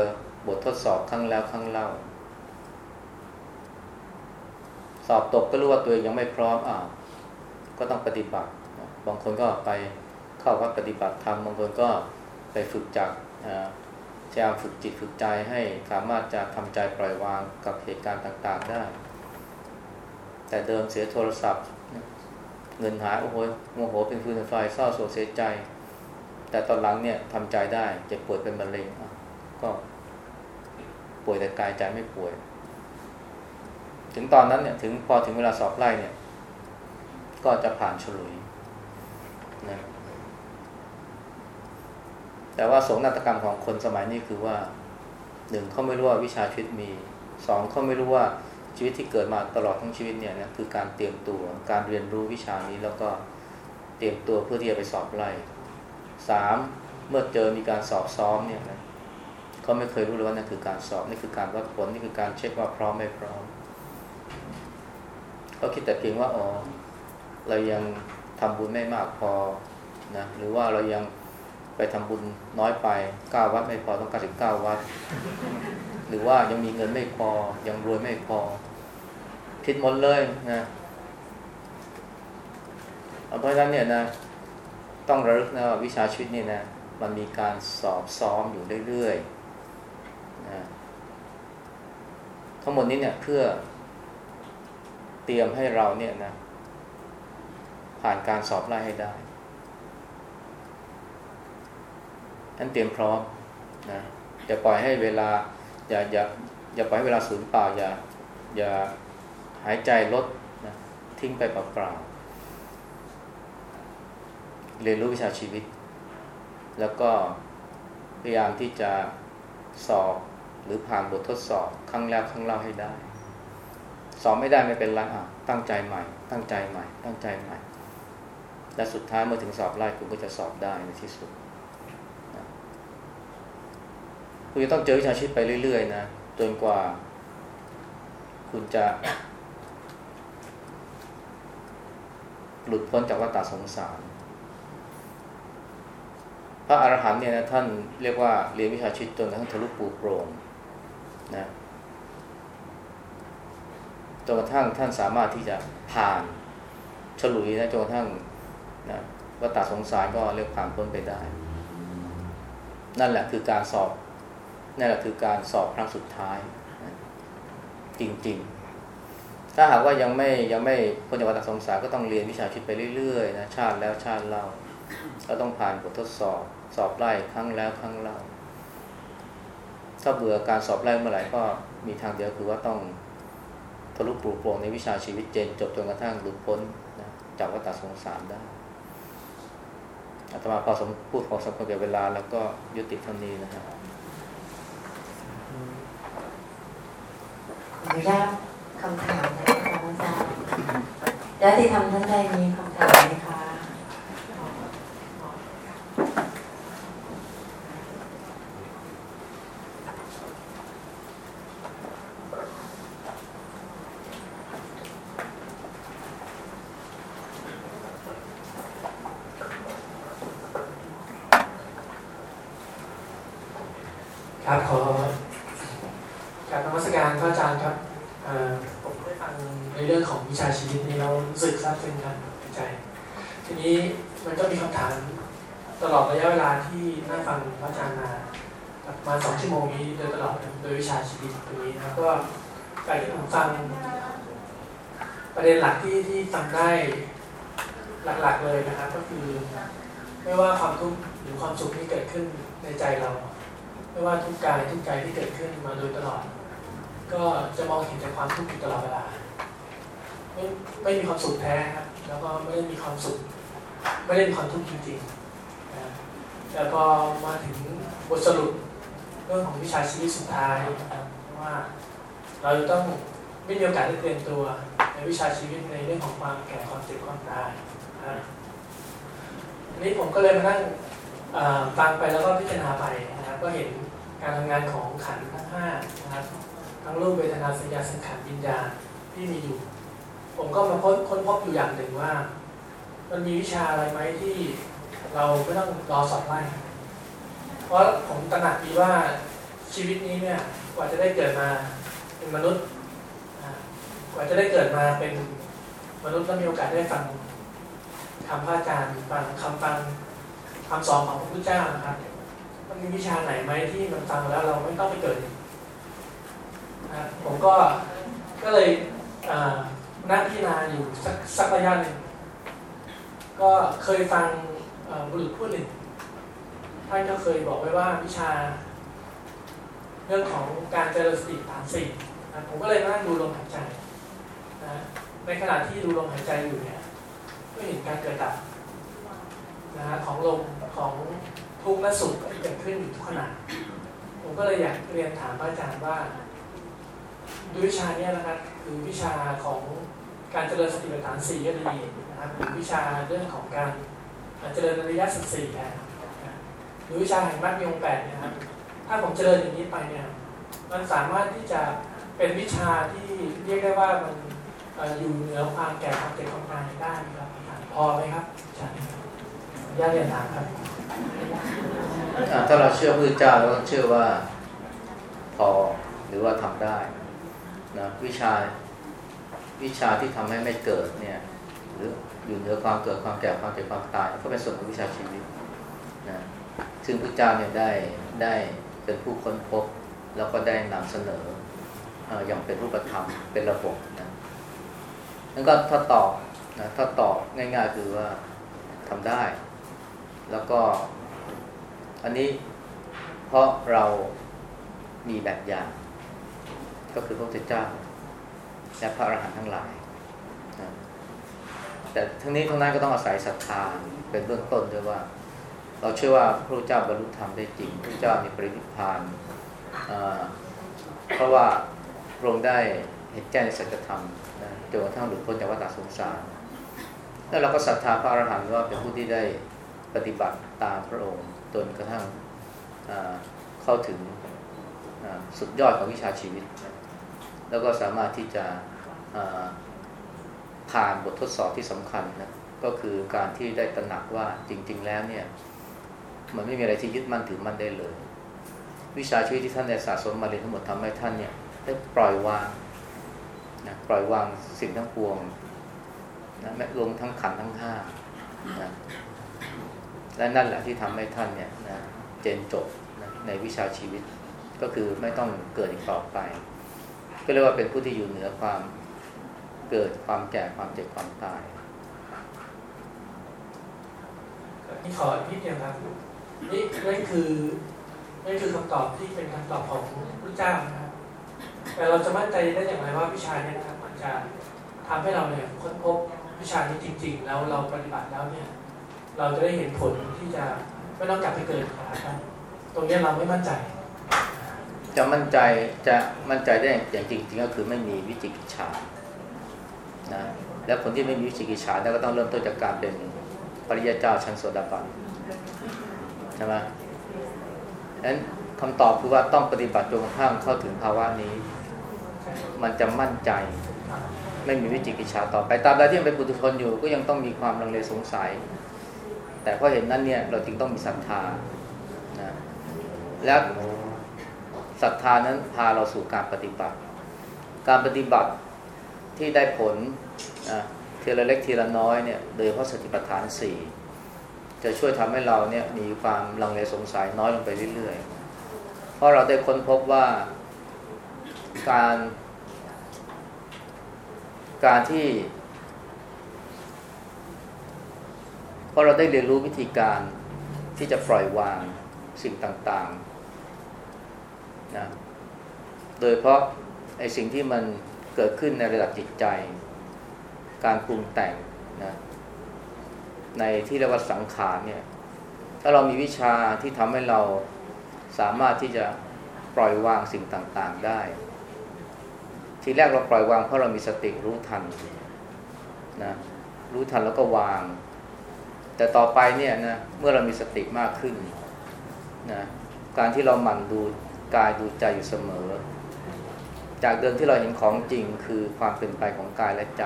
บททดสอบครั้งแล้วครั้งเล่า สอบตกก็รู้ว่าตัวเองยังไม่พร้อมอ่า ก็ต้องปฏิบัติ บางคนก็ไปเข้าวัดปฏิบัติธรรม บางคนก็ไปฝึกจากพยายามฝึกจิตฝึกใจให้สามารถจะทำใจปล่อยวางกับเหตุการณ์ต่างๆได้ แต่เดิมเสียโทรศัพท์ เงินหายโอ้โหโมโหเป็นฟืนไฟเศร้าโศกเสียใจ แต่ตอนหลังเนี่ยทำใจได้เจ็บป่วยเป็นมะเร็งก็ป่วยแต่กายใจไม่ป่วย ถึงตอนนั้นเนี่ยถึงพอถึงเวลาสอบไล่เนี่ย ก็จะผ่านฉลุยนะแต่ว่าสงนาฏกรรมของคนสมัยนี้คือว่าหนึ่งเขาไม่รู้ว่าวิชาชีวิตมีสองเขาไม่รู้ว่าชีวิตที่เกิดมาตลอดทั้งชีวิตเนี่ยนะคือการเตรียมตัวการเรียนรู้วิชานี้แล้วก็เตรียมตัวเพื่อที่จะไปสอบไล่สามเมื่อเจอมีการสอบซ้อมเนี่ยนะเขาไม่เคยรู้เลยว่านั่นคือการสอบนี่คือการวัดผลนี่คือการเช็คว่าพร้อมไม่พร้อมเขาคิดแต่เพียงว่าอ๋อ เรายังทำบุญไม่มากพอนะหรือว่าเรายังไปทำบุญน้อยไปเก้าวัดไม่พอต้องการถึงเก้าวัด หรือว่ายังมีเงินไม่พอ ยังรวยไม่พอผิดหมดเลยนะเพราะฉะนั้นเนี่ยนะต้องระลึกนะว่าวิชาชีวิตนี่นะมันมีการสอบซ้อมอยู่เรื่อยๆนะทั้งหมดนี้เนี่ยเพื่อเตรียมให้เราเนี่ยนะ ผ่านการสอบไล่ให้ได้นั้นเตรียมพร้อมนะอย่าปล่อยให้เวลา อย่าอย่าอย่าปล่อยให้เวลาสูญเปล่า อย่าอย่าหายใจลดนะทิ้งไปเปล่าๆเรียนรู้วิชาชีวิต แล้วก็พยายามที่จะสอบหรือผ่านบททดสอบครั้งแล้วครั้งเล่าให้ได้ สอบไม่ได้ไม่เป็นไรอะตั้งใจใหม่ ตั้งใจใหม่ ตั้งใจใหม่ และสุดท้ายเมื่อถึงสอบไล่คุณก็จะสอบได้ในที่สุดคุณจะต้องเจอวิชาชีพไปเรื่อยๆนะจนกว่า คุณจะ หลุดพ้นจากวัฏสงสาร พระอรหันต์เนี่ยนะท่านเรียกว่าเรียนวิชาชีพจนกระทั่งทะลุปูโปรงนะจนกระทั่งท่านสามารถที่จะผ่านฉลุยนะจนกระทั่ง นะวัฏสงสารก็เรียกผ่านพ้นไปได้ นั่นแหละคือการสอบ นั่นแหละคือการสอบครั้งสุดท้ายนะจริงๆ ถ้าหากว่ายังไม่ยังไม่พ้นจากวัฏสงสารก็ต้องเรียนวิชาชีวิตไปเรื่อยๆนะชาติแล้วชาติเล่าก็ต้องผ่านบททดสอบ สอบไล่ครั้งแล้วครั้งเล่าถ้าเบื่อการสอบไล่เมื่อไหร่ก็มีทางเดียวคือว่าต้องทะลุปลุกโปร่งในวิชาชีวิตเจน จบจนกระทั่งหลุดพ้นนะจากวัฏสงสารได้ อาตมาพอสมพูดพอสมควรแก่เวลา แล้วก็ยุติเท่านี้นะครับเดี๋ยวคำถามนะคะอาจารย์แล้วที่ทำท่านใดมีคำถามไหมคะ ครับขอการนมัสการพระอาจารย์ครับเอ่อผมได้ฟังในเรื่องของวิชาชีวิตนี้เรารู้สึกซาบซึ้งครับในใจ ทีนี้มันก็มีคำถามตลอดระยะเวลาที่นั่งฟังพระอาจารย์มาประมาณสองชั่วโมงนี้โดยตลอดโดยวิชาชีวิตตรงนี้นะครับก็การที่ผมฟังประเด็นหลักที่ที่ฟังได้หลักๆเลยนะครับ ก็คือ ไม่ว่าความทุกข์หรือความสุขที่เกิดขึ้นในใจเรา ไม่ว่าทุกกายทุกใจที่เกิดขึ้นมาโดยตลอด ก็จะมองเห็นแต่ความทุกข์อยู่ตลอดเวลา ไม่ไม่มีความสุขแท้ครับ แล้วก็ไม่ได้มีความสุข ไม่ได้มีความทุกข์จริงๆนะแต่พอมาถึงบทสรุปเรื่องของ วิชาชีวิตสุดท้ายนะครับเพราะว่าเราจะต้องไม่มีโอกาสได้เตรียมตัวในวิชาชีวิตในเรื่องของความแก่ความเจ็บความตายนะทีนี้ผมก็เลยมานั่งฟังไปแล้วก็พิจารณาไปนะครับ ก็เห็นการทำงานของขันทั้งห้านะครับทั้งรูปเวทนาสัญญาสังขารวิญญาณที่มีอยู่ ผมก็มาค้นพบอยู่อย่างหนึ่งว่า มันมีวิชาอะไรไหมที่เราไม่ต้องรอสอบไล่เพราะผมตระหนักดีว่า ชีวิตนี้เนี่ยกว่าจะได้เกิดมาเป็นมนุษย์กว่าจะได้เกิดมาเป็นมนุษย์แล้วมีโอกาสได้ฟังคำพระอาจารย์ฟังคำฟังคำสอนของพระพุทธเจ้านะครับมันมีวิชาไหนไหมที่มันฟังแล้วเราไม่ต้องไปเกิดนะผมก็ก็เลยนั่งพิจารณาอยู่สักสักระยะหนึ่งก็เคยฟังบุรุษผู้หนึ่งท่านก็เคยบอกไว้ว่าวิชา เรื่องของการเจริญสติฐานสี่นะผมก็เลยนั่งดูลมหายใจนะในขณะที่ดูลมหายใจอยู่เนี่ยก็เห็นการเกิดดับนะฮะของลมของทุกข์และสุขที่เกิดขึ้นอยู่ทุกขณะผมก็เลยอยากเรียนถามพระอาจารย์ว่าด้วยวิชาเนี้ยนะครับคือวิชาของการเจริญสติปัฏฐานสี่ก็ดีนะครับหรือวิชาเรื่องของการเจริญอริยสัจสี่นะหรือวิชาแห่งมรรคมีองค์แปดนะครับ ถ้าผมเจริญอย่างนี้ไปเนี่ยมันสามารถที่จะเป็นวิชาที่เรียกได้ว่ามันออยู่เหนือความแก่ความเจ็บความตายได้ไครับพอไหมครับอาจารย์ญาติเรียนถามครับถ้าเราเชื่อพระพุทธเจ้าเราต้องเชื่อว่าพอหรือว่าทำได้นะวิชาวิชาที่ทำให้ไม่เกิดเนี่ยหรืออยู่เหนือความเกิดความแก่ความเจ็บความตายก็เป็นส่วนของวิชาชีวิตนะซึ่งพระเจ้าเนี่ยได้ได้ เป็นผู้ค้นพบ แล้วก็ได้นำเสนอเอ่ออย่างเป็นรูปธรรมเป็นระบบนะนั่นก็ถ้าตอบนะถ้าตอบง่ายๆคือว่าทำได้ แล้วก็อันนี้เพราะเรามีแบบอย่าง ก็คือพระพุทธเจ้า และพระอรหันต์ทั้งหลายนะแต่ทั้งนี้ทั้งนั้นก็ต้องอาศัยศรัทธาเป็นเบื้องต้นด้วยว่า เราเชื่อว่าพระเจ้าบรรลุธรรมได้จริง พระเจ้ามีปรินิพพานเพราะว่าพระองค์ได้เห็นแจ้งในสัจธรรมนะจนกระทั่งหลุดพ้นจากวัฏสงสาร แล้วเราก็ศรัทธาพระอรหันต์ว่าเป็นผู้ที่ได้ปฏิบัติตามพระองค์จนกระทั่งเข้าถึงสุดยอดของวิชาชีวิต แล้วก็สามารถที่จะผ่านบททดสอบที่สำคัญนะก็คือการที่ได้ตระหนักว่าจริง ๆ แล้วเนี่ย มันไม่มีอะไรที่ยึดมั่นถือมั่นได้เลย วิชาชีวิตที่ท่านได้สะสมมาเรียนทั้งหมดทำให้ท่านเนี่ยได้ปล่อยวางนะปล่อยวางสิ่งทั้งปวงนะแม้รวมทั้งขันทั้งห้านะและนั่นแหละที่ทำให้ท่านเนี่ยนะเจนจบนะในวิชาชีวิตก็คือไม่ต้องเกิดอีกต่อไป ก็เรียกว่าเป็นผู้ที่อยู่เหนือความเกิดความแก่ความเจ็บความตายนี่ขอนิดเดียวครับ นี่นั่นคือนั่นคือคำตอบที่เป็นคำตอบของพระเจ้านะครับแต่เราจะมั่นใจได้อย่างไรว่าวิชาเนี่ยนะครับมันจะทำให้เราเนี่ยค้นพบวิชานี้จริง ๆ แล้วเราปฏิบัติแล้วเนี่ย เราจะได้เห็นผลที่จะไม่ต้องกลับไปเกิดนะครับตรงนี้เราไม่มั่นใจ จะมั่นใจจะมั่นใจได้อย่างจริง ๆ ก็คือไม่มีวิจิกิจฉานะและคนที่ไม่มีวิจิกิจฉาเนี่ยก็ต้องเริ่มต้นจากการเป็นปริยเจ้าชั้นโสดาบัน ช่ไหมดังนั้นคำตอบคือว่าต้องปฏิบัติจนกระทั่งเข้าถึงภาวะนี้ มันจะมั่นใจ ไม่มีวิจิกิจฉาต่อไปตามใดที่ยังเป็นปุถุชนอยู่ก็ยังต้องมีความลังเลสงสัย แต่พราะเห็นนั้นเนี่ยเราจึงต้องมีศรัทธานะและศรัทธานั้นพาเราสู่การปฏิบัติ การปฏิบัติที่ได้ผลนะทีละเล็กทีละน้อยเนี่ยโดยเฉพาะสติปัฏฐานสี่ จะช่วยทำให้เราเนี่ยมีความลังเลสงสัยน้อยลงไปเรื่อยๆ เพราะเราได้ค้นพบว่าการ การที่เพราะเราได้เรียนรู้วิธีการที่จะปล่อยวางสิ่งต่างๆนะโดยเพราะไอ้สิ่งที่มันเกิดขึ้นในระดับจิตใจ การปรุงแต่งนะ ในที่เรียกว่าสังขารเนี่ย ถ้าเรามีวิชาที่ทำให้เราสามารถที่จะปล่อยวางสิ่งต่างๆได้ ทีแรกเราปล่อยวางเพราะเรามีสติรู้ทันนะรู้ทันแล้วก็วาง แต่ต่อไปเนี่ยนะเมื่อเรามีสติมากขึ้นนะการที่เราหมั่นดูกายดูใจอยู่เสมอ จากเดิมที่เราเห็นของจริงคือความเป็นไปของกายและใจ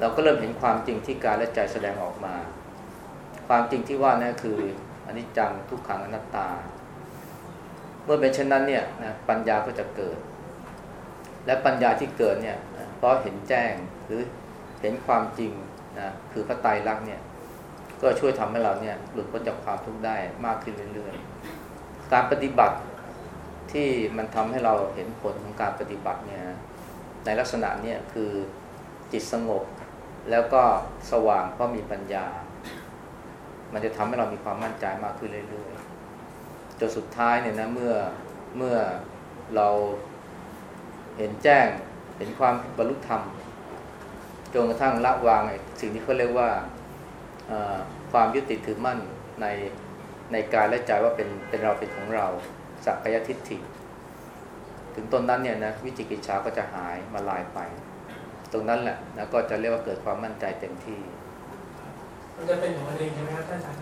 เราก็เริ่มเห็นความจริงที่กายและใจแสดงออกมา ความจริงที่ว่านี่คืออนิจจังทุกขังอนัตตา เมื่อเป็นเช่นนั้นเนี่ยนะปัญญาก็จะเกิด และปัญญาที่เกิดเนี่ยเพราะเห็นแจ้งหรือเห็นความจริงนะคือพระไตรลักษณ์เนี่ยก็ช่วยทำให้เราเนี่ยหลุดพ้นจากความทุกข์ได้มากขึ้นเรื่อยๆ การปฏิบัติที่มันทำให้เราเห็นผลของการปฏิบัติเนี่ยในลักษณะเนี่ยคือจิตสงบ แล้วก็สว่างเพราะมีปัญญา มันจะทำให้เรามีความมั่นใจมากขึ้นเรื่อยๆจนสุดท้ายเนี่ยนะเมื่อเมื่อเราเห็นแจ้งเห็นความบรรลุธรรมจนกระทั่งละวางไอสิ่งที่เขาเรียกว่าความยึดติดถือมั่นในในกายและใจว่าเป็นเป็นเราเป็นของเราสักกายทิฏฐิ ถึงต้นนั้นเนี่ยนะวิจิกิจฉาก็จะหายมาลายไป ตรงนั้นแหละนะก็จะเรียกว่าเกิดความมั่นใจเต็มที่ มันจะเป็นของมันเองใช่ไหมครับท่านอาจารย์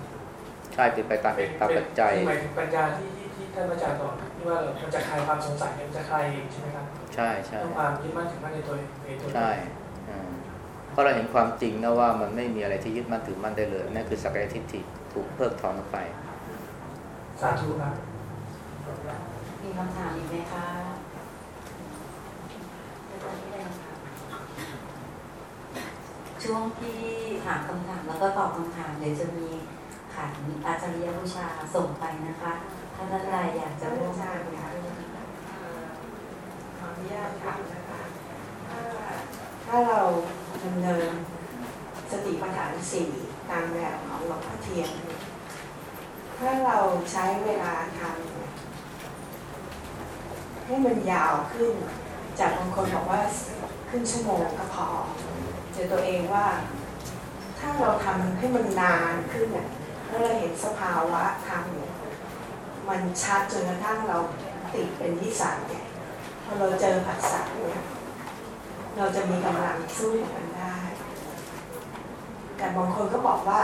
ใช่เป็นไปตามเหตุตามปัจจัยหมายถึงปัญญาที่ที่ที่ท่านอาจารย์บอกที่ว่ามันจะคลายความสงสัยมันจะคลายเองใช่ไหมครับใช่ใช่ต้องความยึดมั่นถือมั่นในตัวในตัวใช่อ่าเพราะเราเห็นความจริงนะว่ามันไม่มีอะไรที่ยึดมั่นถือมั่นได้เลยนั่นคือสักกายทิฏฐิถูกเพิกถอนออกไปสาธุครับมีคำถามอีกไหมคะ ช่วงที่ถามคำถามแล้วก็ตอบคำถามเดี๋ยวจะมีขันอาจารย์บูชาส่งไปนะคะถ้าท่านใดอยากจะร่วมบุญด้วยขออนุญาตถามนะคะถ้าถ้าเราดำเนินสติปัฏฐานสี่ตามแบบของหลวงพ่อเทียนถ้าเราใช้เวลาทำให้มันยาวขึ้น จากบางคนบอกว่าครึ่งชั่วโมงก็พอ เจอตัวเองว่า ถ้าเราทำให้มันนานขึ้นเนี่ยแล้วเราเห็นสภาวะทำเนี่ยมันชัดจนกระทั่งเราติดเป็นนิสัยเนี่ยพอเราเจอผัสสะเนี่ยเราจะมีกำลังสู้มันได้ แต่บางคนก็บอกว่า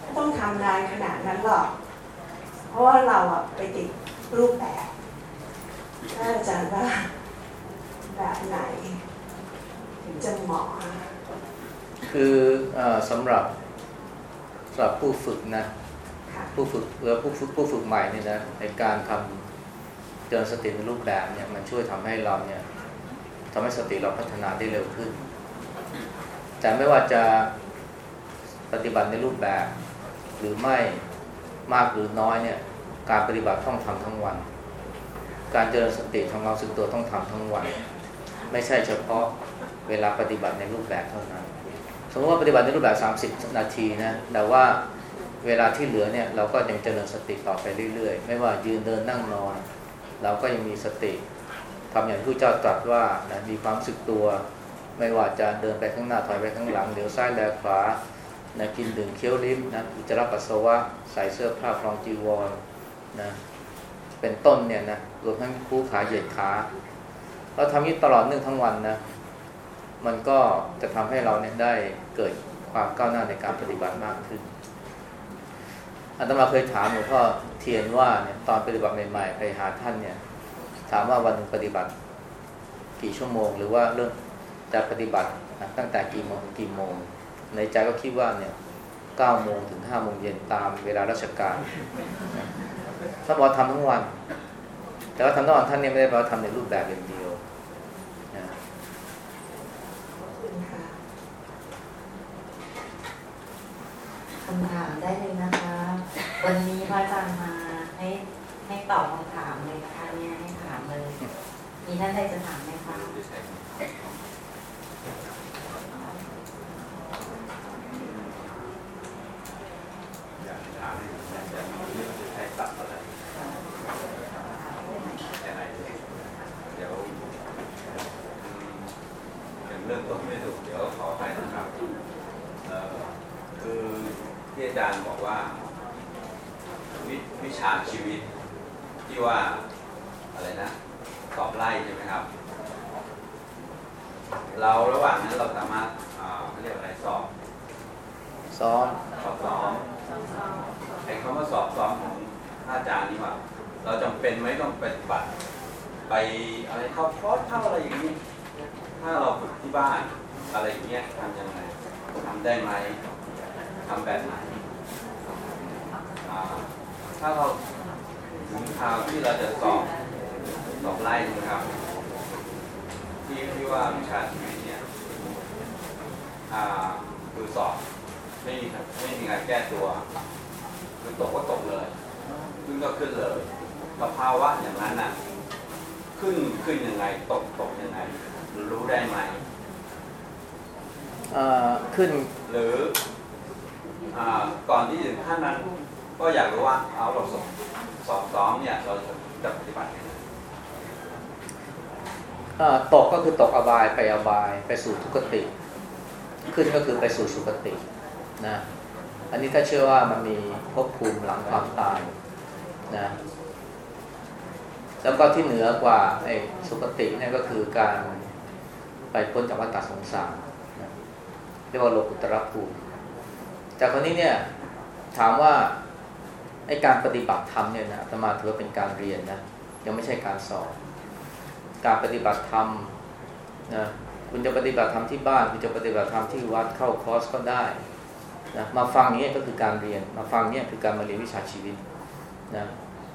ไม่ต้องทำนานขนาดนั้นหรอก เพราะว่าเราอะไปติดรูปแบบถ้าอาจารย์ว่าแบบไหนถึงจะเหมาะ คคือเอสำหรับสำหรับผู้ฝึกนะค่ะผู้ฝึกหรือผู้ฝึกผู้ฝึกใหม่เนี่ยนะในการทำเจริญสติในรูปแบบเนี่ยมันช่วยทำให้เราเนี่ยทำให้สติเราพัฒนาได้เร็วขึ้น แต่ไม่ว่าจะปฏิบัติในรูปแบบ หรือไม่มากหรือน้อยเนี่ยการปฏิบัติต้องทำทั้งวัน การเจริญสติทำความรู้สึกตัวต้องทำทั้งวัน ไม่ใช่เฉพาะเวลาปฏิบัติในรูปแบบเท่านั้น สมมติว่าปฏิบัติในรูปแบบ 30 นาทีนะแต่ว่าเวลาที่เหลือเนี่ยเราก็ยังเจริญสติต่อไปเรื่อยๆ ไม่ว่ายืนเดินนั่งนอน เราก็ยังมีสติทำอย่างที่ผู้เจ้าตรัสว่านะมีความสึกตัว ไม่ว่าจะเดินไปข้างหน้าถอยไปข้างหลังเดี๋ยวซ้ายแลขวานะกินดื่มเคี้ยวลิ้มนะอุจจาระปัสสาวะใส่เสื้อผ้าครองจีวรนะเป็นต้นเนี่ยนะรวมทั้งคู่ขาเหยียดขาเราทำนี้ตลอดเนื่งทั้งวันนะ มันก็จะทำให้เราเนี่ยได้เกิดความก้าวหน้าในการปฏิบัติมากขึ้นอาตมาเคยถามหลวงพ่อเทียนว่าเนี่ยตอนปฏิบัติใหม่ๆไปหาท่านเนี่ย ถามว่าวันหนึ่งปฏิบัติกี่ชั่วโมง หรือว่าเริ่มจะปฏิบัติตั้งแต่กี่โมงถึงกี่โมง ในใจก็คิดว่าเนี่ยเก้าโมงถึงห้าโมงเย็นตามเวลาราชการท่านบอกทำทั้งวัน แต่ว่าทำทั้งวันท่านเนี่ยไม่ได้แปลว่าทำในรูปแบบอย่างเดียวนะ ขอบคุณค่ะ คำถามได้เลยนะคะ วันนี้พระอาจารย์มาให้ให้ตอบคำถามเลยนะคะเนี่ยให้ถามเลย มีท่านใดจะถามไหมคะเดี๋ยวยังเริ่มต้นไม่ถูกเดี๋ยวขอไปนะครับเอ่อคือที่อาจารย์บอกว่าวิวิชาชีวิต ที่ว่าอะไรนะสอบไล่ใช่ไหมครับ เราระหว่างนั้นเราสามารถอ่าเขาเรียกอะไรสอบซ้อมสอบซ้อมไอ้คำว่าสอบซ้อมของอาจารย์นี่ว่า เราจำเป็นไหมต้องปฏิบัติ ไปอะไรเข้าคอร์สเข้าอะไรอย่างนี้ ถ้าเราฝึกที่บ้านอะไรอย่างเงี้ยทำยังไงทำได้ไหมทำแบบไหนอ่า ถ้าเราถึงคราวที่เราจะสอบสอบไล่นะครับ ที่ที่ว่าวิชาชีวิตเนี่ยอ่าคือสอบไม่มีไม่มีการแก้ตัว คือตกก็ตกเลย ขึ้นก็ขึ้นเลยสภาวะอย่างนั้นน่ะ ขึ้นขึ้นยังไง ตกตกยังไง รู้ได้ไหมเอ่อขึ้นหรืออ่าก่อนที่ถึงขั้นนั้น ก็อยากรู้ว่าเอาเราสอบสอบซ้อมเนี่ยเราจะปฏิบัติยังไงตกก็คือตกอบายไปอบายไปสู่ทุกขติ ขึ้นก็คือไปสู่สุคตินะอันนี้ถ้าเชื่อว่ามันมีภพภูมิหลังความตายนะแล้วก็ที่เหนือกว่าไอ้สุคติเนี่ยก็คือการไปพ้นจากวัฏสงสารนะเรียกว่าโลกุตรภูมิจากคนนี้เนี่ยถามว่า ไอ้การปฏิบัติธรรมเนี่ยนะอาตมาถือว่าเป็นการเรียนนะยังไม่ใช่การสอนการปฏิบัติธรรมนะคุณจะปฏิบัติธรรมที่บ้าน คุณจะปฏิบัติธรรมที่วัดเข้าคอร์สก็ได้นะมาฟังนี้ก็คือการเรียนมาฟังเนี่ยคือการมาเรียนวิชาชีวิตนะ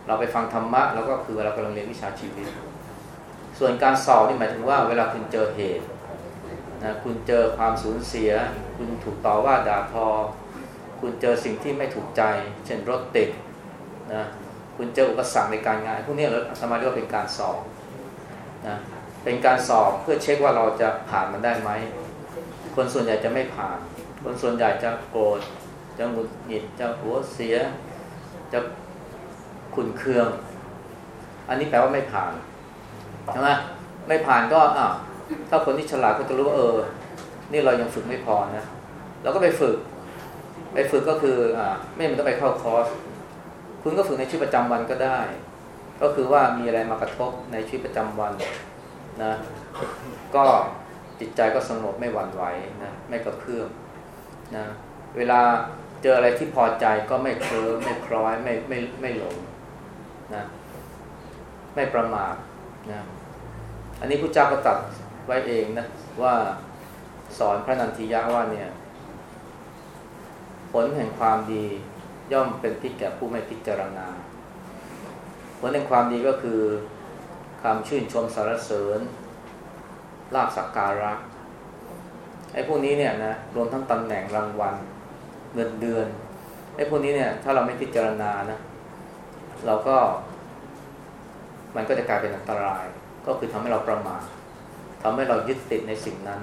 เราไปฟังธรรมะแล้วก็คือเวลากำลังเรียนวิชาชีวิต ส่วนการสอบนี่หมายถึงว่าเวลาคุณเจอเหตุนะคุณเจอความสูญเสีย คุณถูกต่อว่าด่าทอ คุณเจอสิ่งที่ไม่ถูกใจ เช่นรถติดนะคุณเจออุปสรรคในการงาน พวกนี้เราสมาเรียกว่าเป็นการสอบนะเป็นการสอบเพื่อเช็คว่าเราจะผ่านมันได้ไหม คนส่วนใหญ่จะไม่ผ่าน คนส่วนใหญ่จะโกรธจะหงุดหงิดจะหัวเสีย จะขุนเคือง อันนี้แปลว่าไม่ผ่านใช่ไหมไม่ผ่านก็อะถ้าคนที่ฉลาดก็จะรู้ว่าเออ นี่เรายังฝึกไม่พอนะเราก็ไปฝึก ไปฝึกก็คืออ่าไม่จำเป็นต้องไปเข้าคอร์สคุณก็ฝึกในชีวิตประจำวันก็ได้ ก็คือว่ามีอะไรมากระทบในชีวิตประจำวันนะก็จิตใจก็สงบไม่หวั่นไหวนะไม่กระเพื่อมนะเวลาเจออะไรที่พอใจก็ไม่เคลิ้มไม่คล้อยไม่ไม่ไม่หลงนะไม่ประมาทนะอันนี้พระเจ้าก็ตรัสไว้เองนะว่าสอนพระนันทิยะว่าเนี่ย ผลแห่งความดีย่อมเป็นพิษแก่ผู้ไม่พิจารณา ผลแห่งความดีก็คือคำชื่นชมสรรเสริญลาบสักการะไอ้พวกนี้เนี่ยนะรวมทั้งตำแหน่งรางวัลเงินเดือนไอ้พวกนี้เนี่ยถ้าเราไม่พิจารณานะเราก็ มันก็จะกลายเป็นอันตราย ก็คือทำให้เราประมาททำให้เรายึดติดในสิ่งนั้น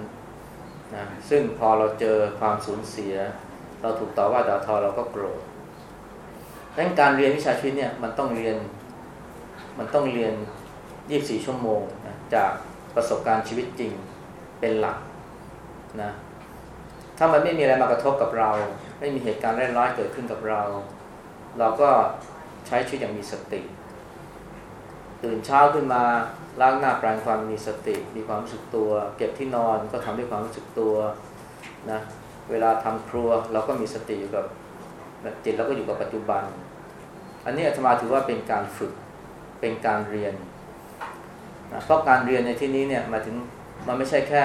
นะซึ่งพอเราเจอความสูญเสีย เราถูกต่อว่าด่าทอเราก็โกรธดังนั้นการเรียนวิชาชีวิตเนี่ยมันต้องเรียนมันต้องเรียน 24 ชั่วโมงนะจากประสบการณ์ชีวิตจริงเป็นหลักนะถ้ามันไม่มีอะไรมากระทบกับเรา ไม่มีเหตุการณ์ร้ายๆเกิดขึ้นกับเรา เราก็ใช้ชีวิตอย่างมีสติตื่นเช้าขึ้นมาล้างหน้าแปรงความมีสติ มีความรู้สึกตัว เก็บที่นอนก็ทำด้วยความรู้สึกตัวนะ เวลาทำครัวเราก็มีสติอยู่กับจิตแล้วก็อยู่กับปัจจุบัน อันนี้อาตมาถือว่าเป็นการฝึกเป็นการเรียนนะเพราะการเรียนในที่นี้เนี่ยมาถึงมันไม่ใช่แค่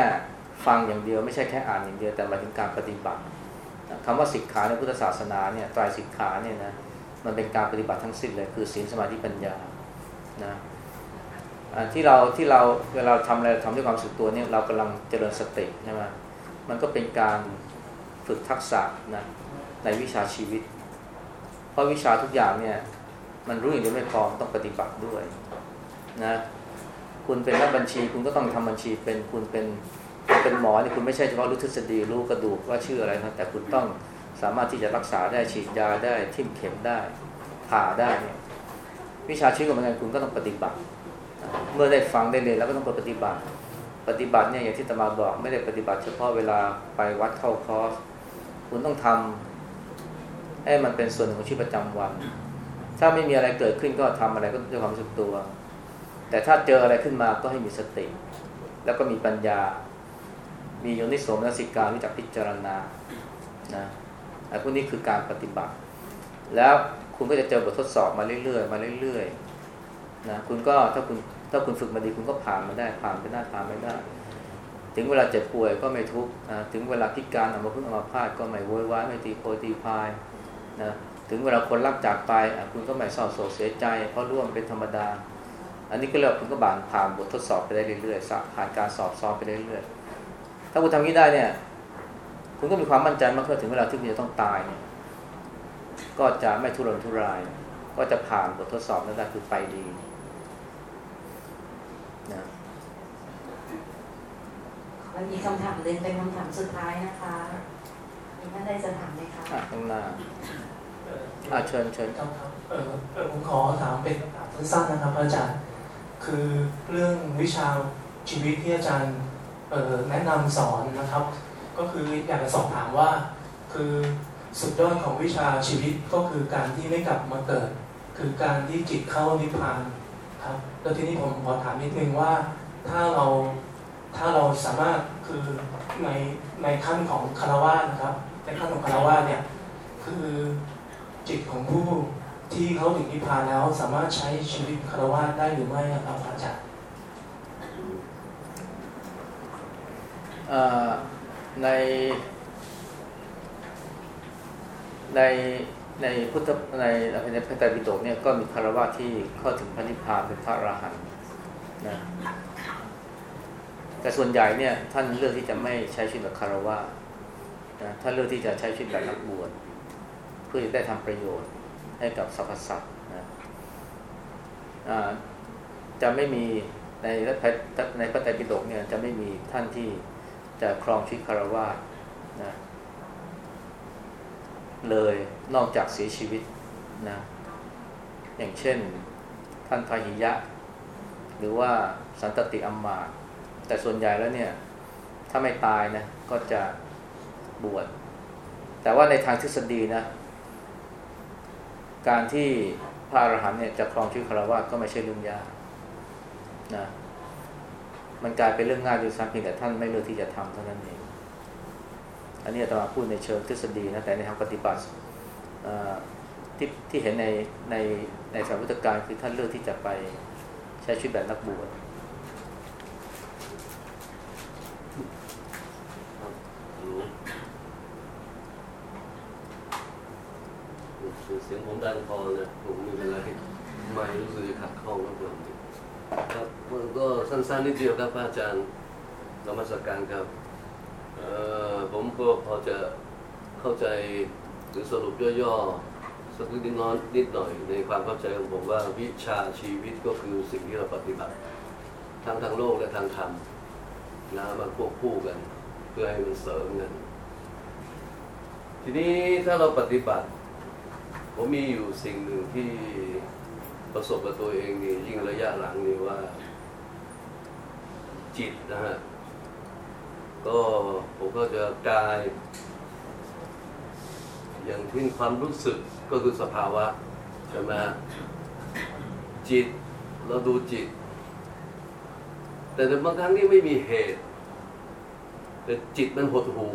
ฟังอย่างเดียว ไม่ใช่แค่อ่านอย่างเดียวแต่มาถึงการปฏิบัตินะคำว่าสิกขาในพุทธศาสนาเนี่ยตรายสิกขาเนี่ยนะมันเป็นการปฏิบัติทั้งสิ้นเลยคือศีลสมาธิปัญญานะที่เราที่เราเวลาทำอะไรทำด้วยความสึกตัวเนี่ยเรากำลังเจริญสติใช่ไหมมันก็เป็นการ ฝึกทักษะนะในวิชาชีวิต เพราะวิชาทุกอย่างเนี่ย มันรู้อย่างเดียวไม่พอต้องปฏิบัติด้วยนะคุณเป็นนักบัญชี คุณก็ต้องทำบัญชีเป็นคุณเป็นเป็นหมอเนี่ยคุณไม่ใช่เฉพาะรู้ทฤษฎีรู้กระดูกว่าชื่ออะไรนะแต่คุณต้องสามารถที่จะรักษาได้ฉีดยาได้ทิ่มเข็มได้ผ่าได้เนี่ยวิชาชีวิตของมันคุณก็ต้องปฏิบัติ เมื่อได้ฟังได้เรียนแล้วก็ต้องปฏิบัติ ปฏิบัติเนี่ยอย่างที่ตมาบอกไม่ได้ปฏิบัติเฉพาะเวลาไปวัดเข้าคอร์ส คุณต้องทำให้มันเป็นส่วนหนึ่งของชีวิตประจำวัน ถ้าไม่มีอะไรเกิดขึ้นก็ทำอะไรก็ด้วยความรู้สึกตัว แต่ถ้าเจออะไรขึ้นมาก็ให้มีสติ แล้วก็มีปัญญา มีโยนิโสมนสิการรู้จักพิจารณานะไอ้พวกนี้คือการปฏิบัติ แล้วคุณก็จะเจอบททดสอบมาเรื่อยๆมาเรื่อยๆนะคุณก็ถ้าคุณถ้าคุณฝึกมาดีคุณก็ผ่านมาได้ผ่านไปได้ผ่านไปได้ ถึงเวลาเจ็บป่วยก็ไม่ทุกข์นะถึงเวลาพิการออกมาพึ่งออกมาพาดก็ไม่โวยวายไม่ตีโพตีพายนะถึงเวลาคนรักจากไปคุณก็ไม่เศร้าโศกเสียใจ เพราะร่วมเป็นธรรมดา อันนี้ก็เรียกคุณก็บานผ่านบททดสอบไปได้เรื่อยๆผ่านการสอบซ้อมไปเรื่อยๆถ้าคุณทำนี้ได้เนี่ย คุณก็มีความมั่นใจมากขึ้นถึงเวลาที่คุณจะต้องตายเนี่ยก็จะไม่ทุรนทุราย ก็จะผ่านบททดสอบนั้นได้คือไปดีนะ มันมีคำถามเรียนเป็นคำถามสุดท้ายนะคะมีท่านใดจะถามไหมคะอะข้างหน้าอะเชิญเชิญครับครับเออเออผมขอถามเป็นคำถามสั้นๆนะครับอาจารย์ คือเรื่องวิชาชีวิตที่อาจารย์เออแนะนำสอนนะครับ ก็คืออยากจะสอบถามว่า คือสุดยอดของวิชาชีวิตก็คือการที่ไม่กลับมาเกิด คือการที่จิตเข้านิพพานครับ แล้วทีนี้ผมขอถามนิดนึงว่าถ้าเรา ถ้าเราสามารถคือในในขั้นของคารวะนะครับ ในขั้นของคารวะเนี่ยคือจิตของผู้ที่เขาถึงนิพพานแล้วสามารถใช้ชีวิตคารวะได้หรือไม่ครับอาจารย์ในในในพุทธในในพระไตรปิฎกเนี่ยก็มีคารวะที่เข้าถึงพระนิพพานเป็นพระอรหันต์นะ แต่ส่วนใหญ่เนี่ยท่านเลือกที่จะไม่ใช้ชีวิตแบบคารวะนะท่านเลือกที่จะใช้ชีวิตแบบนักบวชเพื่อจะได้ทำประโยชน์ให้กับสรรพสัตว์นะจะไม่มีในพระในพระไตรปิฎกเนี่ยจะไม่มีท่านที่จะครองชีวิตคารวะนะเลยนอกจากเสียชีวิตนะอย่างเช่นท่านพาหิยะ หรือว่าสันตติอัมมาต แต่ส่วนใหญ่แล้วเนี่ย ถ้าไม่ตายนะก็จะบวชแต่ว่าในทางทฤษฎีนะ การที่พระอรหันต์เนี่ยจะครองชีวิตคารวะก็ไม่ใช่เรื่องยากนะมันกลายเป็นเรื่องง่ายด้วยซ้ำเพียงแต่ท่านไม่เลือกที่จะทำเท่านั้นเองอันนี้อาตมาพูดในเชิงทฤษฎีนะแต่ในทางปฏิบัติที่ที่เห็นในในในสายพุทธการคือท่านเลือกที่จะไปใช้ชีวิตแบบนักบวช ผมดังพอนะผมไม่เป็นไรไม่รู้สึกจะขัดข้องแล้วผมครับก็สั้นๆนิดเดียวครับอาจารย์นมัสการครับเอ่อผมก็พอจะเข้าใจหรือสรุปย่อๆสักนิดน้อยนิดหน่อยในความเข้าใจของผมว่าวิชาชีวิตก็คือสิ่งที่เราปฏิบัติทั้งทางโลกและทางธรรมนะมันควบคู่กัน เพื่อให้มันเสริมกัน ทีนี้ถ้าเราปฏิบัติ ผมมีอยู่สิ่งหนึ่งที่ประสบกับตัวเองนี่ยิ่งระยะหลังนี่ว่า จิตนะฮะ ก็ผมก็จะกาย อย่างที่ความรู้สึกก็คือสภาวะใช่ไหมจิตเราดูจิต แต่บางครั้งนี่ไม่มีเหตุ แต่จิตมันหดหู่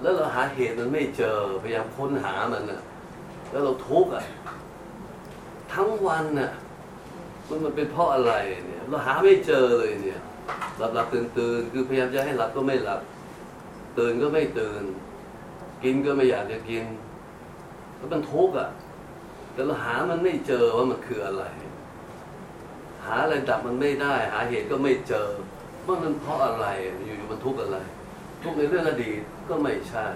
แล้วเราหาเหตุมันไม่เจอพยายามค้นหามันนะ แล้วเราทุกข์อะ ทั้งวันน่ะมันมันเป็นเพราะอะไรเนี่ย เราหาไม่เจอเลยเนี่ย หลับหลับตื่นตื่นคือพยายามจะให้หลับก็ไม่หลับ ตื่นก็ไม่ตื่น กินก็ไม่อยากจะกิน แล้วมันทุกข์อะ แต่เราหามันไม่เจอว่ามันคืออะไร หาอะไรดับมันไม่ได้ หาเหตุก็ไม่เจอว่ามันเพราะอะไรอยู่ๆมันทุกข์อะไร ทุกข์ในเรื่องอดีตก็ไม่ใช่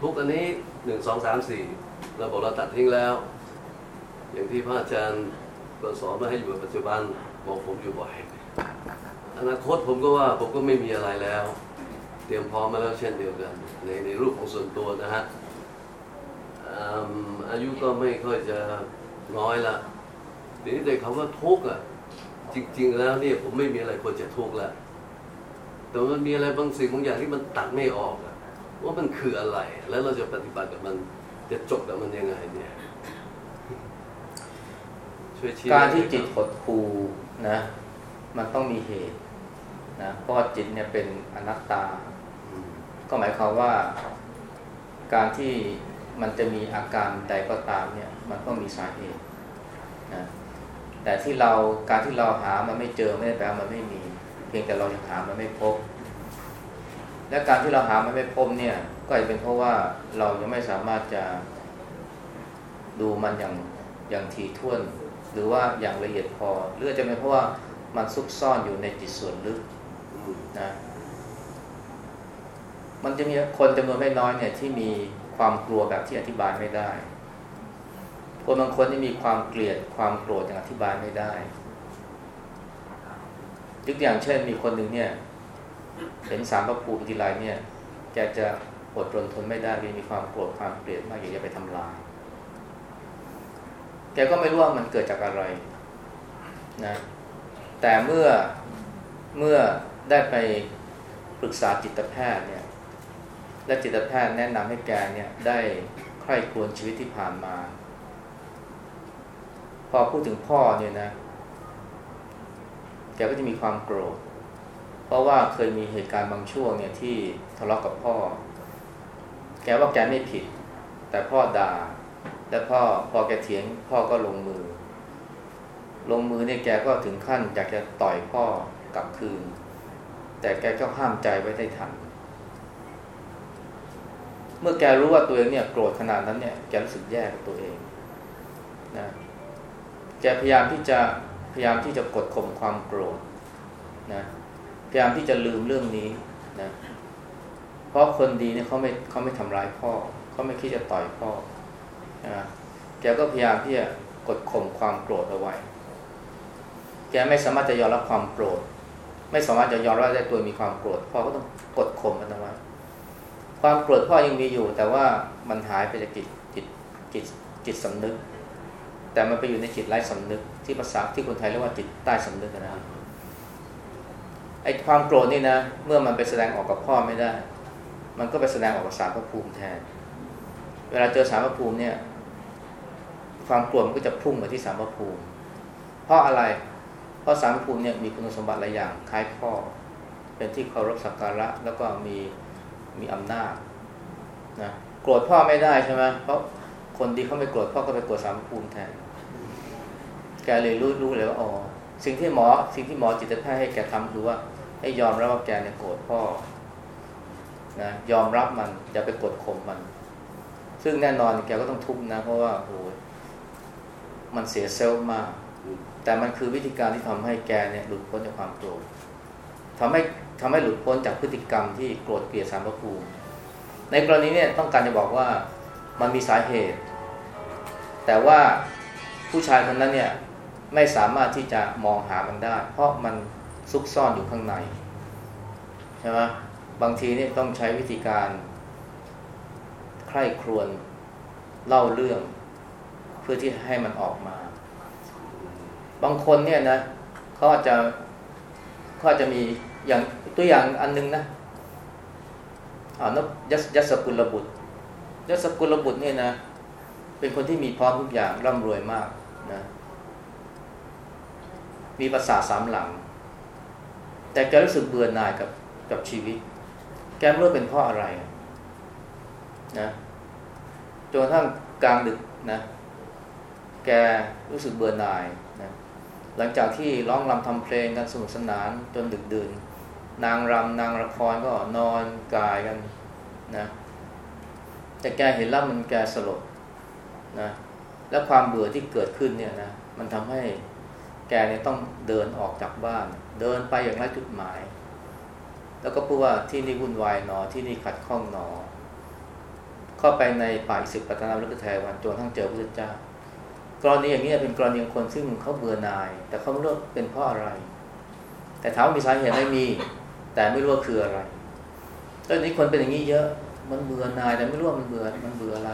ทุกข์อันนี้หนึ่งสองสามสี่ เราบอกเราตัดทิ้งแล้ว อย่างที่พระอาจารย์ก็สอนมาให้อยู่กับปัจจุบันบอกผมอยู่บ่อยอนาคตผมก็ว่าผมก็ไม่มีอะไรแล้ว เตรียมพร้อมมาแล้วเช่นเดียวกัน ในในรูปของส่วนตัวนะฮะอายุก็ไม่ค่อยจะน้อยละทีนี้แต่เขาว่าทุกข์อะ จริง ๆ แล้วเนี่ยผมไม่มีอะไรควรจะทุกข์ละแต่มันมีอะไรบางสิ่งบางอย่างที่มันตัดไม่ออกอะว่ามันคืออะไร แล้วเราจะปฏิบัติกับมัน จะจบกับมันยังไงเนี่ย ช่วยชี้การที่หน่อยจิตครับหดหู่นะ มันต้องมีเหตุนะเพราะว่าจิตเนี่ยเป็นอนัตตาอืมก็หมายความว่า การที่มันจะมีอาการใดก็ตามเนี่ย มันต้องมีสาเหตุนะแต่ที่เราการที่เราหามันไม่เจอไม่ได้แปลว่ามันไม่มี เพียงแต่เรายังหามันไม่พบ และการที่เราหามันไม่พบเนี่ย ก็อาจจะเป็นเพราะว่าเรายังไม่สามารถจะดูมันอย่างอย่างถี่ถ้วน หรือว่าอย่างละเอียดพอ หรืออาจจะเป็นเพราะว่ามันซุกซ่อนอยู่ในจิตส่วนลึกนะมันจะมีคนจำนวนไม่น้อยเนี่ยที่มีความกลัวแบบที่อธิบายไม่ได้ คนบางคนที่มีความเกลียดความโกรธอย่างอธิบายไม่ได้ยกตัวอย่างเช่นมีคนหนึ่งเนี่ย เห็นสารพระภูมิทีไรเนี่ยแกจะ อดรนทนไม่ได้มีความโกรธความเกลียดมากอยากจะไปทำลาย แกก็ไม่รู้ว่ามันเกิดจากอะไรนะแต่เมื่อเมื่อได้ไปปรึกษาจิตแพทย์เนี่ยและจิตแพทย์แนะนำให้แกเนี่ยได้ใคร่ควญชีวิตที่ผ่านมา พอพูดถึงพ่อเนี่ยนะ แกก็จะมีความโกรธ เพราะว่าเคยมีเหตุการณ์บางช่วงเนี่ยที่ทะเลาะกับพ่อ แกว่าแกไม่ผิด แต่พ่อด่าและพ่อพอแกเถียงพ่อก็ลงมือ ลงมือเนี่ยแกก็ถึงขั้นอยากจะต่อยพ่อกลับคืน แต่แกก็ห้ามใจไว้ได้ทันเมื่อแกรู้ว่าตัวเองเนี่ยโกรธขนาดนั้นเนี่ยแกรู้สึกแย่กับตัวเองนะแกพยายามที่จะพยายามที่จะกดข่มความโกรธนะพยายามที่จะลืมเรื่องนี้ เพราะคนดีเนี่ยเขาไม่เขาไม่ทำร้ายพ่อเขาไม่คิดจะต่อยพ่อนะแกก็พยายามที่จะกดข่มความโกรธเอาไว้ แกไม่สามารถจะยอมรับความโกรธ ไม่สามารถจะยอมรับได้ตัวมีความโกรธพ่อก็ต้องกดข่มมันเอาไว้ ความโกรธพ่อยังมีอยู่ แต่ว่ามันหายไปจากจิตจิตจิตจิตสำนึก แต่มันไปอยู่ในจิตไร้สำนึก ที่ภาษาที่คนไทยเรียกว่าจิตใต้สำนึกนะครับไอ้ความโกรธนี่นะ เมื่อมันไปแสดงออกกับพ่อไม่ได้ มันก็ไปแสดงออกกับสารพระภูมิแทน เวลาเจอสารพระภูมิเนี่ย ความโกรธมันก็จะพุ่งมาที่สารพระภูมิ เพราะอะไร เพราะสารพระภูมิเนี่ยมีคุณสมบัติหลายอย่างคล้ายพ่อ เป็นที่เคารพสักการะแล้วก็มีมีอำนาจนะโกรธพ่อไม่ได้ใช่ไหมเพราะคนดีเขาไม่โกรธพ่อก็ไปโกรธสารพระภูมิแทน แกเลยรู้รู้เลยว่าอ๋อสิ่งที่หมอ สิ่งที่หมอจิตแพทย์ให้แกทำคือว่าให้ยอมรับว่าแกเนี่ยโกรธพ่อ นะยอมรับมันอย่าไปกดข่มมัน ซึ่งแน่นอนแกก็ต้องทุกข์นะ เพราะว่าโอ้มันเสียเซลล์มาก แต่มันคือวิธีการที่ทำให้แกเนี่ยหลุดพ้นจากความโกรธทำให้ทำให้หลุดพ้นจากพฤติกรรมที่โกรธเกลียดสารพระภูมิในกรณีเนี่ยต้องการจะบอกว่ามันมีสาเหตุ แต่ว่าผู้ชายคนนั้นเนี่ยไม่สามารถที่จะมองหามันได้ เพราะมันซุกซ่อนอยู่ข้างในใช่ไหม บางทีเนี่ยต้องใช้วิธีการ ใคร่ครวญเล่าเรื่อง เพื่อที่ให้มันออกมา บางคนเนี่ยนะเขาอาจจะเขาอาจจะมีอย่างตัวอย่างอันนึงนะอ่านยัสยัสกุลบุตรยัสกุลบุตรเนี่ยนะ เป็นคนที่มีพร้อมทุกอย่างร่ำรวยมากนะ มีภาษาสามหลัง แต่แกรู้สึกเบื่อหน่ายกับกับชีวิต แกไม่รู้เป็นเพราะอะไรนะจนกระทั่งกลางดึกนะ แกรู้สึกเบื่อหน่ายนะหลังจากที่ร้องรำทำเพลงกันสนุกสนานจนดึกดื่น นางรำนางละครก็นอนกายกันนะแต่แกเห็นแล้วมันแกสลดนะและความเบื่อที่เกิดขึ้นเนี่ยนะมันทำให้แกเนี่ยต้องเดินออกจากบ้าน เดินไปอย่างไรจุดหมาย แล้วก็พูดว่าที่นี่วุ่นวายหนอที่นี่ขัดข้องหนอ เข้าไปในป่าอิสิปตนามฤกษ์แทวันจนทั้งเจอพระเจ้ากรณีอย่างนี้เป็นกรณีของคนซึ่งเขาเบื่อหน่าย แต่เขาไม่รู้เป็นเพราะอะไร แต่ถามว่ามีสาเหตุไม่มี แต่ไม่รู้ว่าคืออะไรตอนนี้คนเป็นอย่างนี้เยอะ มันเบื่อหน่าย แต่ไม่รู้ว่ามันเบื่อมันเบื่ออะไร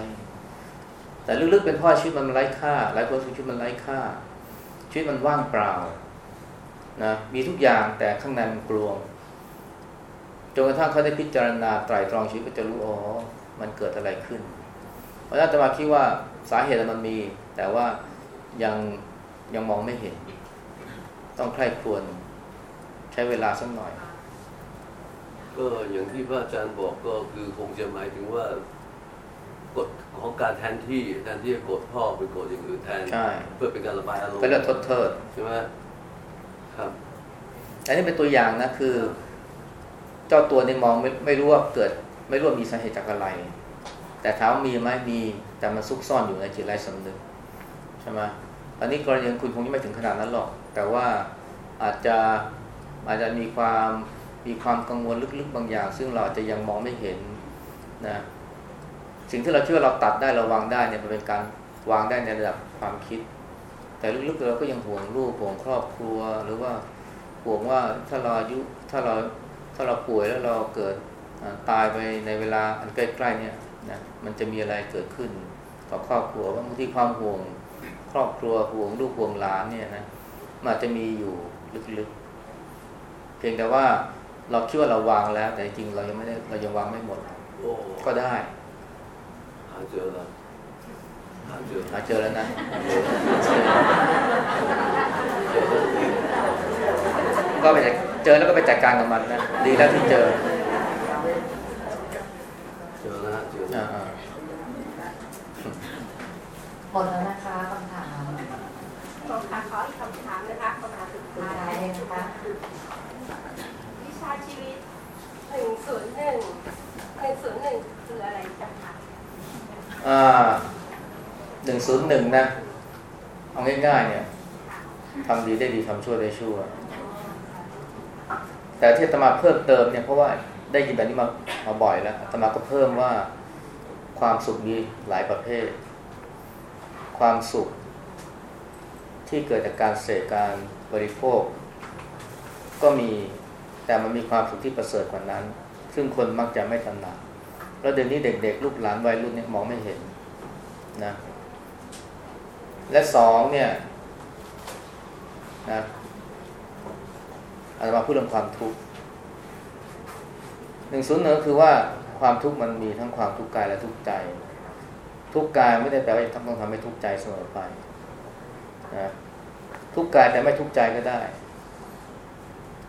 แต่ลึกๆเป็นเพราะชีวิตมันไร้ค่าหลายคนชีวิตมันไร้ค่าชีวิตมันว่างเปล่านะมีทุกอย่างแต่ข้างในมันกลวง นกระทั่งเขาได้พิจารณาไตรตรองชีวิตก็จะรู้อ๋อมันเกิดอะไรขึ้น เพราะฉะนั้นจะมาคิดว่าสาเหตุมันมี แต่ว่ายังยังมองไม่เห็น ต้องใคร่ควรใช้เวลาสักหน่อย ก็อย่างที่พระอาจารย์บอกก็คือคงจะหมายถึงว่ากฎของการแทนที่แทนที่จะกดพ่อไปกดอย่างอื่นแทนใช่เพื่อเป็นการระบายอารมณ์ก็เรียกทดเทิดใช่ไหมครับอันนี้เป็นตัวอย่างนะคือ เจ้าตัวเนี่ยมองไม่ไม่รู้ว่าเกิด ไม่รู้ว่ามีสาเหตุจากอะไร แต่ถามว่ามีไหมมีแต่มันซุกซ่อนอยู่ในจิตไร้สำนึกใช่ไหมอันนี้กรณีของคุณคงยังไม่ถึงขนาดนั้นหรอก แต่ว่าอาจจะอาจจะมีความมีความกังวลลึกๆบางอย่าง ซึ่งเราอาจจะยังมองไม่เห็นนะสิ่งที่เราเชื่อเราตัดได้เราวางได้เนี่ยมันเป็นการวางได้ในระดับความคิด แต่ลึกๆเราก็ยังห่วงลูกห่วงครอบครัว หรือว่าห่วงว่าถ้าเราอายุถ้าเรา ถ้าเราป่วยแล้วเราเกิดอ่าตายไปในเวลาอันใกล้ๆเนี่ยนะมันจะมีอะไรเกิดขึ้นต่อครอบครัวบางทีความห่วงครอบครัวห่วงลูกห่วงหลานเนี่ยนะมันอาจจะมีอยู่ลึกๆ เพียงแต่ว่าเราคิดว่าเราวางแล้ว แต่จริงๆเรายังไม่ได้เรายังวางไม่หมดโอ้ก็ได้หาเจอแล้วหาเจอหาเจอแล้วนะก็ไปจัด เจอแล้วก็ไปจัดการกับมันนะดีแล้วที่เจอเจอแล้วฮะเจอแล้วอ่าหมดแล้วนะคะคำถามขอค่ะขออีกคำถามนะคะคำถามสุดสุดท้าท้ายยเลยนะคะวิชาชีวิตหนึ่งศูนย์หนึ่งหนึ่งศูนย์หนึ่งคืออะไรจ๊ะคะอ่าหนึ่งศูนย์หนึ่งนะ เอาง่ายๆเนี่ยทำดีได้ดีทำชั่วได้ชั่ว แต่ที่ตมาเพิ่มเติมเนี่ยเพราะว่าได้ยินแบบนี้มามาบ่อยแล้วตมาก็เพิ่มว่าความสุขมีหลายประเภท ความสุข ที่เกิดจากการเสพการบริโภค ก็มีแต่มันมีความสุขที่ประเสริฐกว่านั้น ซึ่งคนมักจะไม่ตระหนักแล้วเดี๋ยวนี้เด็กๆ ลูกหลานวัยรุ่นเนี่ยมองไม่เห็นนะและสองเนี่ยนะ อาจมาพูดเรื่องความทุกข์หนึ่งศูนย์หนึ่งคือว่าความทุกข์มันมีทั้งความทุกข์กายและทุกข์ใจ ทุกข์กายไม่ได้แปลว่าจะต้องทำให้ทุกข์ใจเสมอไปนะทุกข์กายแต่ไม่ทุกข์ใจก็ได้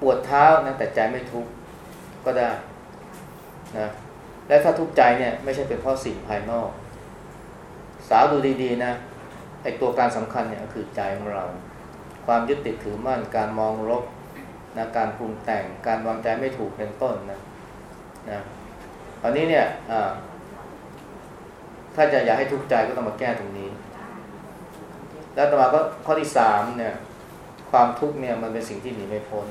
ปวดเท้านะแต่ใจไม่ทุกข์ก็ได้นะและถ้าทุกข์ใจเนี่ยไม่ใช่เป็นเพราะสิ่งภายนอก สาวดูดีๆนะไอตัวการสำคัญเนี่ยก็คือใจของเรา ความยึดติดถือมั่นการมองลบ นะการปรุงแต่งการวางใจไม่ถูกเป็นต้นนะนะตอนนี้เนี่ยถ้าจะอยากให้ทุกข์ใจก็ต้องมาแก้ตรงนี้ แล้วต่อมาก็ข้อที่สามเนี่ย ความทุกข์เนี่ยมันเป็นสิ่งที่หนีไม่พ้น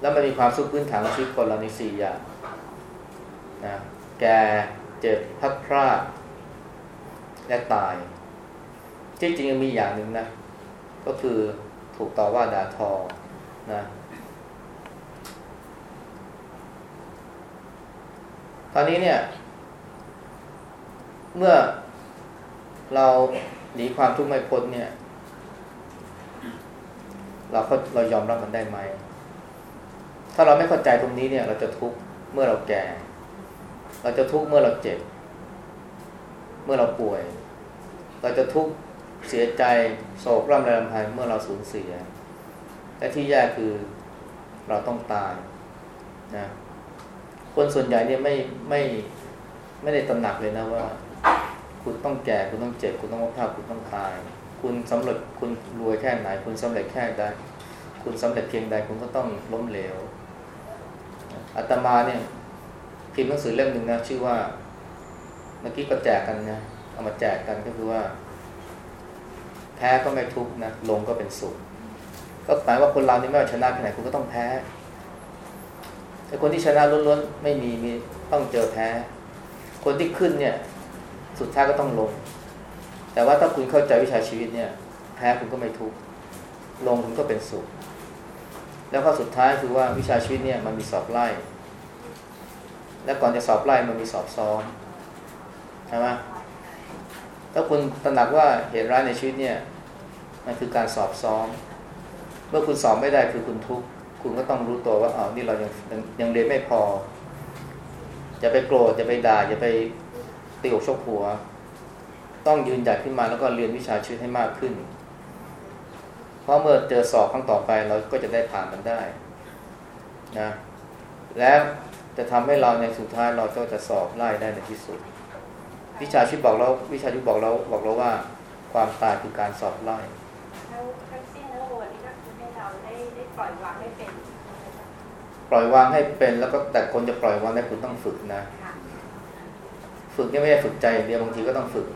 แล้วมันมีความสุขพื้นฐานของชีวิตคนเราในสี่อย่างนะแก่เจ็บพัดพรากและตาย ที่จริงยังมีอย่างหนึ่งนะ ก็คือถูกต่อว่าด่าทอ นะตอนนี้เนี่ย เมื่อเราหนีความทุกข์ไม่พ้นเนี่ย เราเขาเรายอมรับมันได้ไหม ถ้าเราไม่เข้าใจตรงนี้เนี่ย เราจะทุกข์เมื่อเราแก่ เราจะทุกข์เมื่อเราเจ็บ เมื่อเราป่วย เราจะทุกข์เสียใจโศกร่ำไรรำพันเมื่อเราสูญเสีย และที่แย่คือเราต้องตายนะคนส่วนใหญ่เนี่ยไม่ไม่ไม่ได้ตระหนักเลยนะว่า คุณต้องแก่คุณต้องเจ็บ คุณต้องวัฏฏะคุณต้องตาย คุณสำเร็จคุณรวยแค่ไหน คุณสำเร็จแค่ใดคุณสำเร็จเพียงใดคุณก็ต้องล้มเหลวอาตมาเนี่ยพิมพ์หนังสือเล่มหนึ่งนะชื่อว่าเมื่อกี้ก็แจกกันนะเอามาแจกกันก็คือว่า แพ้ก็ไม่ทุกข์นะลงก็เป็นสุข ก็หมายว่าคนเรานี่ไม่ว่าชนะแค่ไหนคุณก็ต้องแพ้แต่คนที่ชนะล้วนๆไม่มีมีต้องเจอแพ้ คนที่ขึ้นเนี่ย สุดท้ายก็ต้องลง แต่ว่าถ้าคุณเข้าใจวิชาชีวิตเนี่ย แพ้คุณก็ไม่ทุกข์ลงคุณก็เป็นสุข แล้วข้อสุดท้ายคือว่าวิชาชีวิตเนี่ยมันมีสอบไล่ และก่อนจะสอบไล่มันมีสอบซ้อมใช่ไหมถ้าคุณตระหนักว่าเหตุร้ายในชีวิตเนี่ย มันคือการสอบซ้อม เมื่อคุณสอบไม่ได้คือคุณทุกข์คุณก็ต้องรู้ตัวว่าอ๋อนี่เรายังยังยังเรียนไม่พอจะไปโกรธจะไปด่าจะไปตีอกชกหัว ต้องยืนหยัดขึ้นมาแล้วก็เรียนวิชาชีวิตให้มากขึ้น เพราะเมื่อเจอสอบครั้งต่อไปเราก็จะได้ผ่านมันได้นะแล้วจะทำให้เราในสุดท้ายเราก็จะสอบไล่ได้ในที่สุด วิชาชีวิตบอกเราวิชาชีวิตบอกเราบอกเราว่า ความตายคือการสอบไล่ ทั้งทั้งสิ้นทั้งมวลนี่ก็คือให้เราได้ได้ ปล่อยวางให้เป็น ปล่อยวางให้เป็นแล้วก็แต่คนจะปล่อยวางได้คุณต้องฝึกนะค่ะฝึกเนี่ยไม่ได้ฝึกใจอย่างเดียวบางทีก็ต้องฝึก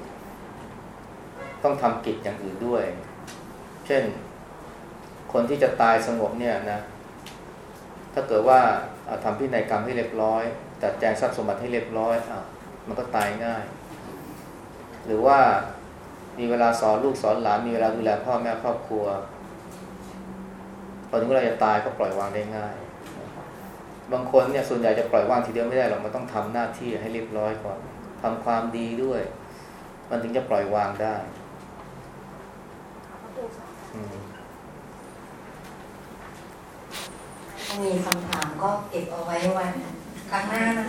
ต้องทำกิจอย่างอื่นด้วย เช่น คนที่จะตายสงบเนี่ยนะ ถ้าเกิดว่าเอาทำพินัยกรรมให้เรียบร้อยจัดแจงทรัพย์สมบัติให้เรียบร้อยอะมันก็ตายง่าย หรือว่ามีเวลาสอนลูกสอนหลานมีเวลาดูแลพ่อแม่ครอบครัวพ อถึงเวลาจะตายก็ปล่อยวางได้ง่าย บางคนเนี่ยส่วนใหญ่จะปล่อยวางทีเดียวไม่ได้หรอกมันต้องทำหน้าที่ให้เรียบร้อยก่อนทำความดีด้วย มันถึงจะปล่อยวางได้ขอบคุณค่ะอืมถ้ามีคำถามก็เก็บเอาไว้วันครั้งหน้านะคะ